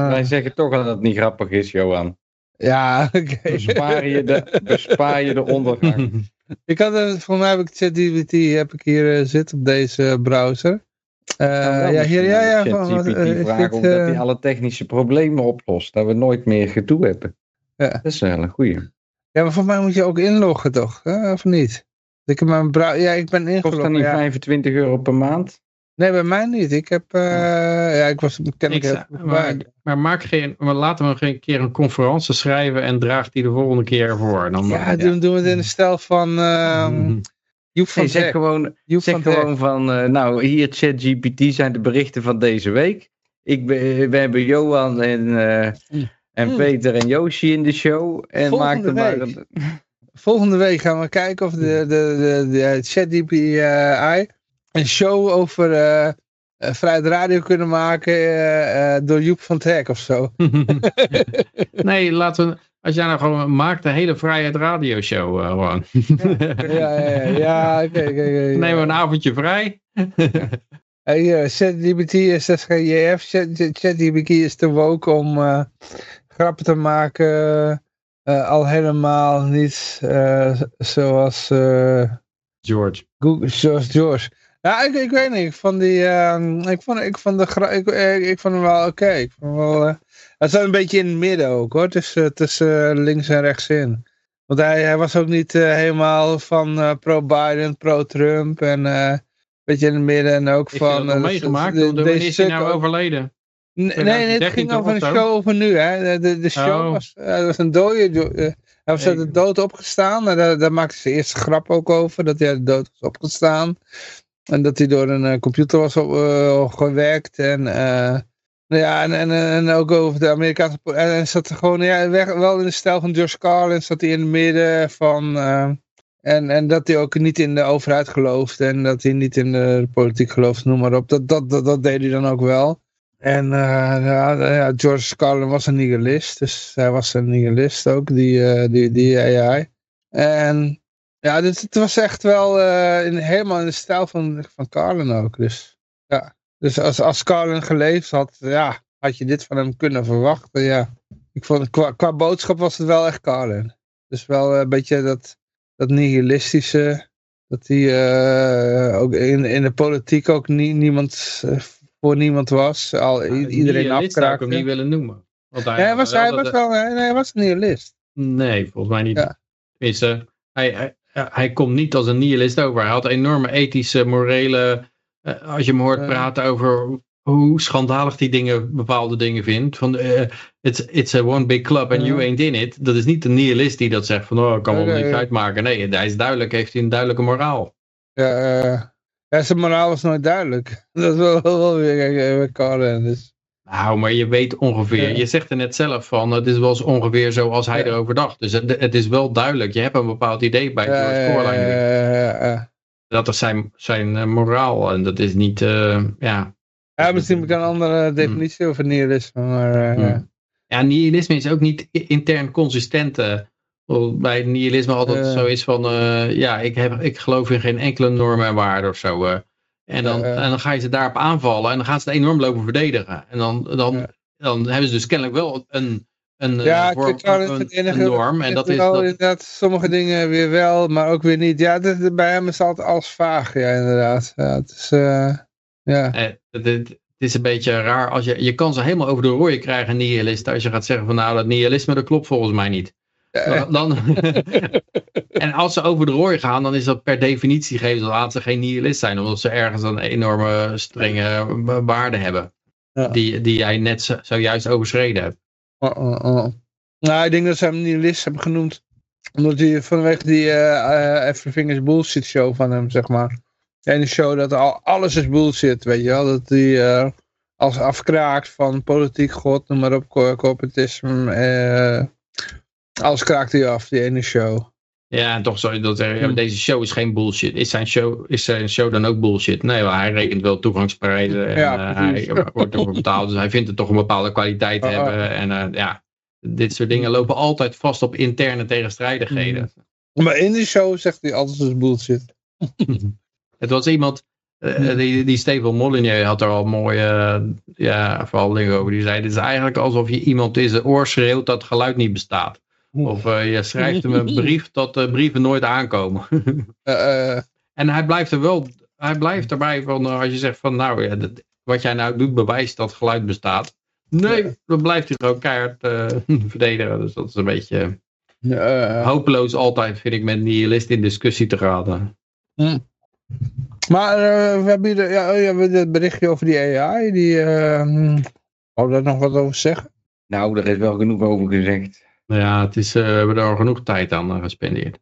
Wij zeggen toch dat het niet grappig is, Johan. ja, <laughs> oké. Bespaar je de, bespaar je de ondergang. Ik had, eh, volgens mij heb ik ChatGPT heb ik hier eh, zitten op deze browser. Eh, Nou, ja, hier, ja, ja. ChatGPT eh, vragen omdat eh, hij alle technische problemen oplost. Dat we nooit meer gedoe hebben. Ja. Dat is wel een goeie. ja, maar volgens mij moet je ook inloggen toch, hè? of niet? Ik heb mijn browser, ja, ik ben Kost ingelogd. dat niet ja. 25 euro per maand? Nee, bij mij niet. Ik heb, eh, ja, ik was, ken ik heel goed maar, maar, maak geen, maar laten we een keer een conferentie schrijven en draag die de volgende keer voor. Dan, Ja, doen, doen we het in de stijl van ehm Mhm. Joep van Nee, zeg gewoon, Joep zeg van gewoon van, eh, nou hier ChatGPT zijn de berichten van deze week. Ik ben, we hebben Johan en, eh, Mm. en Mm. Peter en Yoshi in de show. En maak er maar een, Volgende week gaan we kijken of de, de, de, de ChatGPT een show over eh, Vrijheid Radio kunnen maken eh, door Joep van Hek of zo. <laughs> nee, laten we, als jij nou gewoon maakt de hele Vrijheid Radio Show gewoon. ja, ja, ja, ja oké, oké, oké. Neem een avondje vrij. <laughs> Hey, ChatGPT is SGJF. Chat- ChatGPT is te woke om grappen te maken. al helemaal niet zoals George. Google, zoals George. Ja, ik, ik weet niet. Ik vond die, ehm, ik vond, ik vond de, ik, ik, ik vond hem wel oké. Ik vond hem wel, eh, hij zat een beetje in het midden ook hoor, tussen, tussen eh, links en rechts in. Want hij, hij was ook niet eh, helemaal van eh, pro-Biden, pro-Trump en eh, een beetje in het midden en ook van... dat nog eh, meegemaakt? de- Wanneer deze is hij nou overleden? Nee, nee, het 2013 ging over een show over nu, hè. De, de, de show Oh. was, eh, was een dode... eh, hij was uit de Ik- dood opgestaan. En daar, daar maakte ze eerst grap ook over, dat hij uit de dood was opgestaan. En dat hij door een eh, computer was op, eh, gewerkt. En, eh, nou ja, en, en, en ook over de Amerikaanse... En, zat er gewoon ja, wel in de stijl van George Carlin, zat hij in het midden van... en, en dat hij ook niet in de overheid gelooft en dat hij niet in de politiek gelooft, noem maar op. Dat, dat, dat, dat deed hij dan ook wel. En ja, ja, George Carlin was een nihilist, dus hij was een nihilist ook, die, die, die AI. En ja, dus het was echt wel eh, in, helemaal in de stijl van, van Carlin ook. Dus, ja. dus als, als Carlin geleefd had, ja, had je dit van hem kunnen verwachten. Ja. Ik vond, qua, qua boodschap was het wel echt Carlin. Dus wel een beetje dat, dat nihilistische, dat hij eh, ook in, in de politiek ook nie, niemand, eh, voor niemand was. Al, iedereen Nihilist zou ik hem afkraakte. niet willen noemen. Want Ja, hij was, hij was wel nee, hij was een nihilist. Nee, volgens mij niet. Ja. Tenminste, hij, hij, hij komt niet als een nihilist over. Hij had enorme ethische, morele... eh, als je hem hoort praten over hoe schandalig die dingen, bepaalde dingen vindt. Van, eh, it's, it's a one big club and you ain't in it. Dat is niet een nihilist die dat zegt van, oh, ik kan wel niks uitmaken. Nee, hij is duidelijk, heeft hij een duidelijke moraal. Ja, eh, ja, zijn moraal was nooit duidelijk. <laughs> Dat is wel, wel weer Carlin. Dus. Nou, maar je weet ongeveer. Ja. Je zegt er net zelf van, het is wel eens ongeveer zoals hij Ja. erover dacht. Dus het, het is wel duidelijk. Je hebt een bepaald idee bij George ja. Dat is zijn, zijn eh, moraal. En dat is niet, eh, ja... Ja, misschien heb ik een andere definitie over nihilisme, maar eh, Hmm. ja. Nihilisme is ook niet intern consistent. bij nihilisme altijd zo is van, ja, ik, heb, ik geloof in geen enkele norm en waarde of zo. En, dan, Ja, en dan ga je ze daarop aanvallen en dan gaan ze het enorm lopen verdedigen. En dan, dan, Ja. dan hebben ze dus kennelijk wel een, een, eh, Ja, ik vorm- vind een, het enige... een norm. En dat is dat, inderdaad sommige dingen weer wel, maar ook weer niet. Ja, dat, bij hem is altijd alles vaag, ja, inderdaad. Ja, het is, eh, ja. eh, het, het- is een beetje raar. Als je, je kan ze helemaal over de rooien krijgen, nihilisten. Als je gaat zeggen van nou, dat nihilisme, dat klopt volgens mij niet. Dan, dan- <laughs> en als ze over de rooi gaan, dan is dat per definitie geven ze aan ze geen nihilist zijn. Omdat ze ergens een enorme strenge waarde hebben. Ja. Die, die jij net zo- zojuist overschreden hebt. Oh, oh, oh. Nou, ik denk dat ze hem niet list hebben genoemd. Omdat hij vanwege die eh eh, Everything is Bullshit show van hem, zeg maar. En de show dat al, alles is bullshit, weet je wel. Dat hij eh, als afkraakt van politiek, god, noem maar op, co- corporatisme. eh alles kraakt hij af, die ene show. Ja, en toch zou je dat zeggen, ja, maar deze show is geen bullshit. Is zijn show, is zijn show dan ook bullshit? Nee, maar hij rekent wel toegangsprijzen en Ja, eh, hij <laughs> wordt ervoor betaald. Dus hij vindt het toch een bepaalde kwaliteit te Ah, ah. hebben. En eh, ja, dit soort dingen lopen altijd vast op interne tegenstrijdigheden. Maar in die show zegt hij alles is bullshit. <laughs> Het was iemand, eh, die, die Steven Molyneux had er al mooie eh, ja, verhandelingen over. Die zei, het is eigenlijk alsof je iemand in zijn oor schreeuwt dat geluid niet bestaat. Of eh, je schrijft hem een brief <laughs> dat de brieven nooit aankomen. Eh, eh, En hij blijft er wel, hij blijft erbij van, eh, als je zegt van nou, ja, dat- wat jij nou doet bewijst dat geluid bestaat. Nee, Ja. dan blijft hij gewoon keihard eh, <laughs> verdedigen. Dus dat is een beetje eh, hopeloos altijd, vind ik, met nihilist in discussie te gaan. Maar eh, we hebben hier, ja, oh ja, dit berichtje over die AI. Die, eh, hm, wou daar nog wat over zeggen? Nou, er is wel genoeg over gezegd. Ja, het is, eh, we hebben al genoeg tijd aan eh, gespendeerd.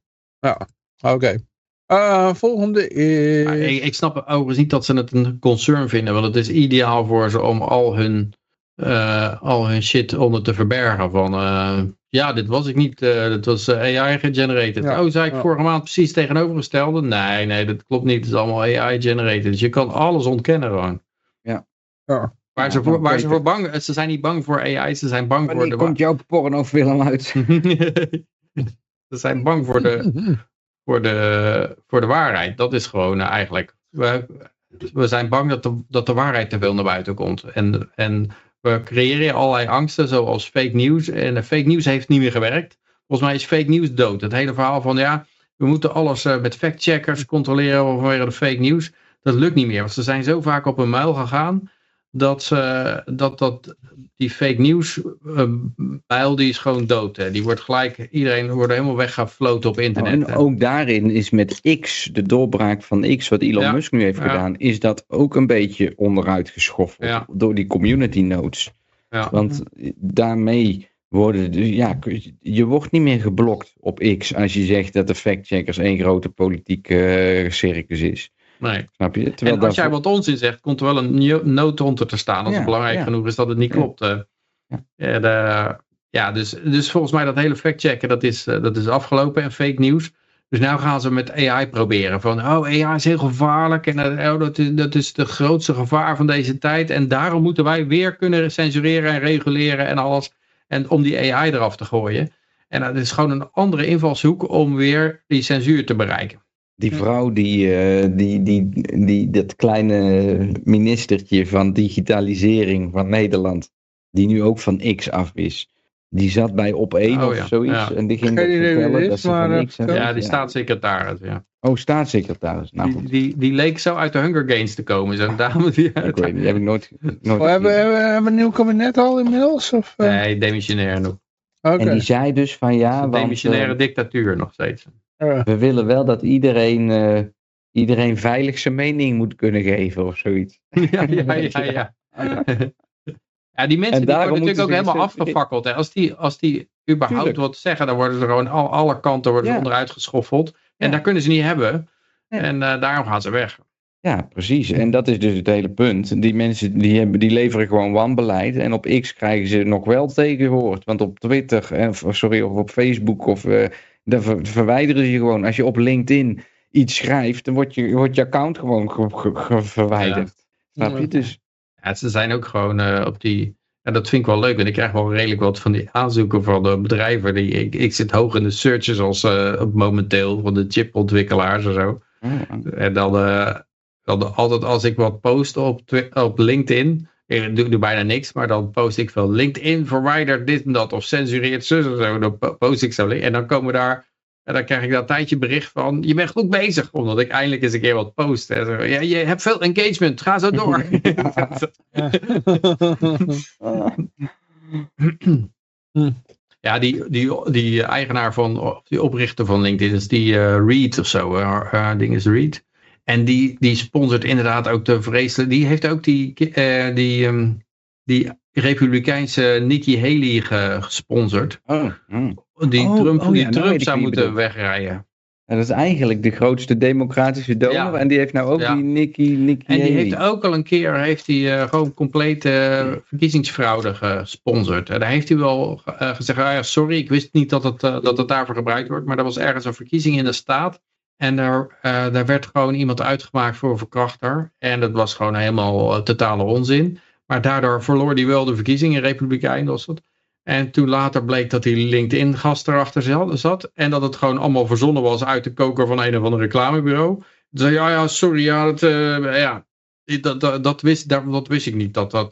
Oké. Eh, volgende is... Maar ik, ik snap overigens niet dat ze het een concern vinden, want het is ideaal voor ze om al hun, al hun shit onder te verbergen. Van ja, dit was ik niet, dit was AI generated. Ja, oh, zei ik ja. vorige maand precies tegenovergestelde? Nee, nee, dat klopt niet. Het is allemaal AI generated. Dus je kan alles ontkennen gewoon. Ja. Ja. Waar, ze voor, waar ze voor bang, ze zijn niet bang voor AI, ze zijn bang voor de komt jouw pornofilm uit? <laughs> <laughs> ze zijn bang voor de, voor de, voor de waarheid. Dat is gewoon eh, eigenlijk. We, we zijn bang dat de, dat de waarheid te veel naar buiten komt. En, en we creëren allerlei angsten, zoals fake news. En fake news heeft niet meer gewerkt. Volgens mij is fake news dood. Het hele verhaal van ja, we moeten alles eh, met factcheckers controleren vanwege de fake news. Dat lukt niet meer. Want ze zijn zo vaak op hun muil gegaan. Dat, ze, dat, dat die fake news eh, pijl die is gewoon dood. Hè. Die wordt gelijk, iedereen wordt helemaal weggefloten op Nou, internet. en hè. ook daarin is met X, de doorbraak van X, wat Elon Ja. Musk nu heeft Ja. gedaan, is dat ook een beetje onderuit geschoffeld Ja. door die community notes. Ja. Want daarmee worden, dus ja, je wordt niet meer geblokt op X als je zegt dat de factcheckers één grote politieke eh, circus is. Nee. Snap je? Terwijl En als jij wat onzin zegt, komt er wel een noot onder te staan. Als Ja, het belangrijk ja. genoeg is dat het niet Ja. klopt. eh. Ja. De- ja dus, dus volgens mij dat hele factchecken, dat is, eh, dat is afgelopen en fake nieuws. Dus nu gaan ze met AI proberen. Van, oh, AI is heel gevaarlijk. En eh, oh, dat, is, dat is de grootste gevaar van deze tijd. En daarom moeten wij weer kunnen censureren en reguleren en alles. En om die AI eraf te gooien. En dat is gewoon een andere invalshoek om weer die censuur te bereiken. Die vrouw, die, eh, die, die, die, dat kleine ministertje van digitalisering van Nederland, die nu ook van X af is, die zat bij op 1 Oh of ja, zoiets ja. en die ging Geen dat vertellen het dat is, ze maar, van X af Ja, is. die staatssecretaris. Ja. Oh, staatssecretaris. Nou Die, goed, die, die leek zo uit de Hunger Games te komen. Zo'n dame die ik weet niet, die heb ik nooit, nooit Oh, hebben, gezien. hebben, hebben we een nieuw kabinet al inmiddels? Of, eh? Nee, demissionair nog. Oké. En die zei dus van ja, want demissionaire eh, dictatuur nog steeds. We willen wel dat iedereen, eh, iedereen veilig zijn mening moet kunnen geven of zoiets. <laughs> ja, ja, <laughs> ja, ja. Ja, die mensen En die worden natuurlijk ook helemaal afgefakkeld. Hè. Als, die, als die überhaupt Tuurlijk. wat zeggen, dan worden ze gewoon al, alle kanten worden Ja. onderuit geschoffeld. En daar kunnen ze niet hebben. En eh, daarom gaan ze weg. Ja, precies. En dat is dus het hele punt. Die mensen die, hebben, die leveren gewoon wanbeleid. En op X krijgen ze nog wel tegenwoord. Want op Twitter, eh, of, sorry, of op Facebook, of, eh daar ver- verwijderen ze je gewoon. Als je op LinkedIn iets schrijft, dan wordt je, wordt je account gewoon ge- ge- ge- verwijderd. Snap je? Ja. Dus Ja, ze zijn ook gewoon eh, op die... En dat vind ik wel leuk, want ik krijg wel redelijk wat van die aanzoeken van de bedrijven. Die, ik, ik zit hoog in de searches als eh, momenteel van de chipontwikkelaars en zo. oh, En dan, eh, dan altijd als ik wat post op, op LinkedIn, ik doe, doe bijna niks, maar dan post ik van LinkedIn verwijdert dit en dat of censureert zus of zo. Dan po- post ik zo. En dan komen daar En dan krijg ik een tijdje bericht van, je bent goed bezig, omdat ik eindelijk eens een keer wat post. Hè. Zo, Ja, je hebt veel engagement, ga zo door. <laughs> ja, die, die, die eigenaar van, of die oprichter van LinkedIn is die eh, Reed of zo. ding is Reed. En die, die sponsort inderdaad ook de vreselijke, die heeft ook die, eh, die, ehm, die republikeinse Nikki Haley ge- gesponsord. Oh, mm. Die Oh, Trump, oh die ja, nou Trump weet ik zou moeten wegrijden. En dat is eigenlijk de grootste democratische donor. Ja. En die heeft nou ook Ja. die Nikki, Nikki En die Haley. heeft ook al een keer heeft hij, eh, gewoon complete eh, verkiezingsfraude gesponsord. En daar heeft hij wel gezegd, ah ja, sorry, ik wist niet dat het, dat het daarvoor gebruikt wordt. Maar er was ergens een verkiezing in de staat. En daar, eh, daar werd gewoon iemand uitgemaakt voor een verkrachter. En dat was gewoon helemaal eh, totale onzin. Maar daardoor verloor hij wel de verkiezingen, Republikein was dat. En toen later bleek dat die LinkedIn-gast erachter za- zat. En dat het gewoon allemaal verzonnen was uit de koker van een of ander reclamebureau. Zei ja, ja, sorry, ja, dat, eh, ja, dat, dat, dat, wist, dat, dat wist ik niet. Dat, dat,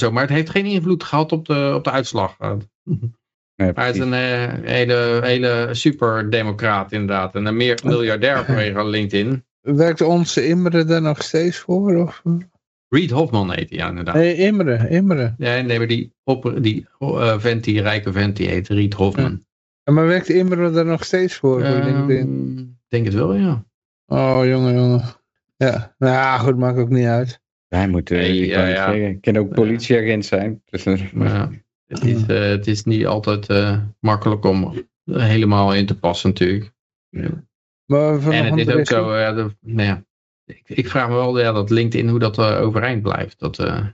zo. Maar het heeft geen invloed gehad op de, op de uitslag. <laughs> Maar hij is een eh, hele, hele super-democraat inderdaad. En een meer miljardair vanwege LinkedIn. Werkt onze Imre er nog steeds voor? Of? Reed Hofman heet hij, ja, inderdaad. Nee, Imre, Imre. Ja, nee, maar die, op, die eh, vent, die rijke vent, die heet Reed Hofman. Ja, Maar werkt Imre er nog steeds voor? voor Ehm, LinkedIn? Ik denk het wel, ja. Oh, jongen, jongen. Ja, nou ja, goed, maakt ook niet uit. Wij moeten, Nee, ik ja, ja. zeggen, ik kan ook politieagent zijn. Dus, Maar ja, het, is, eh, het is niet altijd eh, makkelijk om er helemaal in te passen natuurlijk. Maar van En het is ook zo, ja, de, nou ja, ik, ik vraag me wel, ja, dat LinkedIn, hoe dat eh, overeind blijft. Dat, eh,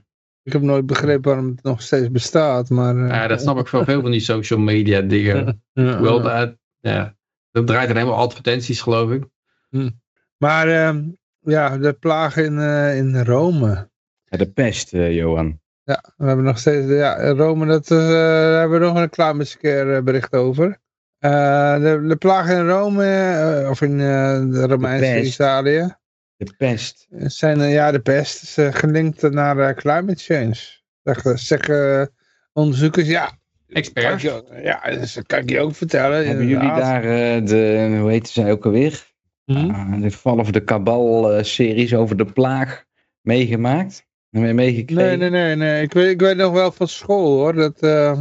Ik heb nooit begrepen waarom het nog steeds bestaat, maar... eh, ja, dat snap ik van veel van die social media dingen. <laughs> ja, Wel, ja. dat, ja, dat draait er helemaal advertenties, geloof ik. Maar ehm, ja, de plaag in, eh, in Rome. ja, de pest, eh, Johan. Ja, we hebben nog steeds... Ja, Rome, dat, eh, daar hebben we nog een keer eh, bericht over. Eh, de, de plaag in Rome, of in eh, de Romeinse pest. Italië, De pest. zijn ja, de pest is gelinkt naar eh, climate change. Zeggen, zeggen onderzoekers, ja, kan ik Expert. je, ook- ja, dus dat kan ik je ook vertellen. Hebben jullie daar eh, de, hoe heet zij ook alweer? Hm? Ah, de Fall of the Cabal eh, series over de plaag meegemaakt? Meegekregen? Nee, nee, nee, nee. Ik weet, ik weet nog wel van school hoor. Dat, eh,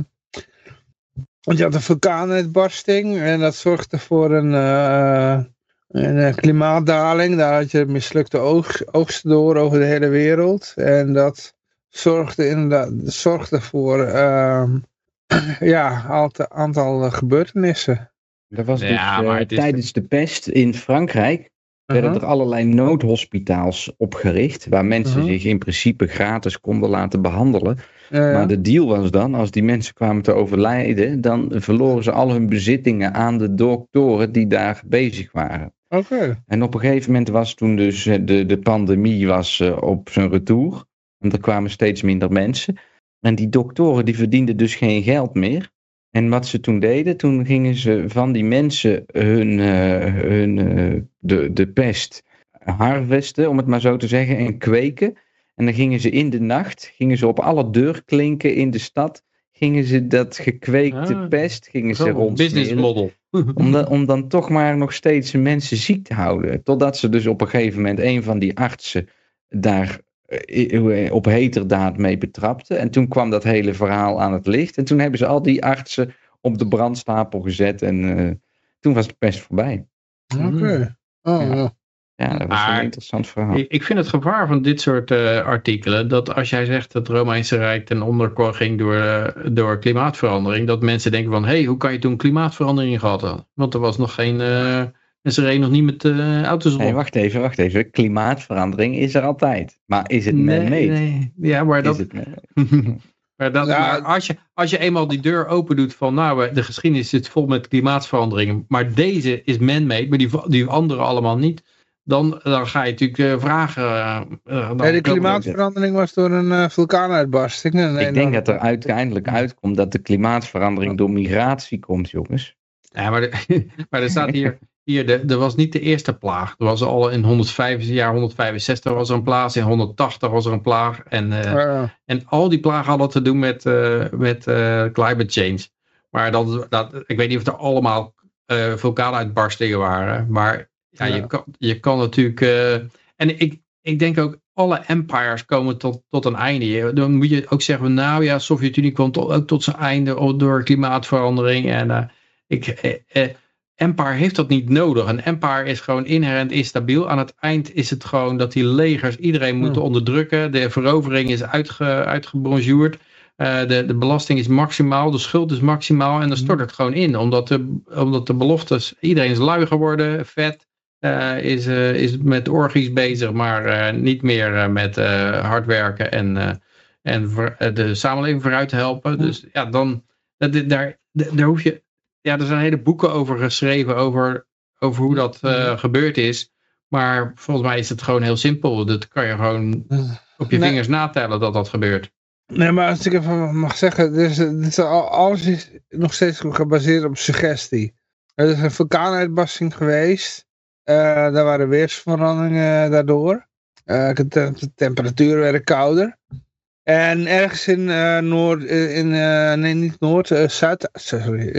want je had een vulkaanuitbarsting en dat zorgde voor een, eh, een eh, klimaatdaling. Daar had je mislukte oogst, oogsten door over de hele wereld. En dat zorgde inderdaad zorgde voor ehm, <clears throat> ja, een aantal gebeurtenissen. Dat was Ja, dus maar het is- tijdens de pest in Frankrijk. Werden er allerlei noodhospitaals opgericht. Waar mensen zich in principe gratis konden laten behandelen. Maar de deal was dan, als die mensen kwamen te overlijden. dan verloren ze al hun bezittingen aan de doktoren die daar bezig waren. Oké. En op een gegeven moment was toen dus eh, de, de pandemie was, eh, op zijn retour. En er kwamen steeds minder mensen. En die doktoren die verdienden dus geen geld meer. En wat ze toen deden, toen gingen ze van die mensen hun, eh, hun eh, de, de pest harvesten, om het maar zo te zeggen, en kweken. En dan gingen ze in de nacht, gingen ze op alle deurklinken in de stad, gingen ze dat gekweekte Ah, pest, gingen ze rond. business model. <laughs> Om, dan- om dan toch maar nog steeds mensen ziek te houden. Totdat ze dus op een gegeven moment een van die artsen daar op heterdaad mee betrapte. En toen kwam dat hele verhaal aan het licht. En toen hebben ze al die artsen op de brandstapel gezet. En eh, toen was de pest voorbij. Oké. Oh, Ja. dat was Maar- een interessant verhaal. Ik, ik vind het gevaar van dit soort eh, artikelen, dat als jij zegt dat het Romeinse Rijk ten onder ging door, eh, door klimaatverandering, dat mensen denken van, hé, hey, hoe kan je toen klimaatverandering gehad hebben? Want er was nog geen, eh mensen reden nog niet met eh, auto's Nee, rond. wacht even, wacht even. Klimaatverandering is er altijd. Maar is het man-made? nee. Ja, maar Is dat, het man-made? <laughs> maar, dat, Ja. maar als, je, als je eenmaal die deur open doet van, nou, de geschiedenis zit vol met klimaatveranderingen, maar deze is man-made, maar die, die andere allemaal niet, dan, dan ga je natuurlijk eh, vragen. dan Nee, de klimaatverandering was door een eh, vulkaanuitbarsting. En Ik denk dat er uiteindelijk uitkomt dat de klimaatverandering door migratie komt, jongens. Ja, maar, de- <laughs> maar er staat hier, er was niet de eerste plaag. Er was al in 105, jaar 165 was er een plaag, in 180 was er een plaag. En, eh, Ja, en al die plagen hadden te doen met, eh, met eh, climate change. Maar dat, dat, ik weet niet of er allemaal vulkaanuitbarstingen waren. Maar ja, Ja. Je, kan, je kan natuurlijk... en ik, ik denk ook, alle empires komen tot, tot een einde. Dan moet je ook zeggen, nou ja, Sovjet-Unie kwam tot, ook tot zijn einde door klimaatverandering. En ik, empire heeft dat niet nodig. Een empire is gewoon inherent instabiel. Aan het eind is het gewoon dat die legers iedereen moeten onderdrukken. De verovering is uitge, uitgebonjourd. Eh, de, de belasting is maximaal, de schuld is maximaal en dan stort het gewoon in. Omdat de, omdat de beloftes, iedereen is lui geworden, vet, eh, is, eh, is met orgies bezig, maar niet meer met hard werken en, en de samenleving vooruit te helpen. Dus ja, dan, dat, daar, daar hoef je, ja, er zijn hele boeken over geschreven, over, over hoe dat eh, gebeurd is. Maar volgens mij is het gewoon heel simpel. Dat kan je gewoon op je Nee. vingers natellen dat dat gebeurt. Nee, maar als ik even mag zeggen, dus, dit is al, alles is nog steeds gebaseerd op suggestie. Er is een vulkaanuitbarsting geweest. Eh, daar waren weersveranderingen daardoor. Eh, de, te- de temperaturen werden kouder. En ergens in eh, Noord, eh, in, eh, nee niet Noord, eh, Zuid, sorry,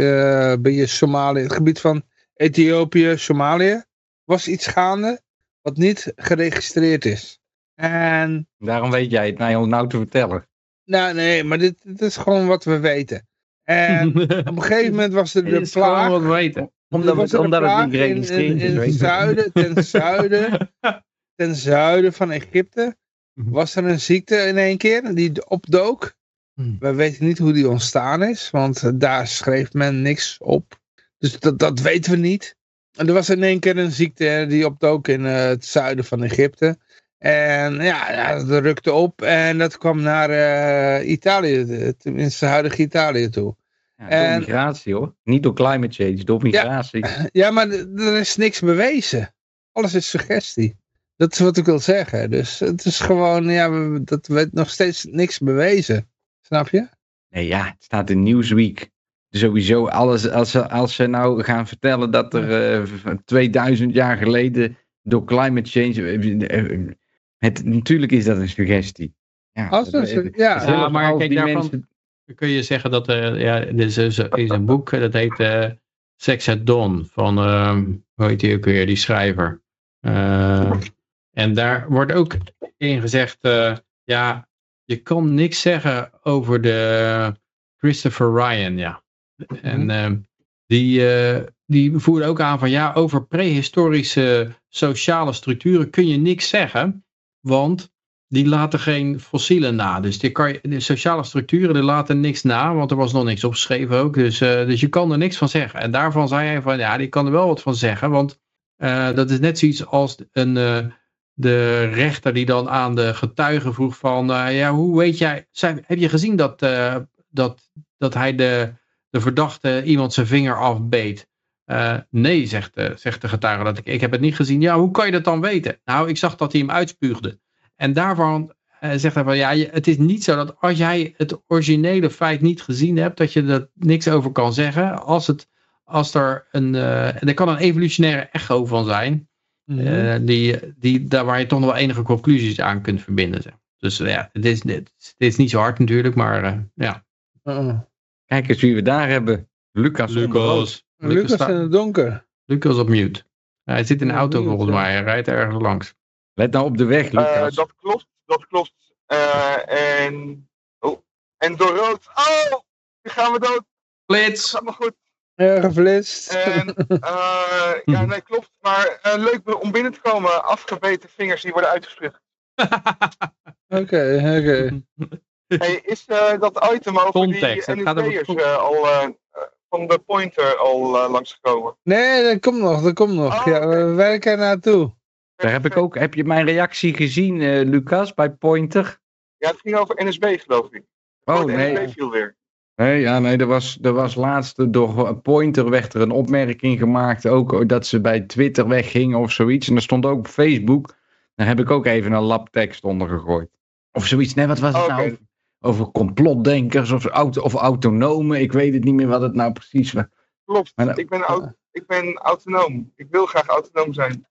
bij je Somalië, het gebied van Ethiopië, Somalië, was iets gaande wat niet geregistreerd is. En Daarom weet jij het nou, nou te vertellen. nou, nee, maar dit, dit is gewoon wat we weten. En <laughs> op een gegeven moment was er de is gewoon plaag. wat we weten. Omdat, het, omdat het niet in, geregistreerd in, is. in het zuiden, ten zuiden, <laughs> ten zuiden van Egypte. Was er een ziekte in één keer die opdook. Mhm. We weten niet hoe die ontstaan is, want eh, daar schreef men niks op. Dus dat, dat weten we niet. En er was in één keer een ziekte die opdook in eh, het zuiden van Egypte. En ja, dat rukte op en dat kwam naar eh, Italië, tenminste huidige Italië toe. Ja, door En- migratie hoor. Niet door climate change, door migratie. <laughs> Ja, maar er is niks bewezen. Alles is suggestie. Dat is wat ik wil zeggen. Dus het is gewoon, ja, we- dat werd nog steeds niks bewezen. Snap je? Nee, ja, het staat in Newsweek. Sowieso, alles, als, ze, als ze nou gaan vertellen dat er eh, v- 2000 jaar geleden door climate change. eh, eh, Het, natuurlijk is dat een suggestie. Ja, Als dat- een su- eh, ja. maar als kijk, daarvan- mensen- kun je zeggen dat er, ja, er is, is is een boek, eh, dat heet eh, Sex at Dawn, van, ehm, hoe heet die ook weer, die schrijver. En daar wordt ook in gezegd, eh, ja, je kan niks zeggen over de Christopher Ryan, ja. En ehm, die, eh, die voerde ook aan van, ja, over prehistorische sociale structuren kun je niks zeggen, want die laten geen fossielen na. Dus die kan je, de sociale structuren die laten niks na, want er was nog niks opgeschreven ook. Dus, eh, dus je kan er niks van zeggen. En daarvan zei hij van, ja, die kan er wel wat van zeggen, want dat is net zoiets als een, de rechter die dan aan de getuigen vroeg van, eh, ja, hoe weet jij, zijn, heb je gezien dat, eh, dat, dat hij de, de verdachte iemand zijn vinger afbeet? Eh, nee, zegt de, zegt de getuige, dat ik, ik heb het niet gezien. Ja, hoe kan je dat dan weten? Nou, ik zag dat hij hem uitspuugde. En daarvan zegt hij van ja, het is niet zo dat als jij het originele feit niet gezien hebt, dat je er niks over kan zeggen. Als, het, als er een, eh, er kan een evolutionaire echo van zijn, Mhm. eh, die, die, daar waar je toch nog wel enige conclusies aan kunt verbinden. Zeg. Dus eh, ja, het is, het is niet zo hard natuurlijk, maar eh, ja. Uh-uh. Kijk eens wie we daar hebben. Lucas. Lucas, Lucas, Lucas in het donker. Lucas op mute. Hij zit in de auto mute, volgens mij, hij rijdt ergens langs. Let nou op de weg, Eh, Lucas. dat klopt, dat klopt. Eh, en, oh, en door rood. Oh, nu gaan we dood. Flits! Gaat maar goed. Geflitst. En, eh, ja, <laughs> nee, klopt. Maar eh, leuk om binnen te komen. Afgebeten vingers die worden uitgespuugd. <laughs> Oké, oké. <laughs> Hey, is eh, dat item over Context, die eh, al van de pointer al langsgekomen? Nee, dat komt nog, dat komt nog. Oh, ja, we werken er naartoe. Daar heb ik ook. Heb je mijn reactie gezien, eh, Lucas, bij Pointer? Ja, het ging over NSB, geloof ik. Oh de nee. NSB viel weer. Nee, ja, nee, er was, er was laatst door Pointer werd er een opmerking gemaakt. Ook dat ze bij Twitter weggingen of zoiets. En er stond ook op Facebook. Daar heb ik ook even een labtekst onder gegooid. Of zoiets. Nee, wat was het nou? Over, over complotdenkers of, auto, of autonomen. Ik weet het niet meer wat het nou precies was. Klopt. Maar Ik ben, au- ik ben autonoom. Ik wil graag autonoom zijn.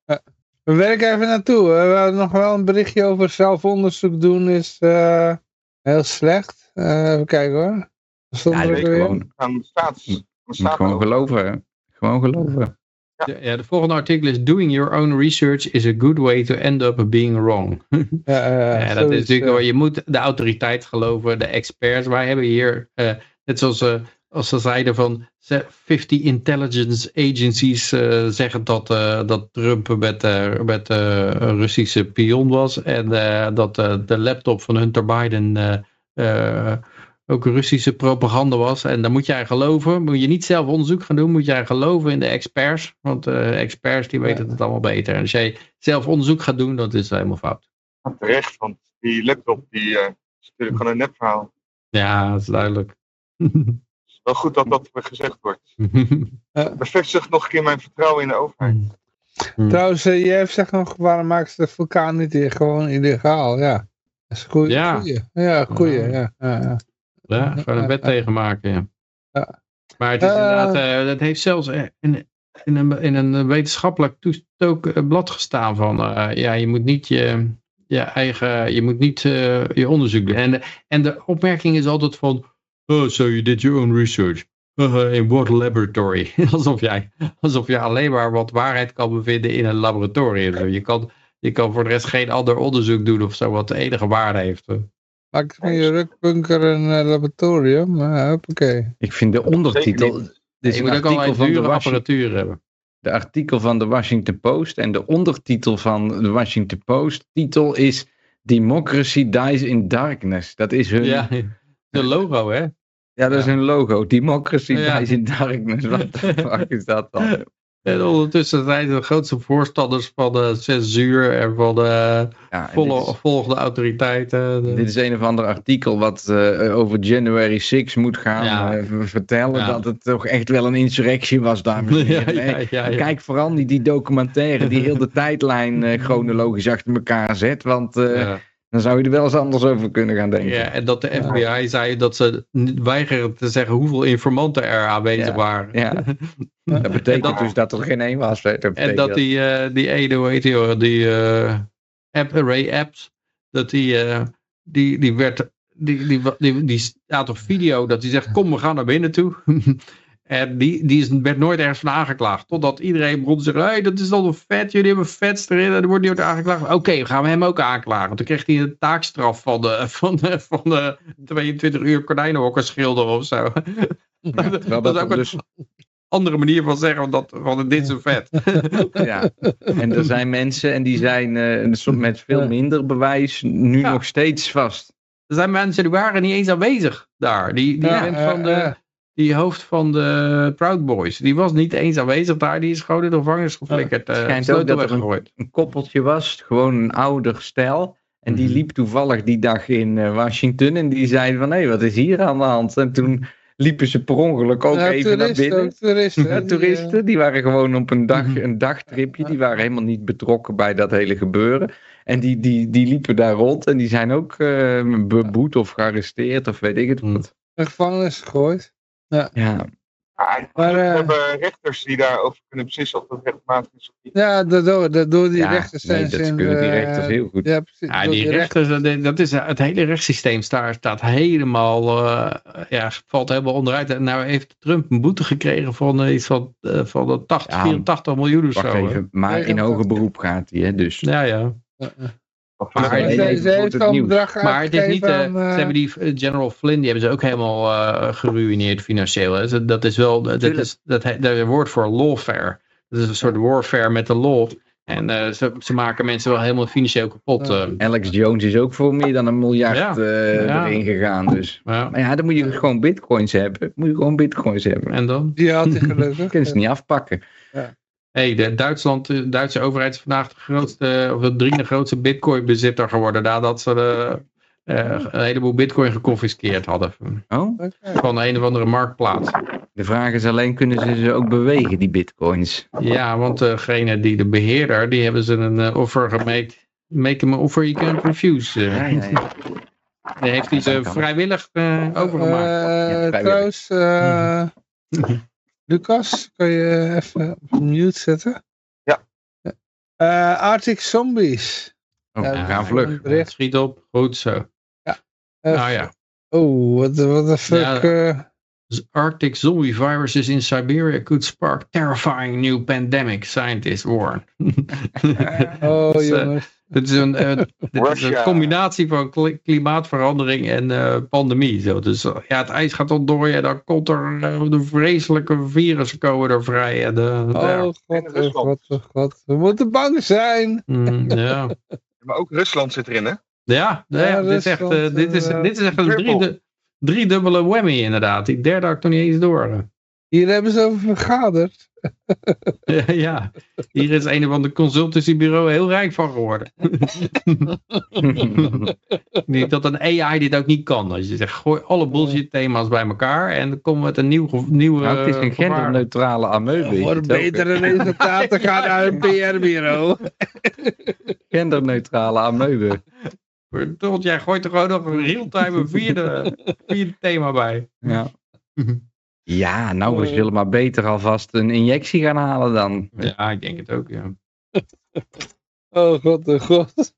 We werken even naartoe. We hadden nog wel een berichtje over zelfonderzoek doen is eh, heel slecht. Eh, even kijken hoor. Ja, je ook weet weer? gewoon, Aan staats. Aan moet staat gewoon geloven. Gewoon geloven. De, ja, de volgende artikel is Doing your own research is a good way to end up being wrong. <laughs> Ja, eh, Ja, dat is natuurlijk wel, je moet de autoriteit geloven, de experts. Wij hebben hier, eh, net zoals eh, als ze zeiden van ze- 50 intelligence agencies eh, zeggen dat, eh, dat Trump met, eh, met eh, een Russische pion was. En eh, dat eh, de laptop van Hunter Biden eh, eh, ook Russische propaganda was. En daar moet jij geloven. Moet je niet zelf onderzoek gaan doen, moet jij geloven in de experts. Want de experts die weten het allemaal beter. En als jij zelf onderzoek gaat doen, dat is helemaal fout. Terecht, want die laptop die, eh, is natuurlijk gewoon een nepverhaal. Ja, dat is duidelijk. <laughs> Het is wel goed dat dat gezegd wordt. <laughs> Bevestigt nog een keer mijn vertrouwen in de overheid. Trouwens, eh, jij zegt nog, waarom maken ze de vulkaan niet hier gewoon illegaal? Ja, dat is een goeie. Ja. goeie. Ja, goeie, Ja. ja. ja, ja. Gewoon een wet tegen maken, ja. Ja. Maar het is Eh. inderdaad, eh, dat heeft zelfs in, in, een, in een wetenschappelijk eh, blad gestaan van, eh, ja, je moet niet je, je eigen, je moet niet eh, je onderzoek doen. En, de- en de opmerking is altijd van, oh, so you did your own research. Uh, in what laboratory? <laughs> alsof, jij, alsof je alleen maar wat waarheid kan bevinden in een laboratorium. Je kan, je kan voor de rest geen ander onderzoek doen of zo, wat de enige waarde heeft. Maak van je rukbunker een eh, laboratorium, maar hoppakee. Ik vind de ondertitel... Dit is je een moet ook artikel al van de dure apparatuur hebben. de artikel van de Washington Post. En de ondertitel van de Washington Post titel is Democracy Dies in Darkness. Dat is hun, Ja, <laughs> de logo, hè? ja, dat is hun logo. Democracy Ja. Dies in Darkness. Wat de <laughs> fuck is dat dan? En ondertussen zijn ze de grootste voorstanders van de censuur en van de Ja, volle, is, volgende autoriteiten. Dit is een of ander artikel wat eh, over January 6 moet gaan Ja. eh, vertellen Ja. dat het toch echt wel een insurrectie was, dames en <laughs> heren. Kijk vooral niet die documentaire die heel de <laughs> tijdlijn eh, chronologisch achter elkaar zet, want. Dan zou je er wel eens anders over kunnen gaan denken. Ja, en dat de FBI zei dat ze weigeren te zeggen hoeveel informanten er aanwezig Ja. waren. Ja. <laughs> Dat betekent dat- dus dat er geen één was. Dat En dat die, eh, die ene, hoe heet die, hoor, die eh, app, Array Apps, dat die, eh, die, die werd, die, die, die, die staat op video dat hij zegt, kom we gaan naar binnen toe. <laughs> en die, die is, werd nooit ergens van aangeklaagd. Totdat iedereen begon te zeggen, hey, dat is al een vet, jullie hebben vets erin. En er wordt niet aangeklaagd. Oké, gaan we hem ook aanklagen. Toen kreeg hij een taakstraf van de, van de, van de 22 uur konijnenhokken schilderen of zo. Ja, dat <laughs> dat is ook een andere manier van zeggen dat, van dit is een vet. <laughs> ja. En er zijn mensen en die zijn soort met veel minder bewijs nu Ja. nog steeds vast. Er zijn mensen die waren niet eens aanwezig daar. Die, die, Ja, vent eh, van de, eh. Die hoofd van de Proud Boys, die was niet eens aanwezig daar. Die is gewoon in de gevangenis geflikkerd. Het eh, schijnt ook dat er. Een koppeltje was, gewoon een ouder stel. En die Mhm. liep toevallig die dag in eh, Washington en die zei van, hé, wat is hier aan de hand? En toen liepen ze per ongeluk ook Ja, even naar toeristen, binnen. ook toeristen. Ja, <laughs> toeristen, die waren gewoon op een, dag, Mhm. een dagtripje. Die waren helemaal niet betrokken bij dat hele gebeuren. En die, die, die liepen daar rond en die zijn ook eh, beboet of gearresteerd of weet ik het Mhm. wat. eh, in de gevangenis gegooid. Ja, Ja, Maar, we eh, hebben rechters die daarover kunnen beslissen of dat rechtmatig is of niet. Ja, daardoor, daardoor die ja rechters nee, zijn dat ze in kunnen die de- rechters heel goed. Ja, precies. Ja, door die rechters, dat- dat is, het hele rechtssysteem staat, staat helemaal, eh, ja, valt helemaal onderuit. En nou heeft Trump een boete gekregen van eh, iets van, eh, van de 80, Ja, 84 miljoen of zo. even, maar in 89. hoger beroep gaat hij, hè, dus. Ja, ja. Maar Ze, ze heeft het al een nieuws. bedrag Maar het is niet, eh, ze eh, hebben die eh, General Flynn, die hebben ze ook helemaal eh, geruineerd financieel. Hè. Dat is wel, dat is dat, dat woord voor lawfare. Dat is een soort warfare met de law. En eh, ze, ze maken mensen wel helemaal financieel kapot. Ja. Alex Jones is ook voor meer dan een miljard Ja. eh, Ja. erin gegaan. Dus. Ja. Maar ja, dan moet je gewoon bitcoins hebben. Moet je gewoon bitcoins hebben. En dan? Die had hij gelukkig. <laughs> kunnen ze niet afpakken. Hey, de Duitsland, de Duitse overheid is vandaag de grootste, of de drie grootste bitcoin bezitter geworden. Nadat ze de, eh, een heleboel bitcoin geconfiskeerd hadden. Oh, Oké. Van een of andere marktplaats. de vraag is alleen, kunnen ze ze ook bewegen, die bitcoins? Ja, want degene die de beheerder, die hebben ze een eh, offer gemaakt. Make him an offer you can't refuse. eh. Ja, ja, ja. Die heeft hij ze vrijwillig eh, overgemaakt. Eh, vrijwillig. trouwens, eh, Lucas, kan je even op mute zetten? Ja. Eh, Arctic Zombies. Oh, Ja, we gaan vlug. Schiet op, goed zo. Eh, Nou ja. Oh, wat wat de fuck. Ja. Eh, Arctic zombie viruses in Siberia could spark terrifying new pandemic, scientists warn. <laughs> Oh <laughs> Dus, eh. Het is een, eh, dit is een combinatie van kli- klimaatverandering en eh, pandemie. Zo. Dus eh, ja, het ijs gaat ontdooien en dan komt er eh, de vreselijke virussen komen er vrij. En, eh, Oh god, En oh god, oh god. We moeten bang zijn. Mm, ja. <laughs> Maar ook Rusland zit erin, hè? Ja, ja, Ja, dit, is echt, eh, dit, is, dit is echt een Triple. Drie, driedubbele whammy inderdaad. Die derde had ik nog niet eens door. Hier hebben ze over vergaderd. <laughs> ja, hier is een of ander consultancybureau heel rijk van geworden. <laughs> Denk dat een AI dit ook niet kan. Als je zegt, gooi alle bullshit thema's bij elkaar en dan komen we met een nieuw, nieuwe... Nou, het is een gevaar. genderneutrale ameube. Voor betere resultaten gaan naar een <laughs> PR-bureau. Genderneutrale ameube. Verdomme, jij gooit er gewoon nog een real-time een vierde, <laughs> vierde thema bij. Ja. Ja, nou, we zullen maar beter alvast een injectie gaan halen dan. Ja, ik denk het ook, ja. <laughs> Oh god, oh god.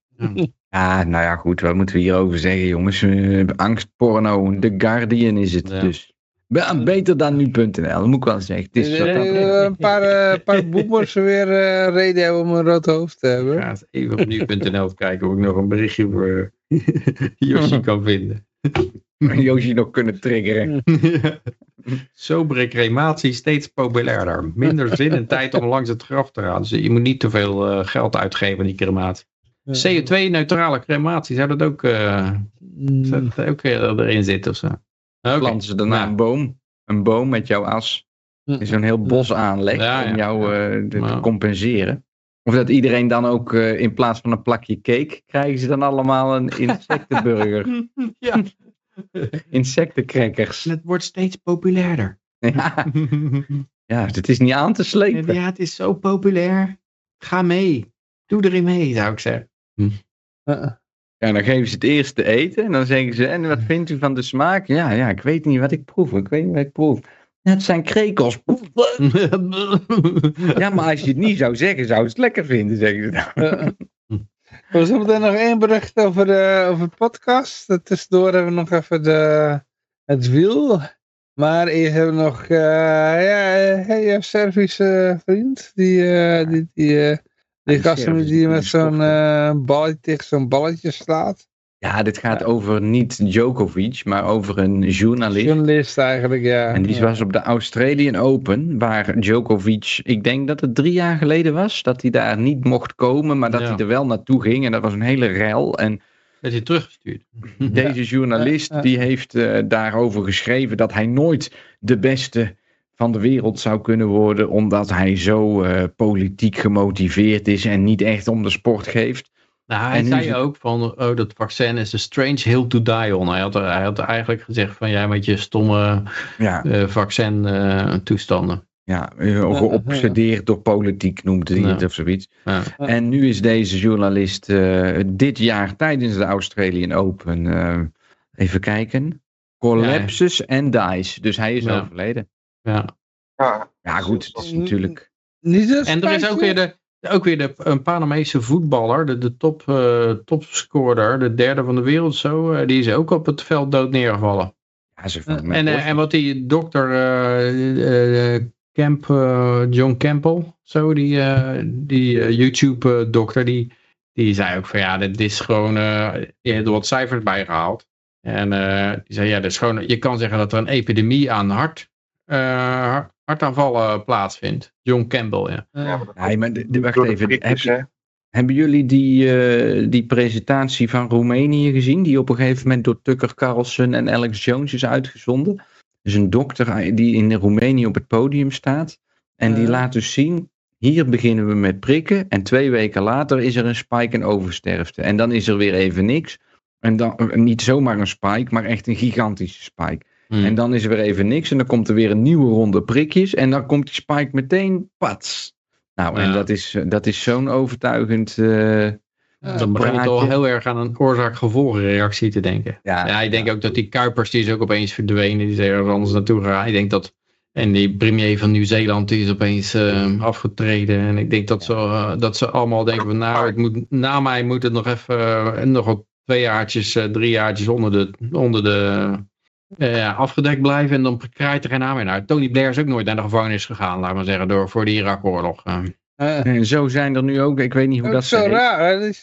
Ja, nou ja, goed, wat moeten we hierover zeggen, jongens? Eh, angstporno, The Guardian is het Ja. dus. Be- Beter dan nu.nl, dat moet ik wel zeggen. Het is betreft- Eh, een paar, eh, paar boemers weer eh, reden hebben om een rood hoofd te Ik hebben. ga eens even op nu.nl kijken of ik nog een berichtje voor <laughs> Yoshi kan vinden. Yoshi nog kunnen triggeren. <laughs> Sobere crematie steeds populairder. Minder zin en tijd om langs het graf te gaan. Dus je moet niet te veel eh, geld uitgeven aan die crematie. CO2-neutrale crematie, zou dat ook, eh, zou dat ook eh, erin zitten of zo? Planten ze daarna Nou, een boom. Een boom met jouw as. In zo'n heel bos aanlegt Ja, om jou eh, te- te Maar- compenseren. Of dat iedereen dan ook eh, in plaats van een plakje cake, krijgen ze dan allemaal een <laughs> insectenburger. <laughs> ja, <laughs> Insectencrackers. het wordt steeds populairder. Ja, ja, het is niet aan te slepen. Ja, het is zo populair. Ga mee. Doe erin mee, zou ik zeggen. Eh, Ja, dan geven ze het eerst te eten en dan zeggen ze, en wat vindt u van de smaak? Ja, ja, ik weet niet wat ik proef, ik weet niet wat ik proef. Ja, het zijn krekels. <laughs> Ja, maar als je het niet zou zeggen, zou je het lekker vinden, zeggen ze dan. <laughs> eh. We er nog één bericht over de, over de podcast. Eh, Tussendoor hebben we nog even de, het wiel. Maar eerst hebben we nog uh, ja, hey, jouw Servische vriend. Die, eh, die, die, eh, die die gast Servische die met die zo'n eh, balletje tegen zo'n balletje slaat. Ja, dit gaat over niet Djokovic, maar over een journalist. Journalist eigenlijk, ja. En die Ja. was op de Australian Open, waar Djokovic, ik denk dat het drie jaar geleden was, dat hij daar niet mocht komen, maar dat Ja. hij er wel naartoe ging. En dat was een hele rel. En Werd je teruggestuurd. deze journalist, Ja, ja. die heeft eh, daarover geschreven dat hij nooit de beste van de wereld zou kunnen worden, omdat hij zo eh, politiek gemotiveerd is en niet echt om de sport geeft. Nou, hij En zei het- ook van, oh, dat vaccin is a strange hill to die on. Hij had, hij had eigenlijk gezegd van, jij met je stomme Ja, eh, vaccin eh, toestanden. ja geobsedeerd door politiek noemde hij Ja. het of zoiets. Ja. En nu is deze journalist eh, dit jaar tijdens de Australian Open, eh, even kijken, collapses en dies. Dus hij is Ja. overleden. Ja. Ja, Ja goed, het is natuurlijk... Niet En er is ook weer, de, ook weer de, een Panamese voetballer, de, de top, eh, topscorer, de derde van de wereld zo, eh, die is ook op het veld dood neergevallen. Ja, ze En, eh, borst- en wat die dokter eh, eh, Camp, eh, John Campbell, zo, die, eh, die YouTube-dokter, die, die zei ook van ja, dit is gewoon, eh die heeft er wat cijfers bij gehaald. En eh, die zei ja, dit is gewoon, je kan zeggen dat er een epidemie aan hart, eh, hartaanvallen plaatsvindt. John Campbell, ja. ja, maar dat Nee, maar de- wacht even. Heb, hebben jullie die, eh, die presentatie van Roemenië gezien? Die op een gegeven moment door Tucker Carlson en Alex Jones is uitgezonden. Dus een dokter eh, die in Roemenië op het podium staat. En die Ja. laat dus zien, hier beginnen we met prikken. En twee weken later is er een spike en oversterfte. En dan is er weer even niks. En dan eh, niet zomaar een spike, maar echt een gigantische spike. Hmm. En dan is er weer even niks. En dan komt er weer een nieuwe ronde prikjes. En dan komt die spike meteen pats. Nou, en Ja. dat is, eh, dat is zo'n overtuigend. eh, dan begin je praatje. toch heel erg aan een oorzaak-gevolgenreactie te denken. ja, Ja, ik denk ook dat die Kuipers, die is ook opeens verdwenen. Die is ergens anders naartoe gegaan. Ik denk dat... En die premier van Nieuw-Zeeland, die is opeens eh, afgetreden. En ik denk dat ze, dat ze allemaal denken van... Nou, ik moet, na mij moet het nog even... nog wat twee jaartjes, drie jaartjes onder de, onder de eh, afgedekt blijven en dan krijgt er geen naam meer naar. Tony Blair is ook nooit naar de gevangenis gegaan, laat maar zeggen, door, voor de Irak-oorlog. Eh, Eh, En zo zijn er nu ook, ik weet niet hoe ook dat zo raar. hè? Dat is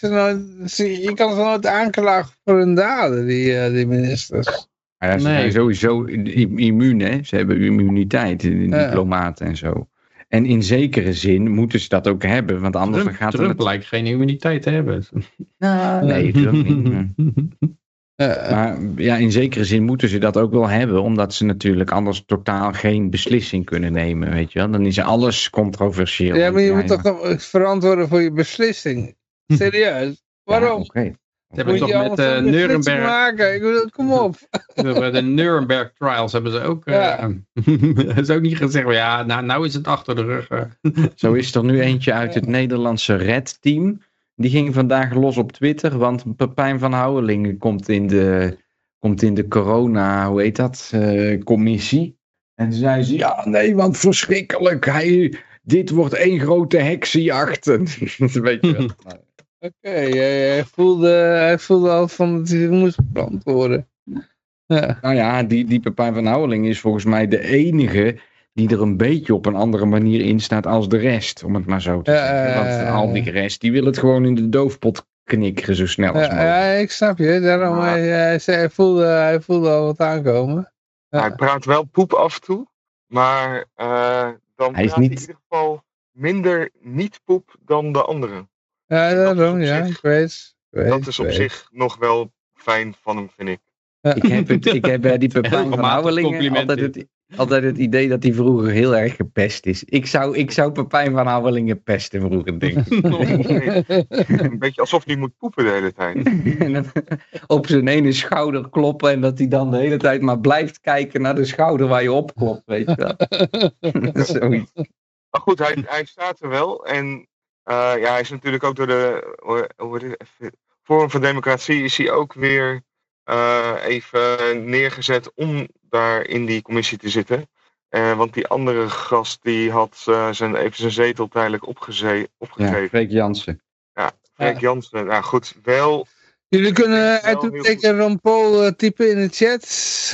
ze- je kan ze nooit aanklagen voor hun daden, die, eh, die ministers. Ja, ze Nee. zijn sowieso immuun, hè. Ze hebben immuniteit, de diplomaten en zo. En in zekere zin moeten ze dat ook hebben, want anders Trump, gaat Trump het... lijkt geen immuniteit te hebben. Nee, Trump niet. <laughs> Eh, Maar ja, in zekere zin moeten ze dat ook wel hebben, omdat ze natuurlijk anders totaal geen beslissing kunnen nemen, weet je wel. Dan is alles controversieel. ja, maar je Ja, moet ja. toch nog verantwoorden voor je beslissing. Serieus. Waarom? Ja, oké. Ze hebben Moet toch je met eh, Nuremberg, maken? Ik bedoel, kom op. <laughs> <laughs> bij de Nuremberg trials hebben ze ook, eh, Ja. <laughs> is ook niet gezegd, ja, nou, nou is het achter de rug. Zo is er nu eentje uit het Nederlandse Red-team. Die ging vandaag los op Twitter, want Pepijn van Houwelingen komt in de, komt in de corona, hoe heet dat, eh, commissie. En zei ze, ja nee, want verschrikkelijk, hij, dit wordt één grote heksenjacht. <laughs> Weet je wel. <laughs> Oké, hij, hij voelde, hij voelde al van dat hij moest verantwoorden. Ja. Nou ja, die, die Pepijn van Houwelingen is volgens mij de enige die er een beetje op een andere manier in staat als de rest, om het maar zo te zeggen. Want al die rest, die wil het gewoon in de doofpot knikkeren zo snel als Ja, mogelijk. ja, ik snap je. Daarom, Maar- hij, hij, zei, hij, voelde, hij voelde al wat aankomen. Ja. Hij praat wel poep af en toe, maar eh, dan Hij is praat niet- hij in ieder geval minder niet poep dan de anderen. Ja, dat is daarom, op ja, zich- ik weet. ik weet, Dat is op weet. zich nog wel fijn van hem, vind ik. Ja. Ik heb, het, ik heb bij die Pepijn van Houwelingen altijd het, altijd het idee dat hij vroeger heel erg gepest is. Ik zou, ik zou Pepijn van Houwelingen pesten vroeger, denk ik. <laughs> Een beetje alsof hij moet poepen de hele tijd. Op zijn ene schouder kloppen en dat hij dan de hele tijd maar blijft kijken naar de schouder waar je op klopt, weet je wel. <laughs> Zoiets. Maar goed, hij, hij staat er wel. En eh, ja, hij is natuurlijk ook door de Forum voor Democratie is hij ook weer eh, even neergezet om daar in die commissie te zitten. Eh, want die andere gast die had eh, zijn, even zijn zetel tijdelijk opgeze- Ja, opgegeven. Freek Jansen. Ja, Freek Ja. Jansen. Nou goed, wel. Jullie kunnen uitroepteken Ron Paul eh, typen in de chat.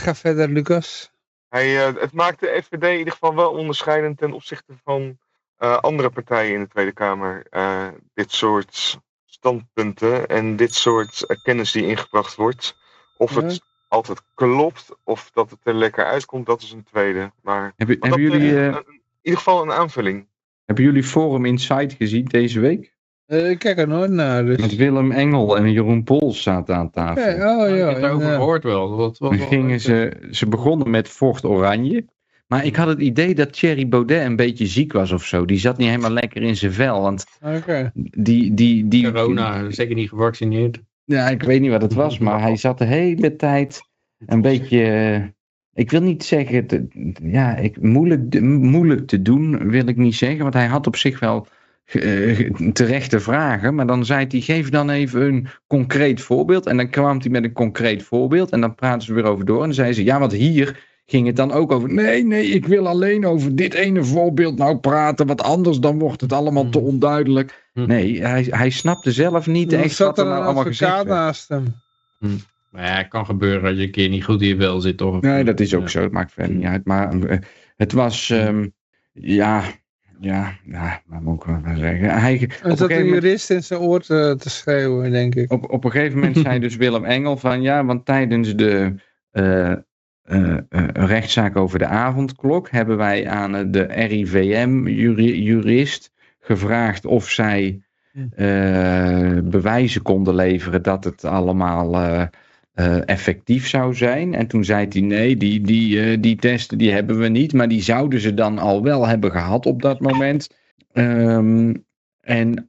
Ga verder, Lucas. Hij, eh, het maakt de FVD in ieder geval wel onderscheidend ten opzichte van eh, andere partijen in de Tweede Kamer. eh, dit soort standpunten en dit soort kennis die ingebracht wordt. Of het. Altijd klopt of dat het er lekker uitkomt, dat is een tweede. Maar Hebben, maar hebben, dat, jullie, eh, een- in ieder geval een aanvulling. hebben jullie Forum Insight gezien deze week? Eh, ik kijk er nooit naar. Dus. Met Willem Engel en Jeroen Pols zaten aan tafel. Ja, oh ik ja. heb het over en, eh, gehoord wel. Wel gingen ze, ze begonnen met Fort Oranje. Maar ik had het idee dat Thierry Baudet een beetje ziek was of zo. Die zat niet helemaal lekker in zijn vel. Want Oké. die, die, die, Corona, zeker niet gevaccineerd. Ja, ik weet niet wat het was, maar hij zat de hele tijd een beetje. eh, Ik wil niet zeggen, ja, ik, moeilijk, moeilijk te doen wil ik niet zeggen, want hij had op zich wel eh, terechte vragen, maar dan zei hij, geef dan even een concreet voorbeeld. En dan kwam hij met een concreet voorbeeld en dan praten ze weer over door. En dan zei ze, ja, want hier ging het dan ook over, nee, nee, ik wil alleen over dit ene voorbeeld nou praten, want anders dan wordt het allemaal te onduidelijk. Hm. Nee, hij, hij snapte zelf niet Dan echt zat wat er een nou allemaal gezegd werd. naast hem. Maar ja, het kan gebeuren dat je een keer niet goed in je vel zit, toch? Nee, dat is ook Ja. zo. Het maakt verder niet uit. Maar eh, het was, ehm, ja, ja, ja, wat moet ik wel zeggen. Hij, op, een zat een gegeven moment, jurist in zijn oor te, te schreeuwen, denk ik. op, op een gegeven moment zei dus Willem Engel van ja, want tijdens de eh, eh, eh, rechtszaak over de avondklok hebben wij aan eh, de RIVM-jurist gevraagd of zij bewijzen konden leveren dat het allemaal effectief zou zijn. En toen zei hij nee, die, die, die testen die hebben we niet, maar die zouden ze dan al wel hebben gehad op dat moment. Ehm, en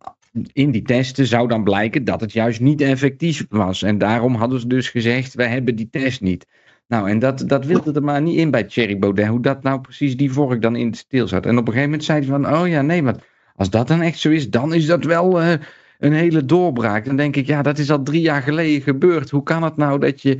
in die testen zou dan blijken dat het juist niet effectief was. En daarom hadden ze dus gezegd, we hebben die test niet. Nou, en dat, dat wilde er maar niet in bij Thierry Baudet, hoe dat nou precies die vork dan in het stil zat. En op een gegeven moment zei hij van, oh ja, nee, maar als dat dan echt zo is, dan is dat wel eh, een hele doorbraak. Dan denk ik, ja, dat is al drie jaar geleden gebeurd. Hoe kan het nou dat je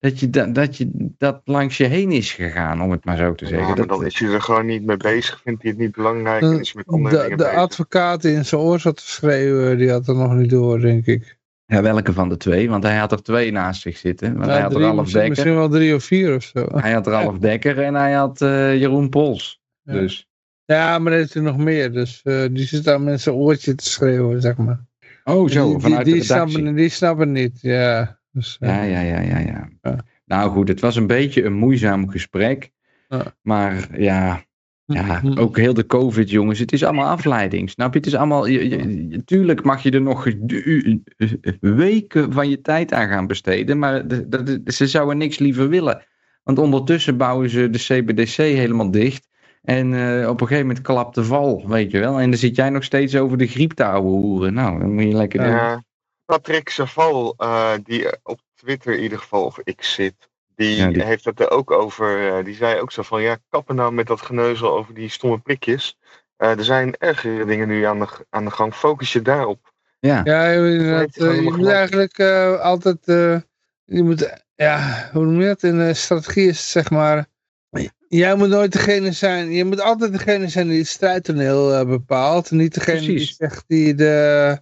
dat, je, dat, dat, je, dat langs je heen is gegaan, om het maar zo te Ja, zeggen. maar Dat- dan is hij er gewoon niet mee bezig, vindt hij het niet belangrijk en is met andere De, dingen de bezig. advocaat in zijn oor zat te schreeuwen, die had er nog niet door, denk ik. Ja, welke van de twee? Want hij had er twee naast zich zitten. Want hij Ja, had drie, Ralf misschien, Dekker. misschien wel drie of vier of zo. Hij had Ralf Dekker en hij had eh, Jeroen Pols. Ja. Dus. Ja, maar er is er nog meer. Dus eh, die zit aan mensen oortje te schreeuwen, zeg maar. Oh, zo, die, die, vanuit die, de redactie. snappen, die snappen niet, ja. Dus, eh, Ja, ja, ja, ja, ja. Ja. Nou goed, het was een beetje een moeizaam gesprek. Ja. Maar ja, ja, Mhm. ook heel de COVID, jongens. Het is allemaal afleiding. Snap je? Het is allemaal. Je, je- je- tuurlijk mag je er nog weken van je tijd aan gaan besteden. Maar de- ze zouden niks liever willen. Want ondertussen bouwen ze de CBDC helemaal dicht. En eh, op een gegeven moment klapt de val, weet je wel. En dan zit jij nog steeds over de griep te ouwe hoeren. Nou, dan moet je lekker doen. Ja. Patrick Saval, eh, die op Twitter in ieder geval, of X zit, die, Ja, die- heeft het er ook over. eh, die zei ook zo van, ja, kappen nou met dat geneuzel over die stomme prikjes. Eh, er zijn ergere dingen nu aan de, aan de gang. Focus je daarop. Ja. Ja, je eh, je moet eigenlijk eh, altijd, eh, je moet, ja, hoe noem je dat? In de strategie is het zeg maar, jij moet nooit degene zijn, je moet altijd degene zijn die het strijdtoneel bepaalt. Niet degene die zegt die de,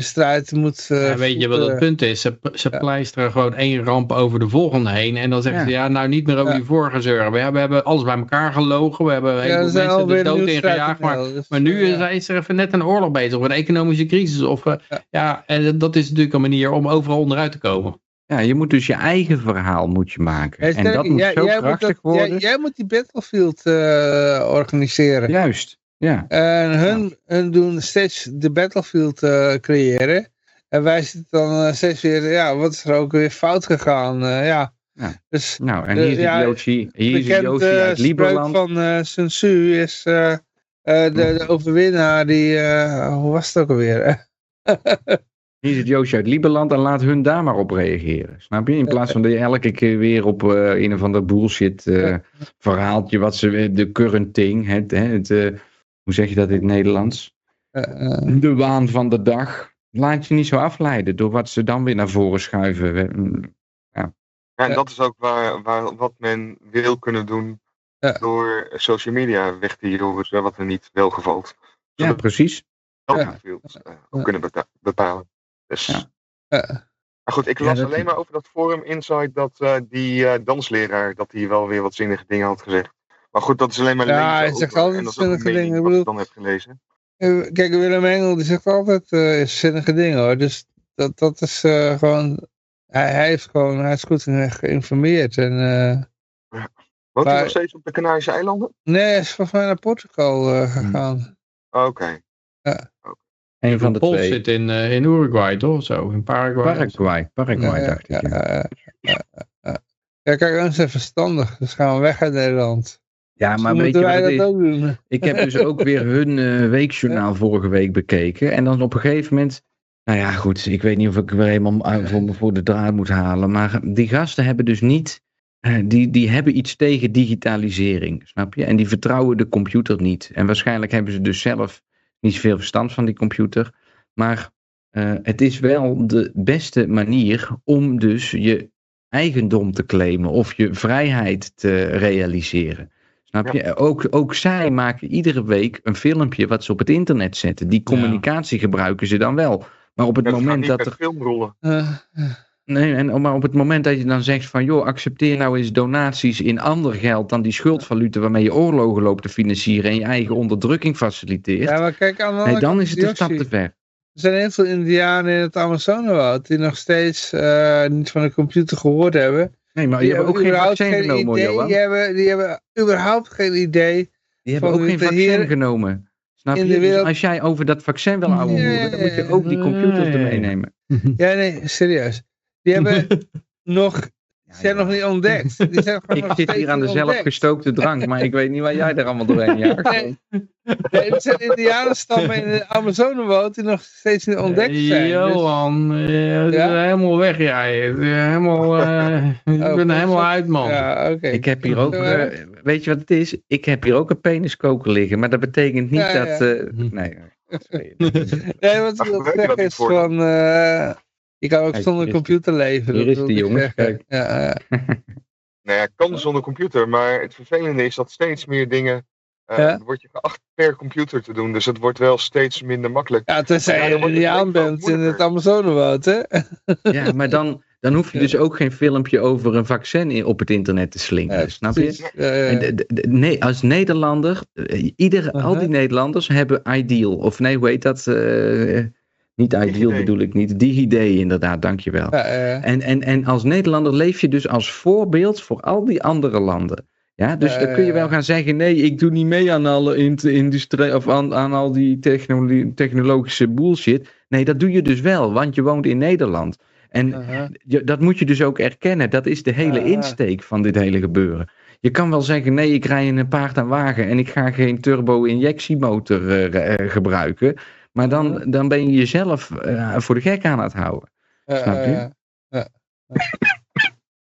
de strijd moet eh, Ja, weet je wat het punt is? Ze, ze Ja. pleisteren gewoon één ramp over de volgende heen. En dan zeggen Ja. ze, ja, nou niet meer over Ja. die vorige zeuren. We hebben, we hebben alles bij elkaar gelogen. We hebben een Ja, heleboel er zijn mensen de dood ingejaagd. Maar, dus, nu is, ja. is er even net een oorlog bezig. Of een economische crisis. Of, eh, Ja. ja. en dat is natuurlijk een manier om overal onderuit te komen. Ja, je moet dus je eigen verhaal moet je maken. Ja, en dat moet jij- zo jij dat- worden. Jij, jij moet die battlefield eh, organiseren. Juist, ja. En hun, hun doen steeds de battlefield eh, creëren. En wij zitten dan eh, steeds weer, ja, wat is er ook weer fout gegaan? eh, ja. Ja. Dus Nou, en De- hier zit ja, Yoshi, hier zit bekend Yoshi uit spreuk Lieberland. van eh Sun Tzu is de, de overwinnaar die, hoe was het ook alweer? <laughs> Hier zit Yoshi uit Lieberland en laat hun daar maar op reageren. Snap je? In plaats van dat je elke keer weer op een of ander bullshit verhaaltje, wat ze de current thing, het, het, hoe zeg je dat in het Nederlands? Eh, eh, De waan van de dag. Laat je niet zo afleiden door wat ze dan weer naar voren schuiven. Mm, Ja, en Ja. dat is ook waar, waar, wat men wil kunnen doen Ja. door social media weg te hielden, wat er niet wel gevalt. Ja, precies. we Ja. eh, ook Ja. kunnen beta- bepalen. Dus. Ja. eh, Maar goed, ik Ja, las dat- alleen maar over dat forum Insight dat eh, die eh, dansleraar dat hij wel weer wat zinnige dingen had gezegd. Maar goed, dat is alleen maar Ja, hij over, zegt altijd zinnige dingen, ik wat ik bedoel- dan heb gelezen. eh, Kijk, Willem Engel die zegt altijd eh, zinnige dingen hoor. Dus dat, dat is eh, gewoon, hij, hij heeft gewoon, hij is goed geïnformeerd. En, eh, Woont hij nog steeds op de Canarische eilanden? nee, hij is volgens mij naar Portugal eh, gegaan. Oké. Een van de Pols twee. zit in, eh, in Uruguay, toch? Zo, in Paraguay. Paraguay. Paraguay Ja, dacht ik. ja, Ja, ja, ja, ja, ja. Ja, kijk, ons zijn verstandig. Dus gaan we weg uit Nederland. Ja Dus maar weet je wat dat ook doen. <laughs> Ik heb dus ook weer hun eh, weekjournaal vorige week bekeken. En dan op een gegeven moment. Nou ja, goed. Ik weet niet of ik weer helemaal uit- voor, voor de draad moet halen. Maar die gasten hebben dus niet. eh, die, die hebben iets tegen digitalisering. Snap je? En die vertrouwen de computer niet. En waarschijnlijk hebben ze dus zelf niet zoveel verstand van die computer. Maar eh, het is wel de beste manier om dus je eigendom te claimen. Of je vrijheid te realiseren. Snap je? Ook, ook zij maken iedere week een filmpje wat ze op het internet zetten. Die communicatie gebruiken ze dan wel. Maar op het Dat moment dat er. filmrollen. Eh, Nee, en, maar op het moment dat je dan zegt van joh, accepteer nou eens donaties in ander geld dan die schuldvaluten waarmee je oorlogen loopt te financieren en je eigen onderdrukking faciliteert. ja, maar kijk, aan nee, dan is het een stap te ver. Er zijn heel veel indianen in het Amazonewoud die nog steeds eh, niet van de computer gehoord hebben. Nee, maar Die je hebt ook geen vaccin geen genomen, idee, Johan. die hebben, die hebben überhaupt geen idee. Die hebben ook geen vaccin hier genomen. Snap in je? de Dus wereld- als jij over dat vaccin wil ouwe hoeren, dan moet je ook die computers Nee. ermee nemen. <laughs> Ja, nee, serieus. Die hebben <laughs> nog, die zijn nog niet ontdekt. Die zijn <laughs> Ik nog zit hier aan de zelfgestookte drank, maar ik weet niet waar jij er allemaal doorheen <laughs> jaagt. Nee, nee, er zijn indianenstammen in de Amazonewoud die nog steeds niet ontdekt zijn. Dus, Johan, je bent Ja? helemaal weg jij. Helemaal, eh, <laughs> je Oh, bent er helemaal uit man. ja, oké. Ik heb hier ook, eh, weet je wat het is? Ik heb hier ook een peniskoker liggen, maar dat betekent niet Ja, ja. dat... eh, nee. Nee, wat ik wil zeggen is van... eh, je kan ook Kijk, zonder computer leven. hier dat is die jongen, zeggen. kijk. Ja, ja. <laughs> Nou ja, kan zonder computer, maar het vervelende is dat steeds meer dingen eh, Ja. word je geacht per computer te doen. Dus het wordt wel steeds minder makkelijk. Ja, tenzij je Indiaan leven ook bent in het. Amazonewoud, hè? <laughs> Ja, maar dan, dan hoef je dus ook geen filmpje over een vaccin in- op het internet te slingeren, snap je? Ja, ja, nee, als Nederlander, eh, ieder, al die. Nederlanders hebben Ideal. Of nee, hoe heet dat? Eh, niet Ideal bedoel ik niet. DigiD inderdaad, dankjewel. Ja. En, en, en als Nederlander leef je dus als voorbeeld voor al die andere landen. Ja, dus dan kun je wel gaan zeggen: nee, ik doe niet mee aan alle industrie of aan, aan al die technolo- technologische bullshit. Nee, dat doe je dus wel, want je woont in Nederland. En dat moet je dus ook erkennen. Dat is de hele insteek van dit hele gebeuren. Je kan wel zeggen: nee, ik rij in een paard aan wagen en ik ga geen turbo-injectiemotor eh, eh, gebruiken. Maar dan, dan ben je jezelf eh, voor de gek aan het houden. Snap je? <laughs>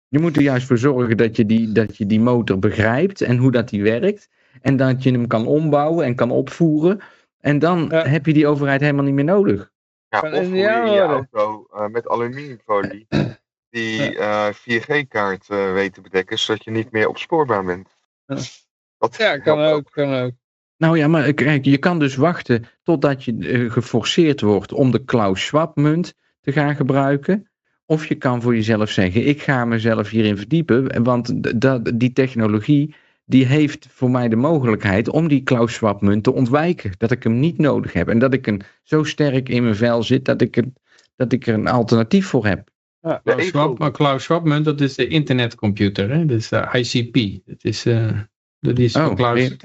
Je moet er juist voor zorgen dat je, die, dat je die motor begrijpt en hoe dat die werkt. En dat je hem kan ombouwen en kan opvoeren. En dan Ja. heb je die overheid helemaal niet meer nodig. Ja, Van of hoe je je auto eh, met aluminiumfolie <clears throat> die eh 4G-kaart eh weet te bedekken, zodat je niet meer opspoorbaar bent. Ja. Dat Ja, kan ook, kan ook. Nou ja, maar kijk, je kan dus wachten totdat je eh, geforceerd wordt om de Klaus Schwab munt te gaan gebruiken. Of je kan voor jezelf zeggen, ik ga mezelf hierin verdiepen. Want dat, die technologie, die heeft voor mij de mogelijkheid om die Klaus Schwab munt te ontwijken. Dat ik hem niet nodig heb. En dat ik een, zo sterk in mijn vel zit dat ik, een, dat ik er een alternatief voor heb. Ja. Klaus Schwab, maar Klaus Schwab munt, dat is de internetcomputer, hè? dat is de ICP. Dat is, eh dat is Oh, Klaus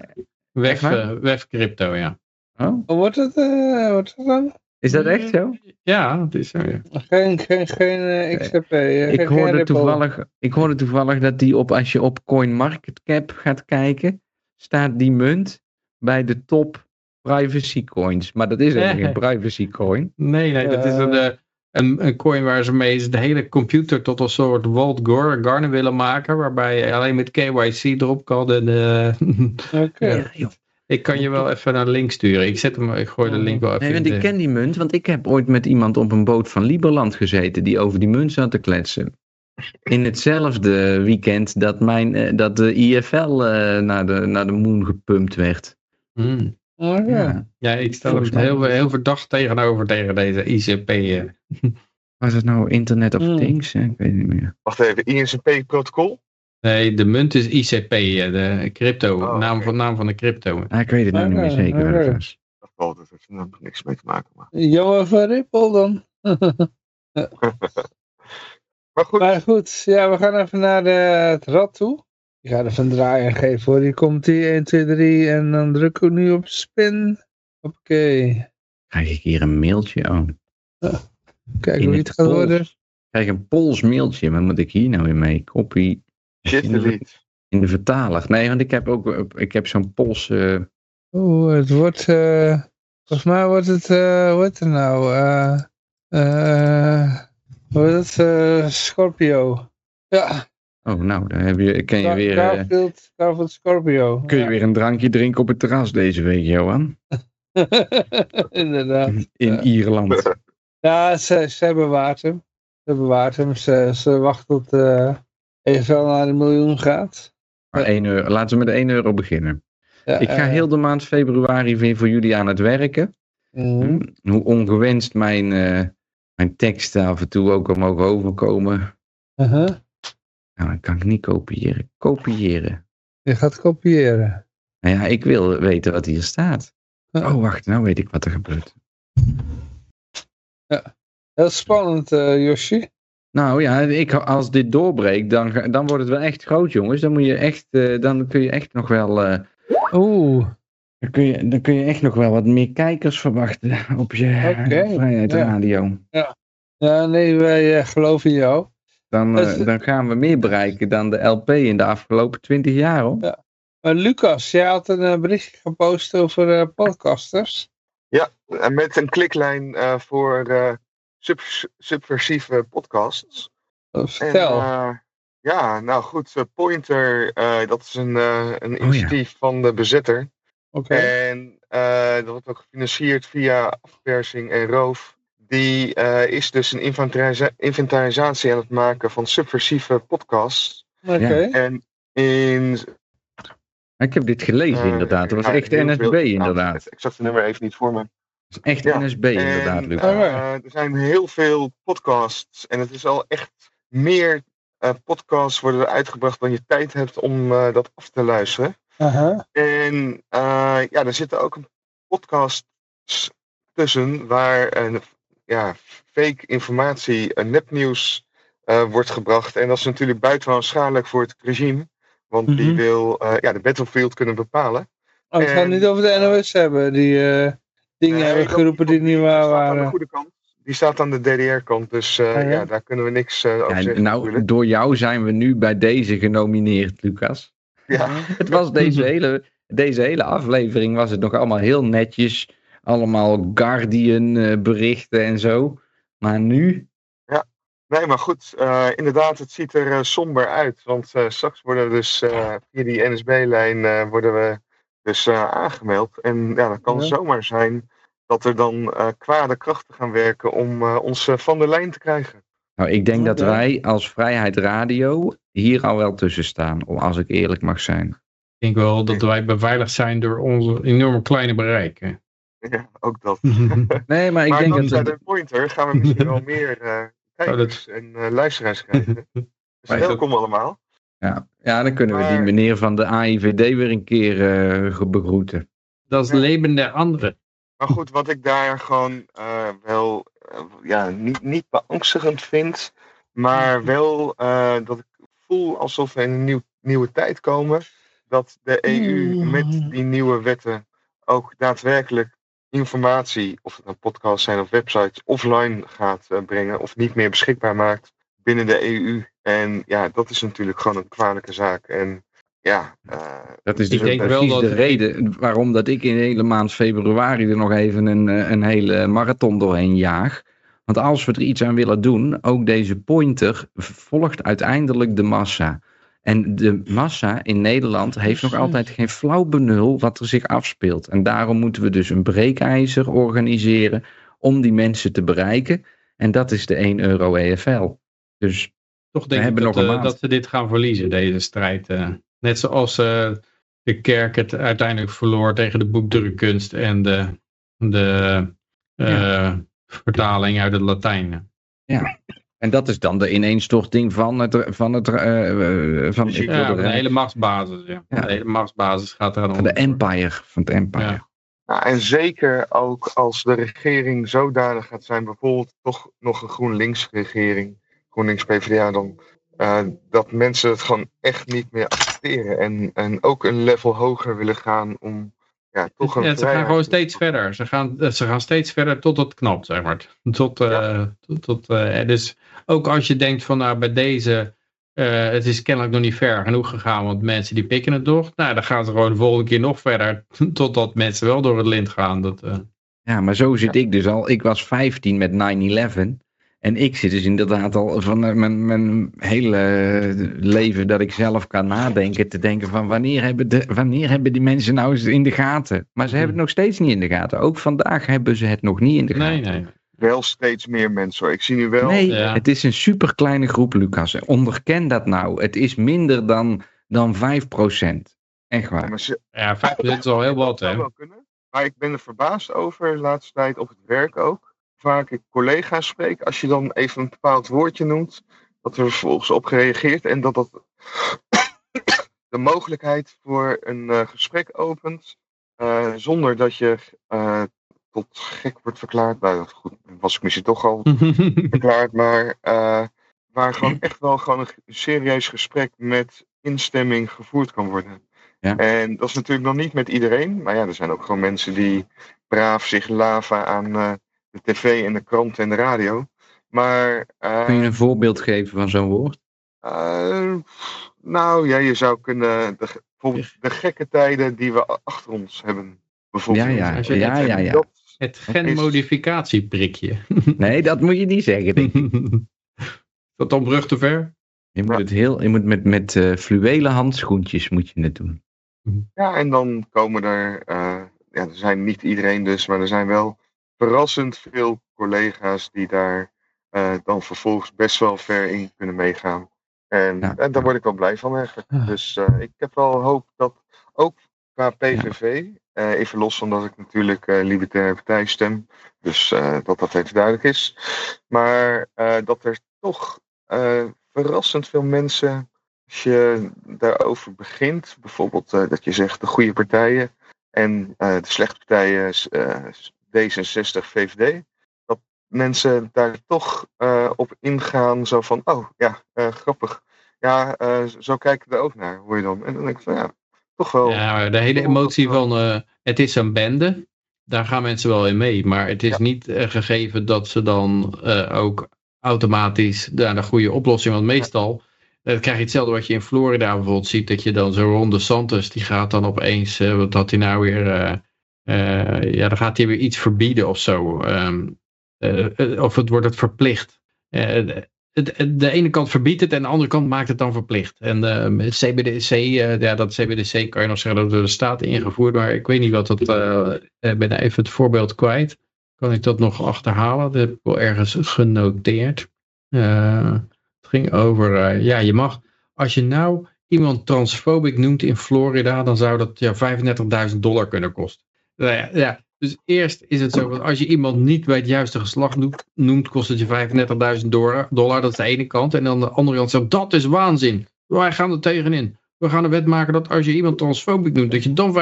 waar? eh, crypto, ja. Oh, Hoe wordt het, eh, wordt het dan? is dat echt zo? Ja, dat is zo, ja. Geen, geen, geen eh, XRP. Ik geen- hoorde, toevallig, ik hoorde toevallig dat die op, als je op CoinMarketCap gaat kijken, staat die munt bij de top privacy coins. Maar dat is helemaal geen <laughs> privacy coin. Nee, nee, dat is een, een, een coin waar ze mee de hele computer tot een soort Walt Gar- Garner willen maken, waarbij je alleen met KYC erop kan. En, eh, <laughs> Oké. Ja, joh. ik kan je wel even een link sturen. Ik, zet hem, ik gooi de link wel even Nee, want ik de- ken die munt, want ik heb ooit met iemand op een boot van Liberland gezeten die over die munt zat te kletsen. In hetzelfde weekend dat, mijn, eh, dat de IFL eh, naar, de, naar de moon gepumpt werd. Hmm. Oké. Ja. Ja, ik stel hem heel, heel verdacht tegenover tegen deze ICP. <laughs> Was het nou Internet of Hmm. Things? Eh, Ik weet het niet meer. Wacht even, ISP-protocol? Nee, de munt is ICP, eh, de crypto, Oh, naam, van, naam van de crypto. Ah, ik weet het nou niet meer Oké, zeker het oké. was. Dat heeft er niks mee te maken. Maar, <laughs> Jammer van Ripple dan. <laughs> maar goed, maar goed, ja, we gaan even naar de, het rad toe. Ik ga even een draai geven hoor. Hier komt die 1, 2, 3 en dan druk ik nu op spin. Oké. Krijg ik hier een mailtje? Oh, Kijk hoe het gaat Pools. worden. krijg een Pools mailtje. Wat moet ik hier nou weer mee? Copy shit in de, delete. in de vertaler. Nee, want ik heb ook ik heb zo'n Pools... eh, Oeh, het wordt, eh volgens mij wordt het, eh hoe heet het nou? eh eh hoe heet het? eh Scorpio. Ja, oh, nou, dan heb je, kan, je weer, eh, Garfield, Garfield Scorpio. kun je Ja. weer een drankje drinken op het terras deze week, Johan. <laughs> Inderdaad. In Ja. Ierland. <laughs> Ja, ze, ze bewaart hem. Ze bewaart hem. Ze, ze wacht tot eh even naar de miljoen gaat. Maar 1 euro, laten we met 1 euro beginnen. Ja, Ik ga eh, heel de maand februari weer voor jullie aan het werken. mhm. Hoe ongewenst mijn, eh, mijn teksten af en toe ook mogen overkomen. Uh-huh. Nou, dan kan ik niet kopiëren. Kopiëren. Je gaat kopiëren. Nou ja, ik wil weten wat hier staat. Oh, wacht, nou weet ik wat er gebeurt. Heel spannend, eh Yoshi. Nou ja, ik, als dit doorbreekt, dan, dan wordt het wel echt groot, jongens. Dan, moet je echt, eh, dan kun je echt nog wel... eh, Oeh. dan, kun je, dan kun je echt nog wel wat meer kijkers verwachten op je Vrijheid ja. Radio. Ja, nee, wij geloven in jou. Dan, eh, dan gaan we meer bereiken dan de LP in de afgelopen twintig jaar, hoor. Ja. Maar Lucas, jij had een berichtje gepost over podcasters. En met een kliklijn eh, voor eh, sub- subversieve podcasts. En, Vertel. eh, ja, nou goed, eh, Pointer, eh, dat is een, eh, een ja. initiatief van de bezetter. Oké. En eh, dat wordt ook gefinancierd via afpersing en roof. Die eh, is dus een inventarisa- inventarisatie aan het maken van subversieve podcasts. Oké. En in Ik heb dit gelezen Eh, inderdaad. Het was ja, echt NSB veel- nou, inderdaad. Het exacte nummer even niet voor me. Het is echt Ja, NSB inderdaad. Oh, ja. eh, er zijn heel veel podcasts. En het is al echt meer eh, podcasts worden er uitgebracht dan je tijd hebt om eh, dat af te luisteren. En eh, ja, er zitten ook een podcast tussen waar een ja, fake informatie, een nepnieuws eh, wordt gebracht. En dat is natuurlijk buitengewoon schadelijk voor het regime. Want die Mhm. wil eh, ja, de battlefield kunnen bepalen. Oh, het gaat En- niet over de NOS hebben, die eh, dingen Nee, hebben geroepen die niet waar staat aan de waren. goede kant. Die staat aan de DDR-kant. Dus eh, Ah, ja? ja, daar kunnen we niks eh, over Ja, zeggen. nou, natuurlijk. door jou zijn we nu bij deze genomineerd, Lucas. Ja. <laughs> Het was deze <laughs> hele, deze hele aflevering was het nog allemaal heel netjes. Allemaal Guardian eh, berichten en zo. Maar nu, Nee, maar goed, eh, inderdaad, het ziet er eh, somber uit. Want eh, straks worden we dus eh, via die NSB-lijn eh, worden we dus eh, aangemeld. En ja, dat kan Ja. zomaar zijn dat er dan eh, kwade krachten gaan werken om eh, ons van de lijn te krijgen. nou, ik denk dat wij als Vrijheid Radio hier al wel tussen staan. om- Als ik eerlijk mag zijn. Ik denk wel dat wij beveiligd zijn door onze enorme kleine bereiken. Ja, ook dat. <laughs> Nee, maar ik maar denk dat... de pointer gaan we misschien wel <laughs> meer kijkers en eh, luisteraars krijgen. <laughs> Dus welkom allemaal. Ja, ja, dan kunnen we die meneer van de AIVD weer een keer eh, begroeten. Dat is het leven der anderen. Maar goed, wat ik daar gewoon eh, wel ja, niet, niet beangstigend vind, maar wel eh, dat ik voel alsof we in een nieuw, nieuwe tijd komen. Dat de EU met die nieuwe wetten ook daadwerkelijk informatie, of het een podcast zijn of websites, offline gaat eh, brengen of niet meer beschikbaar maakt binnen de EU. En ja, dat is natuurlijk gewoon een kwalijke zaak. En ja, eh, Dat is dus Ik denk precies wel dat- de reden waarom dat ik in de hele maand februari er nog even een, eh, een hele marathon doorheen jaag. Want als we er iets aan willen doen, ook deze pointer volgt uiteindelijk de massa. En de massa in Nederland heeft nog altijd geen flauw benul wat er zich afspeelt. En daarom moeten we dus een breekijzer organiseren om die mensen te bereiken. En dat is de 1 euro EFL. Dus Toch denk We ik hebben dat, nog een eh, maand. dat ze dit gaan verliezen, deze strijd. eh. net zoals eh, de kerk het uiteindelijk verloor tegen de boekdrukkunst en de, de eh, vertaling uit het Latijn. En dat is dan de ineenstorting van het, van het, eh, eh, van, ik Ja, de hele machtsbasis. Ja. Ja. De hele machtsbasis gaat er van de empire, van het empire. Ja. Nou, en zeker ook als de regering zodanig gaat zijn, bijvoorbeeld toch nog een GroenLinks-regering, GroenLinks-PVDA dan, eh, dat mensen het gewoon echt niet meer accepteren. En, en ook een level hoger willen gaan om ja, toch een Ja, ze gaan gewoon te- steeds verder. Ze gaan, eh, ze gaan steeds verder tot het knapt, zeg maar. Tot, eh, tot, tot, eh, dus ook als je denkt van nou bij deze, eh, het is kennelijk nog niet ver genoeg gegaan, want mensen die pikken het door. Nou, dan gaan ze gewoon de volgende keer nog verder, <laughs> totdat mensen wel door het lint gaan. Dat, eh, Ja, maar zo zit ik dus al. Ik was 15 met 9-11. En ik zit dus inderdaad al van eh, mijn, mijn hele leven dat ik zelf kan nadenken. Te denken van wanneer hebben, de, wanneer hebben die mensen nou eens in de gaten? Maar ze hebben het nog steeds niet in de gaten. Ook vandaag hebben ze het nog niet in de gaten. nee, nee. Wel steeds meer mensen hoor. Ik zie nu wel. Nee, Ja. het is een super kleine groep, Lucas. Onderken dat nou. Het is minder dan, dan 5%. Echt Ja, waar. maar ze- Ja, 5% is al heel wat, Dat zou hè. wel kunnen. Maar ik ben er verbaasd over de laatste tijd op het werk ook. Vaak ik collega's spreek, als je dan even een bepaald woordje noemt, dat er vervolgens op gereageerd en dat dat <coughs> de mogelijkheid voor een eh, gesprek opent eh, zonder dat je eh, tot gek wordt verklaard. Nou, dat goed, was ik misschien toch al <laughs> verklaard, maar waar gewoon echt wel gewoon een serieus gesprek met instemming gevoerd kan worden. Ja. En dat is natuurlijk nog niet met iedereen, maar ja, er zijn ook gewoon mensen die braaf zich laven aan de tv en de krant en de radio. Maar eh, Kun je een voorbeeld geven van zo'n woord? eh, nou ja, je zou kunnen de, bijvoorbeeld de gekke tijden die we achter ons hebben. Bijvoorbeeld. Ja, ja, ja, het- ja, ja. Het genmodificatieprikje. <laughs> Nee, dat moet je niet zeggen. denk ik. <laughs> Is dat dan brug te ver? Je moet, het heel, je moet met, met eh, fluwelen handschoentjes moet je het doen. Ja, en dan komen er, eh, ja, er zijn niet iedereen dus, maar er zijn wel verrassend veel collega's die daar eh, dan vervolgens best wel ver in kunnen meegaan. En, Ja. en daar word ik wel blij van eigenlijk. Ja. Dus eh, ik heb wel hoop dat ook qua PVV, eh, even los van dat ik natuurlijk Libertaire Partij stem, dus dat dat even duidelijk is. Maar dat er toch verrassend veel mensen, als je daarover begint, bijvoorbeeld dat je zegt de goede partijen en de slechte partijen, D66, VVD, dat mensen daar toch eh, op ingaan, zo van, oh ja, eh, grappig. Ja, eh, zo kijken we er ook naar, hoor je dan. En dan denk ik van, ja, toch wel. Ja, de hele emotie van het is een bende, daar gaan mensen wel in mee. Maar het is Ja. niet gegeven dat ze dan ook automatisch naar de goede oplossing. Want meestal krijg je hetzelfde wat je in Florida bijvoorbeeld ziet. Dat je dan zo Ron DeSantis, die gaat dan opeens, wat had hij nou weer... eh, eh, ja, dan gaat hij weer iets verbieden of zo. Ehm, eh, eh, of het wordt het verplicht. Eh, het, het- de ene kant verbiedt het en de andere kant maakt het dan verplicht. En eh, CBDC, eh, ja, dat CBDC kan je nog zeggen dat door de staat ingevoerd, maar ik weet niet wat dat, eh, ik ben even het voorbeeld kwijt. Kan ik dat nog achterhalen? Dat heb ik wel ergens genoteerd. Eh, het ging over, eh, ja, je mag, als je nou iemand transfobic noemt in Florida, dan zou dat ja, 35.000 dollar kunnen kosten. Nou ja, ja, dus eerst is het zo, dat als je iemand niet bij het juiste geslacht noemt, noemt kost het je 35.000 dollar, dollar. Dat is de ene kant. En dan de andere kant zegt, dat is waanzin. Wij gaan er tegenin. We gaan een wet maken dat als je iemand transfobic noemt, dat je dan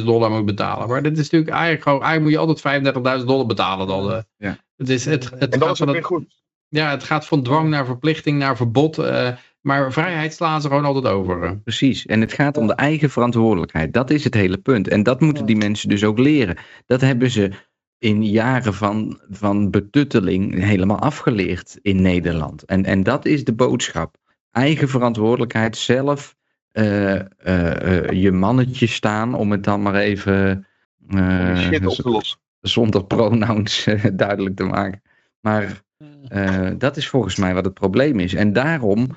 35.000 dollar moet betalen. Maar dit is natuurlijk eigenlijk gewoon, eigenlijk moet je altijd 35.000 dollar betalen dan. eh. Ja. Het, is, het, het, en dat gaat is ook weer goed. ja, het gaat van dwang naar verplichting naar verbod. eh, maar vrijheid slaan ze gewoon altijd over. Precies. En het gaat om de eigen verantwoordelijkheid. Dat is het hele punt. En dat moeten die mensen dus ook leren. Dat hebben ze in jaren van, van betutteling helemaal afgeleerd in Nederland. En, en dat is de boodschap. Eigen verantwoordelijkheid, zelf eh, eh, eh, je mannetje staan, om het dan maar even Om eh, die shit op te lossen. zonder pronouns <laughs> duidelijk te maken. Maar eh, dat is volgens mij wat het probleem is. En daarom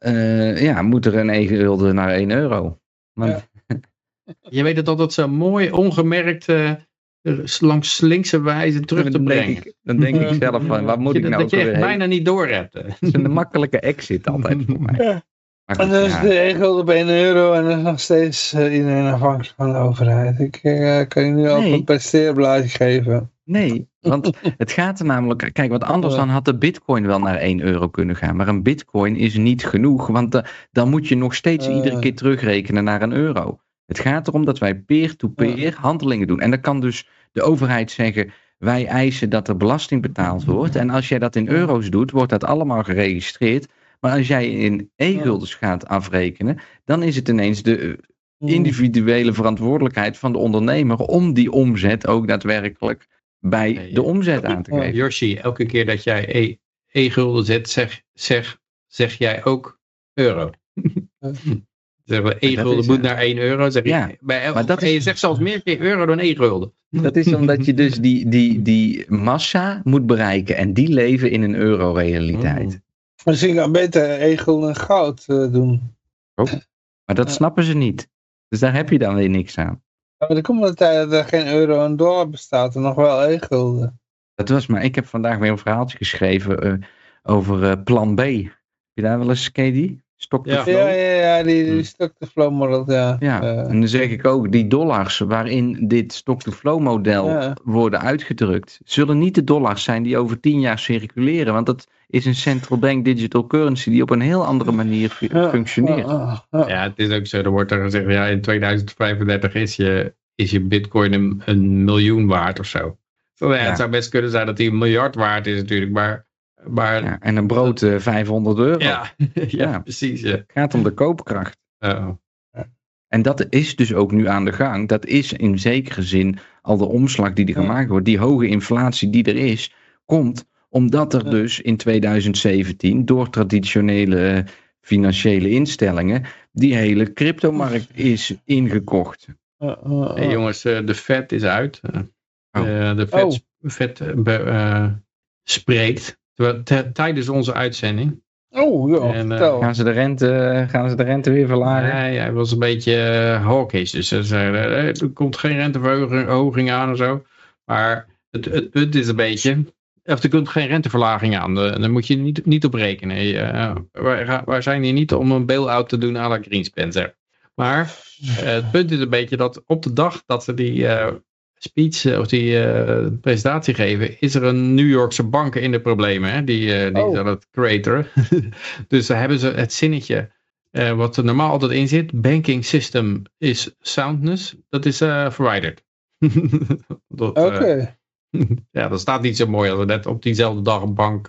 eh, ja, moet er een e-gulden naar 1 euro. Want, <laughs> Je weet het altijd zo mooi ongemerkt eh, langs slinkse wijze terug te dan, brengen. ik, dan denk ik zelf van, waar <laughs> moet dat ik je, nou dat je echt heen? bijna niet door hebt. Dat is een makkelijke exit altijd voor mij. <laughs> Ja. Maar En dan is ja. de e-gulden op 1 euro en dan is nog steeds eh, iedereen afhankelijk van de overheid. Ik eh, kan je nu al Nee. een presteerblaadje geven. Nee, want <laughs> het gaat er namelijk... Kijk, want anders dan had de bitcoin wel naar 1 euro kunnen gaan. Maar een bitcoin is niet genoeg, want eh, dan moet je nog steeds iedere keer terugrekenen naar een euro. Het gaat erom dat wij peer-to-peer handelingen doen. En dan kan dus de overheid zeggen... Wij eisen dat er belasting betaald wordt. En als jij dat in euro's doet, wordt dat allemaal geregistreerd. Maar als jij in e-guldens gaat afrekenen, dan is het ineens de eh, individuele verantwoordelijkheid van de ondernemer om die omzet ook daadwerkelijk bij Nee, de omzet aan te geven. Yoshi, elke keer dat jij E- e-gulden zet, zeg, zeg, zeg jij ook euro. <laughs> Zeg maar, e-gulden is, moet eh, naar 1 euro. Zeg je, ja, bij, el- maar dat en je is- zegt zelfs meer keer euro dan e-gulden. Dat is omdat je dus die, die, die massa moet bereiken en die leven in een euro-realiteit. Misschien kan beter e-gulden en goud eh, doen. Maar dat Ja. snappen ze niet. Dus daar heb je dan weer niks aan. Maar er komt een tijd dat er geen euro en dollar bestaat en nog wel e-gulden. Dat was maar, ik heb vandaag weer een verhaaltje geschreven eh, over eh, plan B. Heb je daar wel eens, ken to Ja. flow? Ja, ja, ja, die, die Hm. stock-to-flow model, ja. Ja, Eh, en dan zeg ik ook, die dollars waarin dit stock-to-flow model Ja. worden uitgedrukt, zullen niet de dollars zijn die over tien jaar circuleren. Want dat is een central bank digital currency die op een heel andere manier functioneert. ja, het is ook zo. Er wordt er gezegd, ja, in 2035 is je, is je bitcoin een, een miljoen waard of zo. Ja. Het zou best kunnen zijn dat die een miljard waard is natuurlijk, maar... maar Ja, en een brood eh, 500 euro. ja, <laughs> ja, Ja. precies. Ja. Het gaat om de koopkracht. En dat is dus ook nu aan de gang. Dat is in zekere zin al de omslag die er gemaakt wordt. Die hoge inflatie die er is, komt omdat er dus in 2017 door traditionele eh, financiële instellingen die hele cryptomarkt is ingekocht. Hey, jongens, eh, de vet is uit. Eh, Oh. de vet, Oh. vet spreekt tijdens onze uitzending. Oh, ja, En, eh, vertel. Gaan ze de rente, gaan ze de rente weer verlagen? Hij, hij was een beetje uh, hawkish. Dus ze zeiden, eh, er komt geen renteverhoging aan en zo. Maar het, het punt is een beetje... of er komt geen renteverlaging aan. Daar moet je niet, niet op rekenen. Eh, wij, zijn hier niet om een bail-out te doen à la Greenspan. Zeg. Maar eh, het punt is een beetje dat op de dag dat ze die eh, speech eh, of die eh, presentatie geven, is er een New Yorkse bank in de problemen. Hè? Die, eh die Oh. is aan het creatoren. <laughs> dus daar hebben ze het zinnetje wat er normaal altijd in zit. Banking system is soundness. Dat is verwijderd. <laughs> Oké. <laughs> ja, dat staat niet zo mooi als er net op diezelfde dag een bank,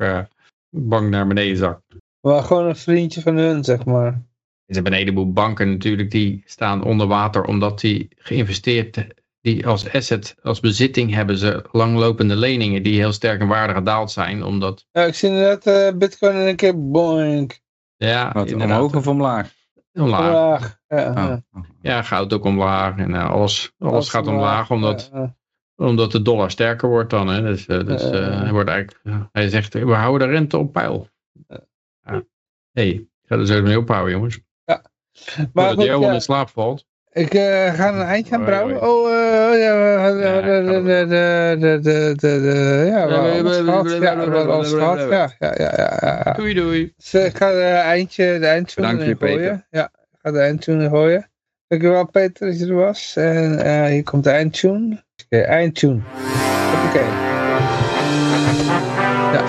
bank naar beneden zakt. Maar gewoon een vriendje van hun, zeg maar. Er zijn een heleboel banken natuurlijk die staan onder water omdat die geïnvesteerd, die als asset, als bezitting hebben ze langlopende leningen die heel sterk in waarde gedaald zijn. Omdat, Ja, ik zie inderdaad eh, bitcoin in een keer boink. ja, Wat, inderdaad, omhoog of omlaag? omlaag. Omlaag. Ja, Oh, ja. oh. Ja, goud ook omlaag en eh, alles, alles Alles gaat omlaag omdat, Ja, omdat de dollar sterker wordt dan. Hè. Dus, eh, dus Ja, ja, eh, ja. hij, wordt eigenlijk, hij zegt, we houden de rente op peil. Ja. hey, ik ga er zo mee ophouden jongens. Maar Maar dat goed, Johan ja, in slaap valt. Ik eh, ga een eindje aan Hoi, brouwen. hoi. Oh, eh, oh ja, Ja, ja. Ja. Ja, ja, ja, ja, ja, ja. Doei doei. Dus eh, ik ga de eindje, de eindtune je, gooien. Ja, ik ga de eindtune gooien. Dankjewel Peter dat je er was. En eh, hier komt de eindtune. Oké, eindtune. Oké. Ja.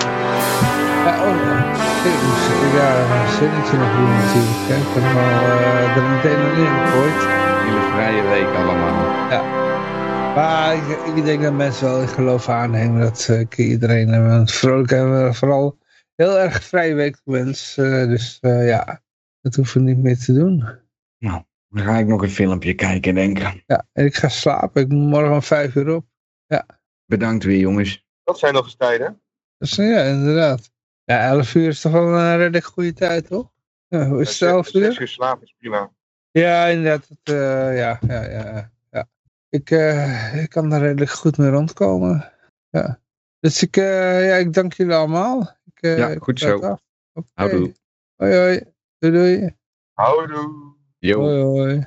Ja, oh, ik moest ja, een zinnetje nog doen natuurlijk. Ik heb hem al er meteen nog in gegooid. Hele vrije week allemaal. Maar ik, ik denk dat mensen wel in geloof aannemen dat eh, ik iedereen een vrolijke en eh, vooral heel erg vrije week wens. Eh, dus eh, ja, dat hoeven we niet meer te doen. Dan ga ik nog een filmpje kijken, denk ik. Ja, en ik ga slapen. Ik moet morgen om vijf uur op. Bedankt weer, jongens. Dat zijn nog eens tijden. Dus ja, inderdaad. Ja, elf uur is toch wel een redelijk goede tijd, toch? Ja, hoe is het elf Zes uur? uur slapen is prima. Ja, inderdaad. Het, eh, ja, ja, ja, ja. Ik, eh, ik kan daar redelijk goed mee rondkomen. Ja. Dus ik, eh, ja, ik dank jullie allemaal. Ik, eh, Ja, goed zo. af. Oké. Houdoe. Hoi, hoi. Doei, doei. Houdoe. Yo. Hoi, hoi.